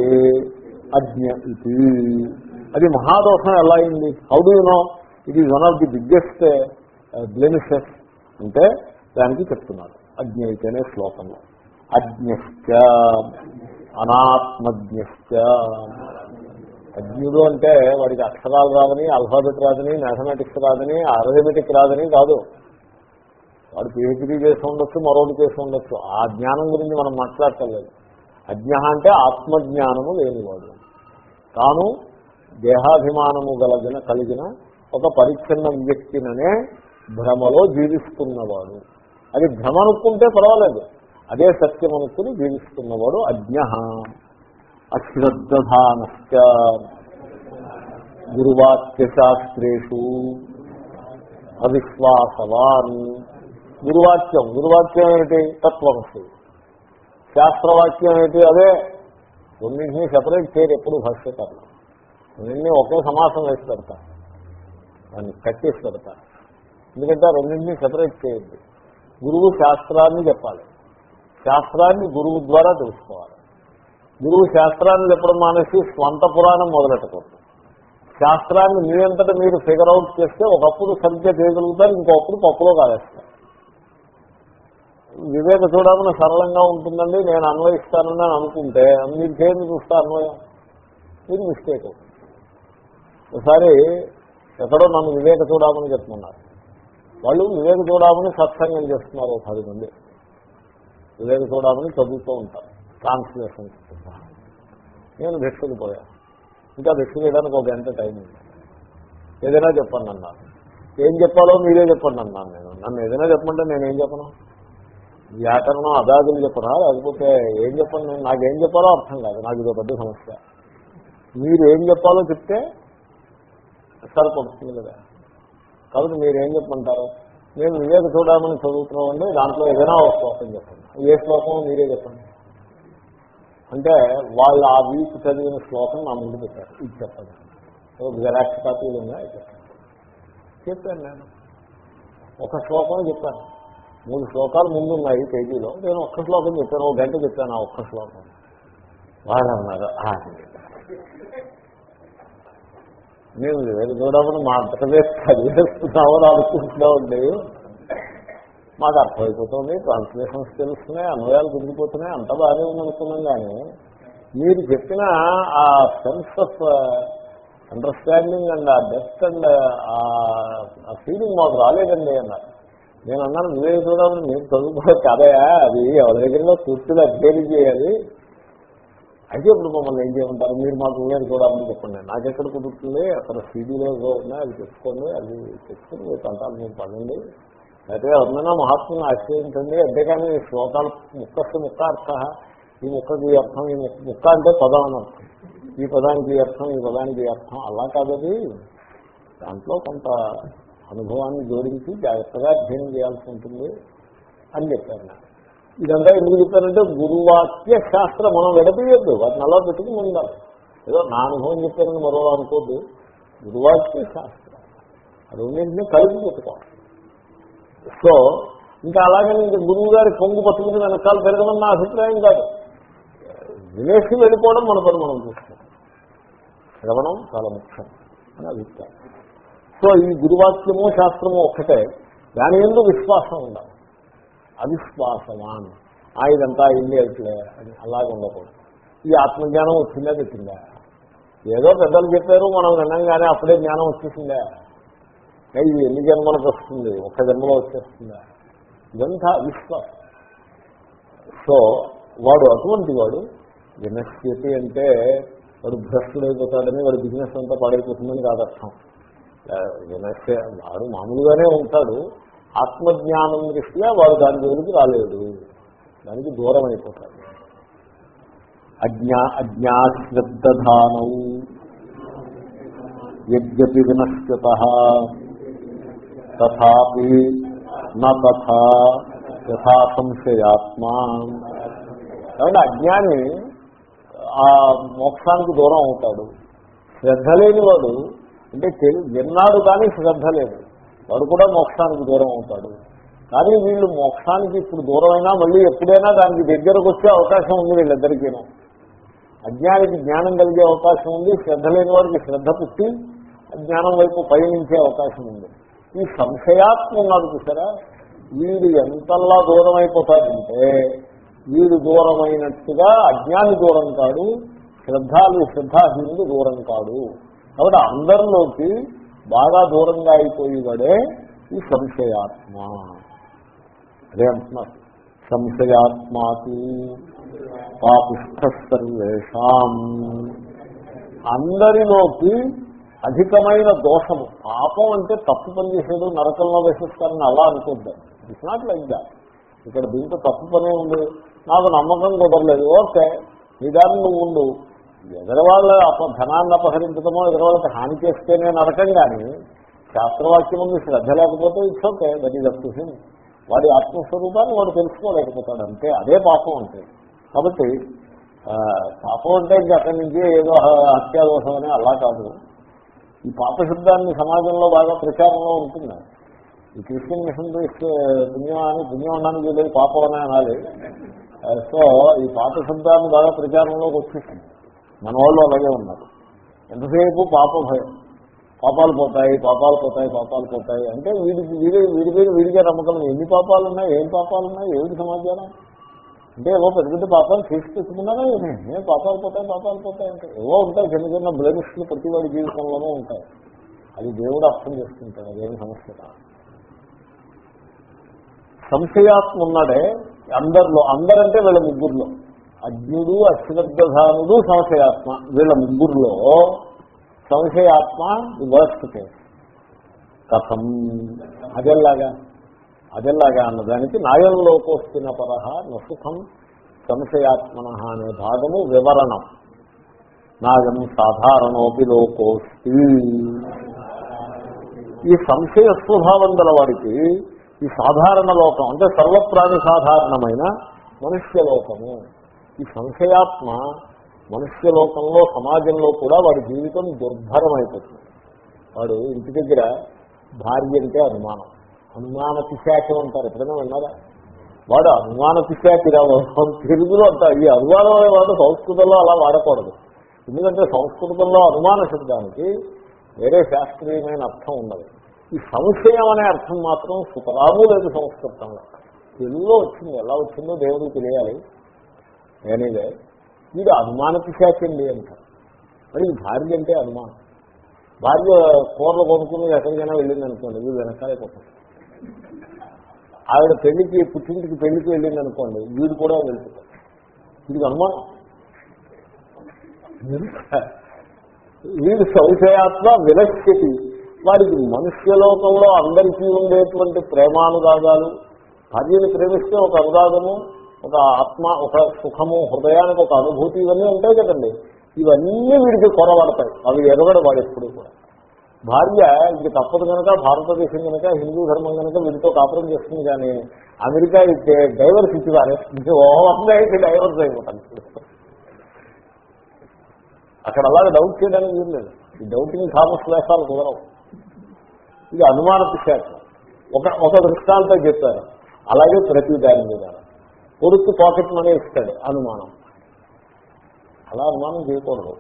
అజ్ఞ ఇది అది మహాదోషం ఎలా అయింది? How do know it is one of the biggest blemishes అంటే దానికి చెప్తున్నారు. అజ్ఞ అయితేనే శ్లోకంలో అజ్ఞశ్చ అనాత్మజ్ఞ అజ్ఞుడు అంటే వాడికి అక్షరాలు రాదని అల్ఫాబెట్ రాదని మ్యాథమెటిక్స్ రాదని అరథమెటిక్ రాదని కాదు. వాడు పిహెచ్డీ చేసి ఉండొచ్చు మరొకటి చేసి ఉండొచ్చు. ఆ జ్ఞానం గురించి మనం మాట్లాడటలేదు అజ్ఞ అంటే ఆత్మజ్ఞానము లేనివాడు. తాను దేహాభిమానము గలగిన కలిగిన ఒక పరిచ్ఛిన్న వ్యక్తిననే భ్రమలో జీవిస్తున్నవాడు. అది భ్రమ అనుకుంటే పర్వాలేదు. అదే సత్యం అనుకుని జీవిస్తున్నవాడు అజ్ఞ అశ్రద్ధానశ్చ గురువాక్యశాస్త్రేషు. అవిశ్వాసవాన్. గురువాక్యం. గురువాక్యం ఏమిటి? తత్వమసి శాస్త్రవాక్యం ఏంటి అదే. రెండింటినీ సెపరేట్ చేయరు. ఎప్పుడు భాష్యకారులు. రెండింటినీ ఒకే సమాసం వేసి పెడతారు. దాన్ని కట్టేసి పెడతారు. ఎందుకంటే రెండింటినీ సెపరేట్ చేయద్దు. గురువు శాస్త్రాన్ని చెప్పాలి. శాస్త్రాన్ని గురువు ద్వారా తెలుసుకోవాలి. గురువు శాస్త్రాన్ని చెప్పడం మానేసి స్వంత పురాణం మొదలెట్టకూడదు. శాస్త్రాన్ని మీ అంతటా మీరు ఫిగర్ అవుట్ చేస్తే ఒకప్పుడు సరిగ్గా చేయగలుగుతారు ఇంకొకప్పుడు పప్పులో కాలేస్తారు. వివేక చూడమని సరళంగా ఉంటుందండి నేను అన్వయిస్తానని అనుకుంటే మీరు చేయండి చూస్తా అన్వయం. ఇది మిస్టేక్ ఒకసారి ఎక్కడో నన్ను వివేక చూడమని చెప్తున్నారు. వాళ్ళు వివేక చూడమని సత్సంగం చేస్తున్నారు పది మంది. వివేక చూడమని చదువుతూ ఉంటాను. ట్రాన్స్లేషన్ నేను భిక్షకు పోయాను ఇంకా భిక్ష చేయడానికి ఒక గంట టైం ఉంది. ఏదైనా చెప్పండి అన్నారు ఏం చెప్పాలో మీరే చెప్పండి అన్నాను నేను. నన్ను ఏదైనా చెప్పమంటే నేనేం చెప్పను? వ్యాకరణం అదాదులు చెప్పరా లేకపోతే ఏం చెప్పండి నేను? నాకేం చెప్పాలో అర్థం కాదు. నాకు ఇది పెద్ద సమస్య. మీరు ఏం చెప్పాలో చెప్తే సరిపడుతుంది కదా. కాబట్టి మీరు ఏం చెప్పమంటారు? నేను వివేక చూడమని చదువుతున్నామండి దాంట్లో ఏదైనా ఒక శ్లోకం చెప్పండి. ఏ శ్లోకం మీరే చెప్పండి. అంటే వాళ్ళు ఆ వీక్ చదివిన శ్లోకం నా ముందు పెట్టారు. ఇది చెప్పండి. జెరాక్స్ కాపీలు ఉన్నాయి చెప్పండి. చెప్పాను నేను. ఒక శ్లోకం చెప్పాను. మూడు శ్లోకాలు ముందు ఉన్నాయి పేజీలో. నేను ఒక్క శ్లోకం చెప్పాను. ఒక గంట చెప్పాను ఆ ఒక్క శ్లోకం. వాళ్ళు అన్నారు మేము వేరే చూడమని మా అంతటమే చదివేస్తున్నామని అనుకుంటున్నా మాకు అర్థమైపోతుంది ట్రాన్స్లేషన్స్ తెలుస్తున్నాయి అన్వయాలు తిరిగిపోతున్నాయి అంత బాగానే ఉంది కానీ మీరు చెప్పిన ఆ సెన్స్ ఆఫ్ అండర్స్టాండింగ్ అండ్ ఆ డెప్త్ అండ్ ఆ ఫీలింగ్ మాకు రాలేదండి అన్నారు నేను అన్నాను వివేక చూడమని మీరు చదువుకో కదయా అది ఎవరి దగ్గరలో పూర్తిగా అధ్యయనం చేయాలి. అయితే ఇప్పుడు మమ్మల్ని ఏం చేయమంటారు? మీరు మాకు కూడా చూడాలని చెప్పండి. నాకెక్కడ కుదురుతుంది? అక్కడ సీడీలో ఉన్నాయి అది తెచ్చుకోండి అది తెచ్చుకొని మీరు పంటాలు మీరు పడండి అయితే ఎవరినైనా మహాత్ముని ఆశ్రయించండి. అంతేకాని ఈ శ్లోకాలు ముక్కస్తు ముక్క అర్థ. ఈ ముక్కకి ఈ అర్థం ఈ ముక్క అంటే పదం అని అర్థం. ఈ పదానికి ఈ అర్థం ఈ పదానికి అర్థం. అలా కాదది. దాంట్లో కొంత అనుభవాన్ని జోడించి జాగ్రత్తగా అధ్యయనం చేయాల్సి ఉంటుంది అని చెప్పారు నాకు. ఇదంతా ఎందుకు చెప్పారంటే గురువాక్య శాస్త్రం మనం విడదీయద్దు. వాటిని అలా పెట్టుకుని ఉండాలి. ఏదో నా అనుభవం చెప్పారని మరో అనుకోద్దు. గురువాక్య శాస్త్రం. అది రెండింటినీ కలిపి పెట్టుకోవాలి. సో ఇంకా అలాగే ఇంకా గురువు గారి పొంగు పట్టుకుని వెనకాల పెరగడం నా అభిప్రాయం కాదు. వినేసి వెళ్ళిపోవడం మన పని మనం చూస్తాం. శ్రవణం చాలా ముఖ్యం అని అభిప్రాయం. సో ఈ గురువాక్యము శాస్త్రము ఒక్కటే. దాని ఎందుకు విశ్వాసం ఉండాలి. అవిశ్వాసమాన్ ఆ ఇదంతా ఇల్లు అవుతులే అని అలాగే ఉండకూడదు. ఈ ఆత్మజ్ఞానం వచ్చిందా పెట్టిందా? ఏదో పెద్దలు చెప్పారు మనం వినంగానే అప్పుడే జ్ఞానం వచ్చేసిందా? ఇది ఎన్ని జన్మలకు వస్తుంది? ఒక్క జన్మలో వచ్చేస్తుందా? ఇదంతా అవిశ్వాసం. సో వాడు అటువంటి వాడు వినశ్యతి అంటే వాడు భ్రష్టుడైపోతాడని వాడు బిజినెస్ అంతా పాడైపోతుందని కాదర్థం. వినశ్య వాడు మామూలుగానే ఉంటాడు ఆత్మజ్ఞానం దృష్ట్యా వాడు దాని దగ్గరికి రాలేడు దానికి దూరం అయిపోతాడు. అజ్ఞా అజ్ఞాశ్రద్ధానౌ యజ్ఞపి వినశ్యత. తథాపి నథా యథా సంశయాత్మా. కాబట్టి అజ్ఞాని ఆ మోక్షానికి దూరం అవుతాడు. శ్రద్ధ లేనివాడు అంటే విన్నాడు కానీ శ్రద్ధ లేదు. వాడు కూడా మోక్షానికి దూరం అవుతాడు. కానీ వీళ్ళు మోక్షానికి ఇప్పుడు దూరమైనా మళ్ళీ ఎప్పుడైనా దానికి దగ్గరకు వచ్చే అవకాశం ఉంది వీళ్ళిద్దరికీను. అజ్ఞానికి జ్ఞానం కలిగే అవకాశం ఉంది శ్రద్ధ లేని వాడికి శ్రద్ధ పుట్టి అజ్ఞానం వైపు పయనించే అవకాశం ఉంది. ఈ సంశయాత్మ ఉన్నాడు చూసారా? వీడు ఎంతలా దూరం అయిపోతాడంటే వీడు దూరమైనట్టుగా అజ్ఞాని దూరం కాడు శ్రద్ధాలు శ్రద్ధాహీనుడు దూరం కాడు. కాబట్టి అందరిలోకి బాగా దూరంగా అయిపోయేవాడే ఈ సంశయాత్మ. అదే అంటున్నారు. సంశయాత్మాకి పాపిష్ట సర్వేషాం అందరిలోకి అధికమైన దోషము. పాపం అంటే తప్పు పని చేసేది నరకంలో వేసేస్తారని అలా అనుకుంటారు. ఇట్స్ నాట్ లైక్ దాట్ ఇక్కడ దీంట్లో తప్పు పనే ఉంది. నాకు నమ్మకం కుదరలేదు. ఓకే నిదాన్ని నువ్వు ఉండు. ఎదరవాళ్ళ అప ధనాన్ని అపహరించడమో ఎదరవాళ్ళకి హాని చేస్తేనే నరకం కానీ శాస్త్రవాక్యం ఉంది శ్రద్ధ లేకపోతే it's okay that is up వాడి ఆత్మస్వరూపాన్ని వాడు తెలుసుకోలేకపోతాడు అంతే అదే పాపం అంటే. కాబట్టి పాపం అంటే ఇంకా అక్కడి నుంచి ఏదో హత్యాదోషం అని అలా కాదు. ఈ పాపశబ్దాన్ని సమాజంలో బాగా ప్రచారంలో ఉంటుంది? ఈ క్రిస్టియన్ మిషన్ పుణ్యం అని పుణ్యం అనడానికి లేదు పాపం అని అనాలి. సో ఈ పాప శబ్దాన్ని బాగా ప్రచారంలోకి వచ్చేసింది. మన వాళ్ళు అలాగే ఉన్నారు. ఎంతసేపు? పాప భయం. పాపాలు పోతాయి పాపాలు పోతాయి పాపాలు పోతాయి. అంటే వీడికి వీడి వీడి మీద వీడిగా నమ్మకం ఎన్ని పాపాలు ఉన్నాయి? ఏం పాపాలు ఉన్నాయి? ఏమిటి సమాచారం? అంటే ఏవో పెద్ద పెద్ద పాపాలు తీసుకున్నారా ఏం పాపాలు పోతాయి పాపాలు పోతాయి అంటే ఏవో ఉంటాయి. చిన్న చిన్న బ్లెమిష్లు ప్రతి వాడి జీవితంలోనూ ఉంటాయి. అది దేవుడు అర్థం చేసుకుంటాడు. అదేమి సమస్య కాదు. సంశయాత్మ ఉన్నాడే. అందరిలో అందరంటే వీళ్ళ ముగ్గురులో. అజ్ఞుడు అశ్రద్ధానుడు సంశయాత్మ. వీళ్ళ ముగ్గురులో సంశయాత్మ ది వర్స్ట్ కేస్ కథం. అదెల్లాగా అదెల్లాగా అన్నదానికి నాయంలోకొస్తున్న పరహ నసుఖం సంశయాత్మన అనే భాగము వివరణం. నాయం సాధారణోపి లోకోస్తి. ఈ సంశయ స్వభావం గల వాడికి ఈ సాధారణ లోకం అంటే సర్వప్రాణి సాధారణమైన మనుష్య లోకము. ఈ సంశయాత్మ మనుష్య లోకంలో సమాజంలో కూడా వాడి జీవితం దుర్భరమైపోతుంది. వాడు ఇంటి దగ్గర భార్య అంటే అనుమానం. అనుమాన పిశాచం అంటారు. ఎప్పుడైనా విన్నారా? వాడు అనుమాన పిశాచి తెలుగులో అంటారు ఈ అనుమానం వాడు సంస్కృతంలో అలా వాడకూడదు. ఎందుకంటే సంస్కృతంలో అనుమాన శబ్దానికి వేరే శాస్త్రీయమైన అర్థం ఉండదు. ఈ సంశయం అనే అర్థం మాత్రం సుతరాము లేదు సంస్కృతంలో. తెలుగులో వచ్చింది. ఎలా వచ్చిందో దేవుడికి తెలియాలి. ఎనీవే వీడు అనుమాన పిశాచండి అంటారు మరి భార్య అంటే అనుమానం భార్య కూరలు కొనుక్కుని ఎక్కడికైనా వెళ్ళింది అనుకోండి వీడు వెనకాలే పోతాడు ఆవిడ పెళ్ళికి పుట్టింటికి పెళ్ళికి వెళ్ళింది అనుకోండి వీడు కూడా వెళ్తాడు వీడికి అనుమానం. వీడు సంశయాత్మ విలక్షతి. వాడికి మనుష్యలోకంలో అందరికీ ఉండేటువంటి ప్రేమానురాగాలు భార్యను ప్రేమిస్తే ఒక అనురాగము ఒక ఆత్మ ఒక సుఖము హృదయానికి ఒక అనుభూతి ఇవన్నీ ఉంటాయి కదండి. ఇవన్నీ వీడికి కొరబడతాయి అవి ఎరగడు వాడు ఎప్పుడు కూడా. భార్య ఇది తప్పదు కనుక భారతదేశం కనుక హిందూ ధర్మం కనుక వీటితో కాపురం చేస్తుంది కానీ అమెరికా ఇచ్చే డైవర్స్ ఇచ్చివారే ఓవర్గా అయితే డైవర్స్ అయిపోతాను అక్కడ అలాగే డౌట్ చేయడానికి లేదు. ఈ డౌటింగ్ థామస్ వేషాలు కుదరవు. ఇది అనుమాన శాఖ. ఒక ఒక దృష్టాంతం చెప్పారు. అలాగే ప్రతి దాని మీద. కొడుకు పాకెట్ మనీ ఇస్తాడు అనుమానం. అలా అనుమానం చేయకూడదు.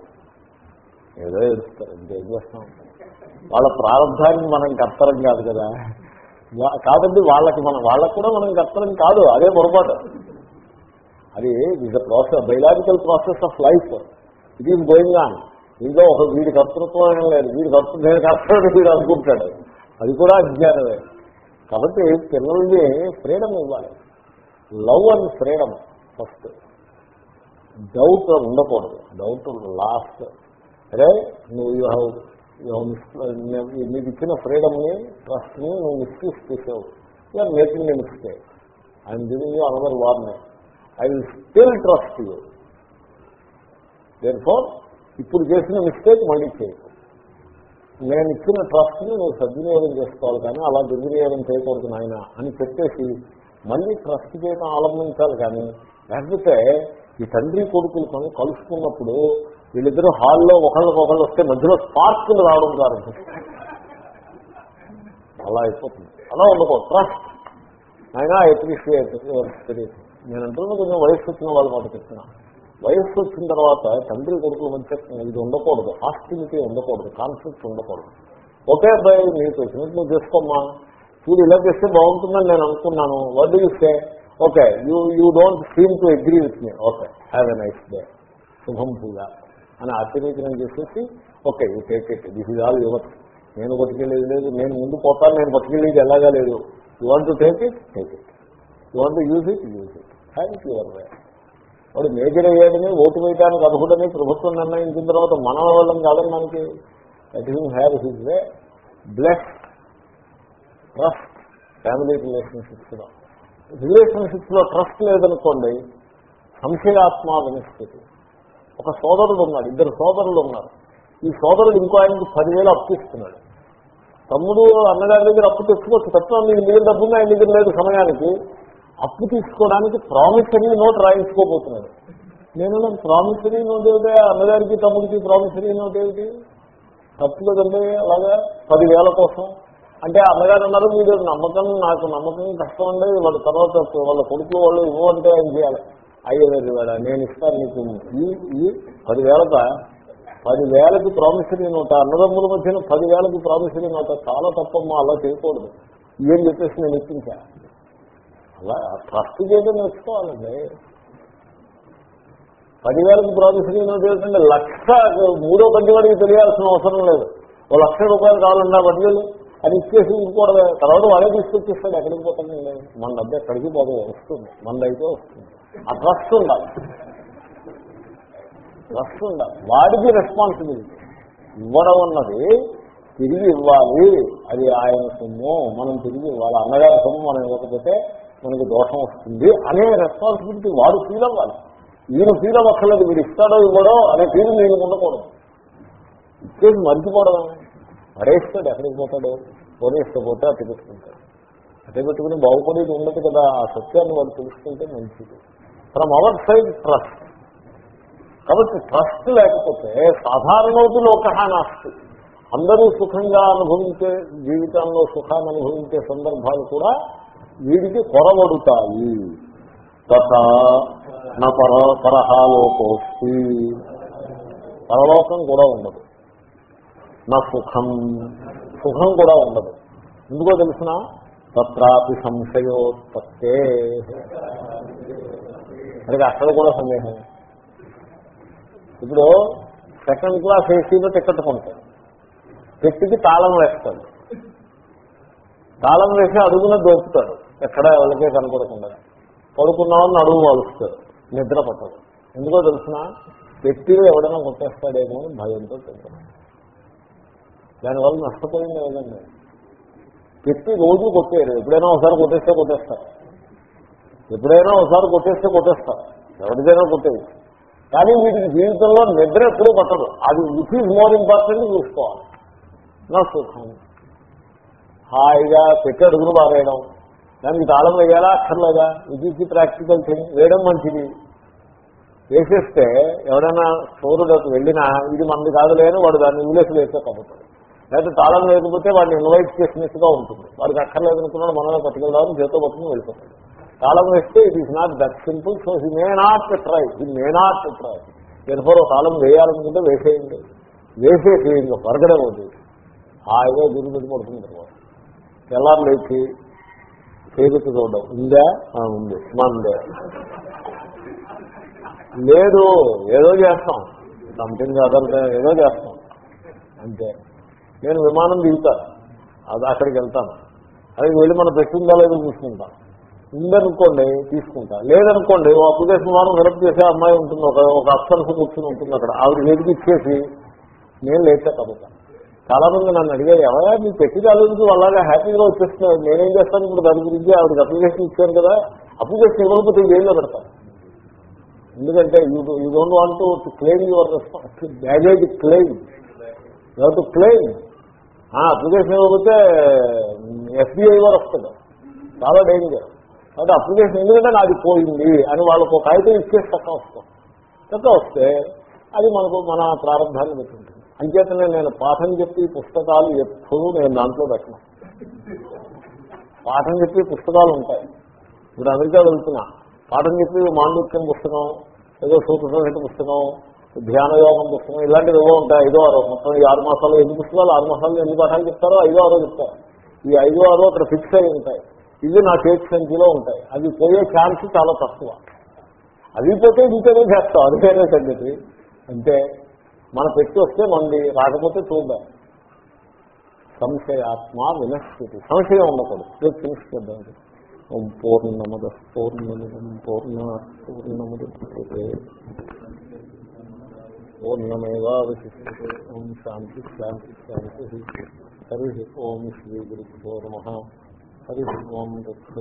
ఏదో ఇస్తారు ఇంకేం చేస్తాం? వాళ్ళ ప్రారంభానికి మనం కర్తరం కాదు కదా. కాబట్టి వాళ్ళకి మనం వాళ్ళకి కూడా మనం కర్తరం కాదు అదే పొరపాటు. అది is process biological process of life ఇది పోయిందా గోయింగ్ ఆన్ ఒక వీడి కర్తృత్వం ఏం లేదు. వీడి కర్తృ నేను కర్తడు వీడు అనుకుంటాడు. అది కూడా అజ్ఞానమే. కాబట్టి పిల్లల్ని ఫ్రీడమ్ ఇవ్వాలి. Love and freedom first. Doubt ఉండకూడదు. Doubt last. అరే నువ్వు యూ హ్యావ్ నీకు ఇచ్చిన ఫ్రీడమ్ని ట్రస్ట్ని నువ్వు మిస్యూస్ చేసావు. You're making a mistake I'm giving you another warning I will still trust you therefore ఇప్పుడు చేసిన మిస్టేక్ మళ్ళీ చేయకు. నేను ఇచ్చిన ట్రస్ట్ని నువ్వు సద్వినియోగం చేసుకోవాలి కానీ అలా దుర్వినియోగం చేయకూడదు నాయన అని చెప్పేసి మళ్ళీ ట్రస్ట్ చేయడం ఆలంబించాలి కానీ లేకపోతే ఈ తండ్రి కొడుకులు కొని కలుసుకున్నప్పుడు వీళ్ళిద్దరూ హాల్లో ఒకళ్ళకొకళ్ళు వస్తే మధ్యలో స్పార్కులు రావడం ప్రారంభిస్తారు అలా అయిపోతుంది. అలా ఉండకో ట్రస్ట్. అయినా అప్రిషియేట్ తెలియదు. నేను అంటున్నా కొంచెం వయస్సు వచ్చిన వాళ్ళు మాట చెప్తున్నా. వయస్సు వచ్చిన తర్వాత తండ్రి కొడుకుల మధ్య ఇది ఉండకూడదు. హాస్టిలిటీ ఉండకూడదు. కాన్ఫ్లిక్ట్ ఉండకూడదు. ఒకే అబ్బాయి నీకు వచ్చినట్టు నువ్వు చేసుకోమ్మా. మీరు ఇలా చేస్తే బాగుంటుందని నేను అనుకున్నాను. వడ్డీ ఇస్తే okay you you don't seem to agree with me okay have a nice day శుభం పూజ అని ఆశ్చర్యకరం చేసేసి okay you take it this is all your నేను పట్టుకెళ్ళేది లేదు. నేను ముందు పోతాను నేను పట్టుకెళ్ళేది ఎలాగా లేదు. You want to take it take it you want to use it use it thank your way వాడు మేజర్ అయ్యాడని ఓటు వేయడానికి అర్హుడని ప్రభుత్వం నిర్ణయించిన తర్వాత మన వాళ్ళం కాదని మనకి that have his way bless trust family రిలేషన్షిప్స్లో రిలేషన్షిప్స్లో ట్రస్ట్ లేదనుకోండి సంశయాత్మ వినిస్థితి ఒక సోదరుడు ఉన్నాడు ఇద్దరు సోదరులు ఉన్నారు. ఈ సోదరుడు ఇంకో ఆయనకి పదివేలు అప్పిస్తున్నాడు తమ్ముడు అన్నగారి దగ్గర అప్పు తెచ్చుకోవచ్చు తప్ప నీ దగ్గర డబ్బుంది ఆయన దగ్గర లేదు సమయానికి. అప్పు తీసుకోవడానికి ప్రామిసరీ నోట్ రాయించుకోబోతున్నాడు. నేను ప్రామిసరీ నోట్ ఏమిటి? అన్నగారికి తమ్ముడికి ప్రామిసరీ నోట్ ఏమిటి? తప్పు కదండి అలాగా? పదివేల కోసం అంటే అమ్మగారు అన్నారు మీరు నమ్మకం నాకు నమ్మకం కష్టం అండి. వాళ్ళ తర్వాత వాళ్ళ కొడుకు వాళ్ళు ఇవ్వంటే ఏం చేయాలి? అయ్యలేదు వేళ నేను ఇస్తాను నీకు. ఈ ఈ పదివేలక? పదివేలకి ప్రామిసరీ నోట అన్నదమ్ముల మధ్యన పదివేలకి ప్రామిసరీ నోట చాలా తప్పమ్మా అలా చేయకూడదు. ఏం చెప్పేసి నేను ఇప్పించా? అలా ట్రస్ట్ చేయడం నేర్చుకోవాలండి. పదివేలకు ప్రామిసరీ నోట్ ఏంటంటే లక్ష మూడో పద్యవాడికి తెలియాల్సిన అవసరం లేదు. ఓ లక్ష రూపాయలు కావాలన్నా పదివేలు అది ఇచ్చేసి ఇంకోటి తర్వాత వాడే తీసుకొచ్చేస్తాడు ఎక్కడికి పోతానండి మన డబ్బు ఎక్కడికి పోదు వస్తుంది. మనదైతే వస్తుంది. ఆ ట్రస్ట్ ఉండాలి. ట్రస్ట్ ఉండాలి. వాడికి రెస్పాన్సిబిలిటీ ఇవ్వడం అన్నది తిరిగి ఇవ్వాలి. అది ఆయన సొమ్ము మనం తిరిగి ఇవ్వాలి. అన్నగారి సొమ్ము మనం ఇవ్వకపోతే మనకి దోషం వస్తుంది అనే రెస్పాన్సిబిలిటీ వాడు ఫీల్ అవ్వాలి. ఈయన ఫీల్ అవ్వక్కర్లేదు మీరు ఇస్తాడో ఇవ్వడో అనే ఫీలింగ్ నేను ఉండకూడదు. ఇచ్చేసి మర్చిపోవడమే. పడేస్తాడు ఎక్కడికి పోతాడు. పోనీకపోతే అట్టి పెట్టుకుంటాడు అట్టి పెట్టుకుని బాగుపడేది ఉండదు కదా ఆ సత్యాన్ని వాడు తెలుసుకుంటే మంచిది. From our side trust. కాబట్టి ట్రస్ట్ లేకపోతే సాధారణోపి లోక అందరూ సుఖంగా అనుభవించే జీవితంలో సుఖాన్ని అనుభవించే సందర్భాలు కూడా వీడికి కొరవడుతాయి. తథ నా పర పరహాలోకోస్తి. పరలోకం కూడా ఉండదు. నా సుఖం. సుఖం కూడా ఉండదు. ఎందుకో తెలిసిన? తత్రాపి సంశయోత్పత్తే. అది అక్కడ కూడా సందేహం. ఇప్పుడు సెకండ్ క్లాస్ ఏసీలో టికెట్ కొంటాడు పెట్టికి తాళం వేస్తాడు తాళం వేసి అడుగున దోపుతాడు ఎక్కడ ఎవరికే కనపడకుండా. పడుకున్నామని అడుగు వాలుస్తాడు నిద్ర పట్టదు. ఎందుకో తెలిసిన? పెట్టిలో ఎవడైనా కొట్టేస్తాడేమో అని భయంతో తింటాడు దానివల్ల నష్టపోయింది లేదండి. పెట్టి రోజు కొట్టేయరు ఎప్పుడైనా ఒకసారి కొట్టేస్తే కొట్టేస్తారు ఎప్పుడైనా ఒకసారి కొట్టేస్తే కొట్టేస్తారు ఎవరిదైనా కొట్టేది. కానీ వీటికి జీవితంలో నిద్ర ఎప్పుడూ పట్టదు. అది విచ్ ఈజ్ మోర్ ఇంపార్టెంట్ చూసుకోవాలి. నా సుఖం. హాయిగా పెట్టి అడుగులు బారేయడం దానికి తాళం వేయాలా అక్కర్లేదా? ఇది ప్రాక్టికల్ థింగ్ వేయడం మంచిది. వేసేస్తే ఎవరైనా స్టోరులోకి వెళ్ళినా ఇది మనది కాదు లేని వాడు దాన్ని ఇంగ్లీష్లో వేస్తే కమ్ముతాడు లేకపోతే తాళం లేకపోతే వాడిని ఇన్వైట్ చేసినట్టుగా ఉంటుంది. వాడికి అక్కర్లేదనుకున్నాడు మనమే పట్టుకెళ్దామని చేతో పట్టుకుని వెళ్ళిపోతాడు. తాళం వేస్తే it is not that simple so he may not try he may not try ఎన్ఫోర్ తాళం వేయాలనుకుంటే వేసేయండి. వేసేసి ఇంకా పరగడం అవుతుంది హాయిగా గురి మీద పడుతుంది తర్వాత. తెల్లారు లేచి చేతులు చూడడం ఉందా? ఉంది. మందే. లేదు ఏదో చేస్తాం. సంథింగ్ అదర్ ఏదో చేస్తాం. అంతే. నేను విమానం దిగుతాను అది అక్కడికి వెళ్తాను. అది వెళ్ళి మనం పెట్టిందా లేదో చూసుకుంటాను ఉందనుకోండి తీసుకుంటా. లేదనుకోండి ఓ అప్లికేషన్ వారం ఫిలప్ చేసే అమ్మాయి ఉంటుంది ఒక ఒక అప్సర్స్ కూర్చుని ఉంటుంది అక్కడ. ఆవిడ వెతికి ఇచ్చేసి నేను లేచా కబుతా చాలా మంది నన్ను అడిగారు ఎవరా మీరు పెట్టి కాలేదు అలాగే హ్యాపీగా వచ్చేస్తున్నారు. నేనేం చేస్తాను ఇప్పుడు దాని గురించి? ఆవిడకి అప్లికేషన్ ఇచ్చాను కదా. అప్లికేషన్ ఇవ్వకపోతే జైల్లో పెడతాను ఎందుకంటే ఇది you don't want to claim your baggage claim you to claim application ఇవ్వకపోతే ఎస్బీఐ వారు వస్తుంది. చాలా డేంజర్ కాబట్టి అప్లికేషన్ ఎందుకంటే నాది పోయింది అని వాళ్ళకు ఒక అయితే ఇచ్చేసి చక్క వస్తాం. చక్క వస్తే అది మనకు మన ప్రారంభాన్ని పెట్టుంటుంది. అంచేతనే నేను పాఠం చెప్పి పుస్తకాలు ఎప్పుడూ నేను దాంట్లో పెట్టను. పాఠం చెప్పి పుస్తకాలు ఉంటాయి. ఇప్పుడు అమెరికా వెళ్తున్నా. పాఠం చెప్పి మాండుక్యం పుస్తకం ఏదో సూత్రసంహిత పుస్తకం ధ్యాన యోగం పుస్తకం ఇలాంటివి ఏవో ఉంటాయి. ఐదో ఆరో మొత్తం ఈ ఆరు మాసాలు ఎన్ని పుస్తకాలు ఆరు మాసాలు ఎన్ని పాఠాలు చెప్తారో ఐదో ఆరో చెప్తారు. ఈ ఐదో ఆరో అక్కడ ఫిక్స్ అయి ఉంటాయి. ఇవి నా చేతి సంఖ్యలో ఉంటాయి. అవి పోయే ఛాన్స్ చాలా తక్కువ. అవి పోతే ఇంకేదో చేస్తాం అది సంగతి. అంటే మన పెట్టి వస్తే మంది రాకపోతే చూద్దాం. సంశయాత్మ వినస్థితి సంశయం ఉండకూడదు. రేపు ఫినిష్ చేద్దాం ఓం పూర్ణమద పూర్ణమిదం పూర్ణ పూర్ణముదే పూర్ణమేవాశిష్యతే ఓం శాంతి శాంతి శాంతి హరి. ఓం శ్రీ గురుభ్యో నమ. హరి ఓం దక్ష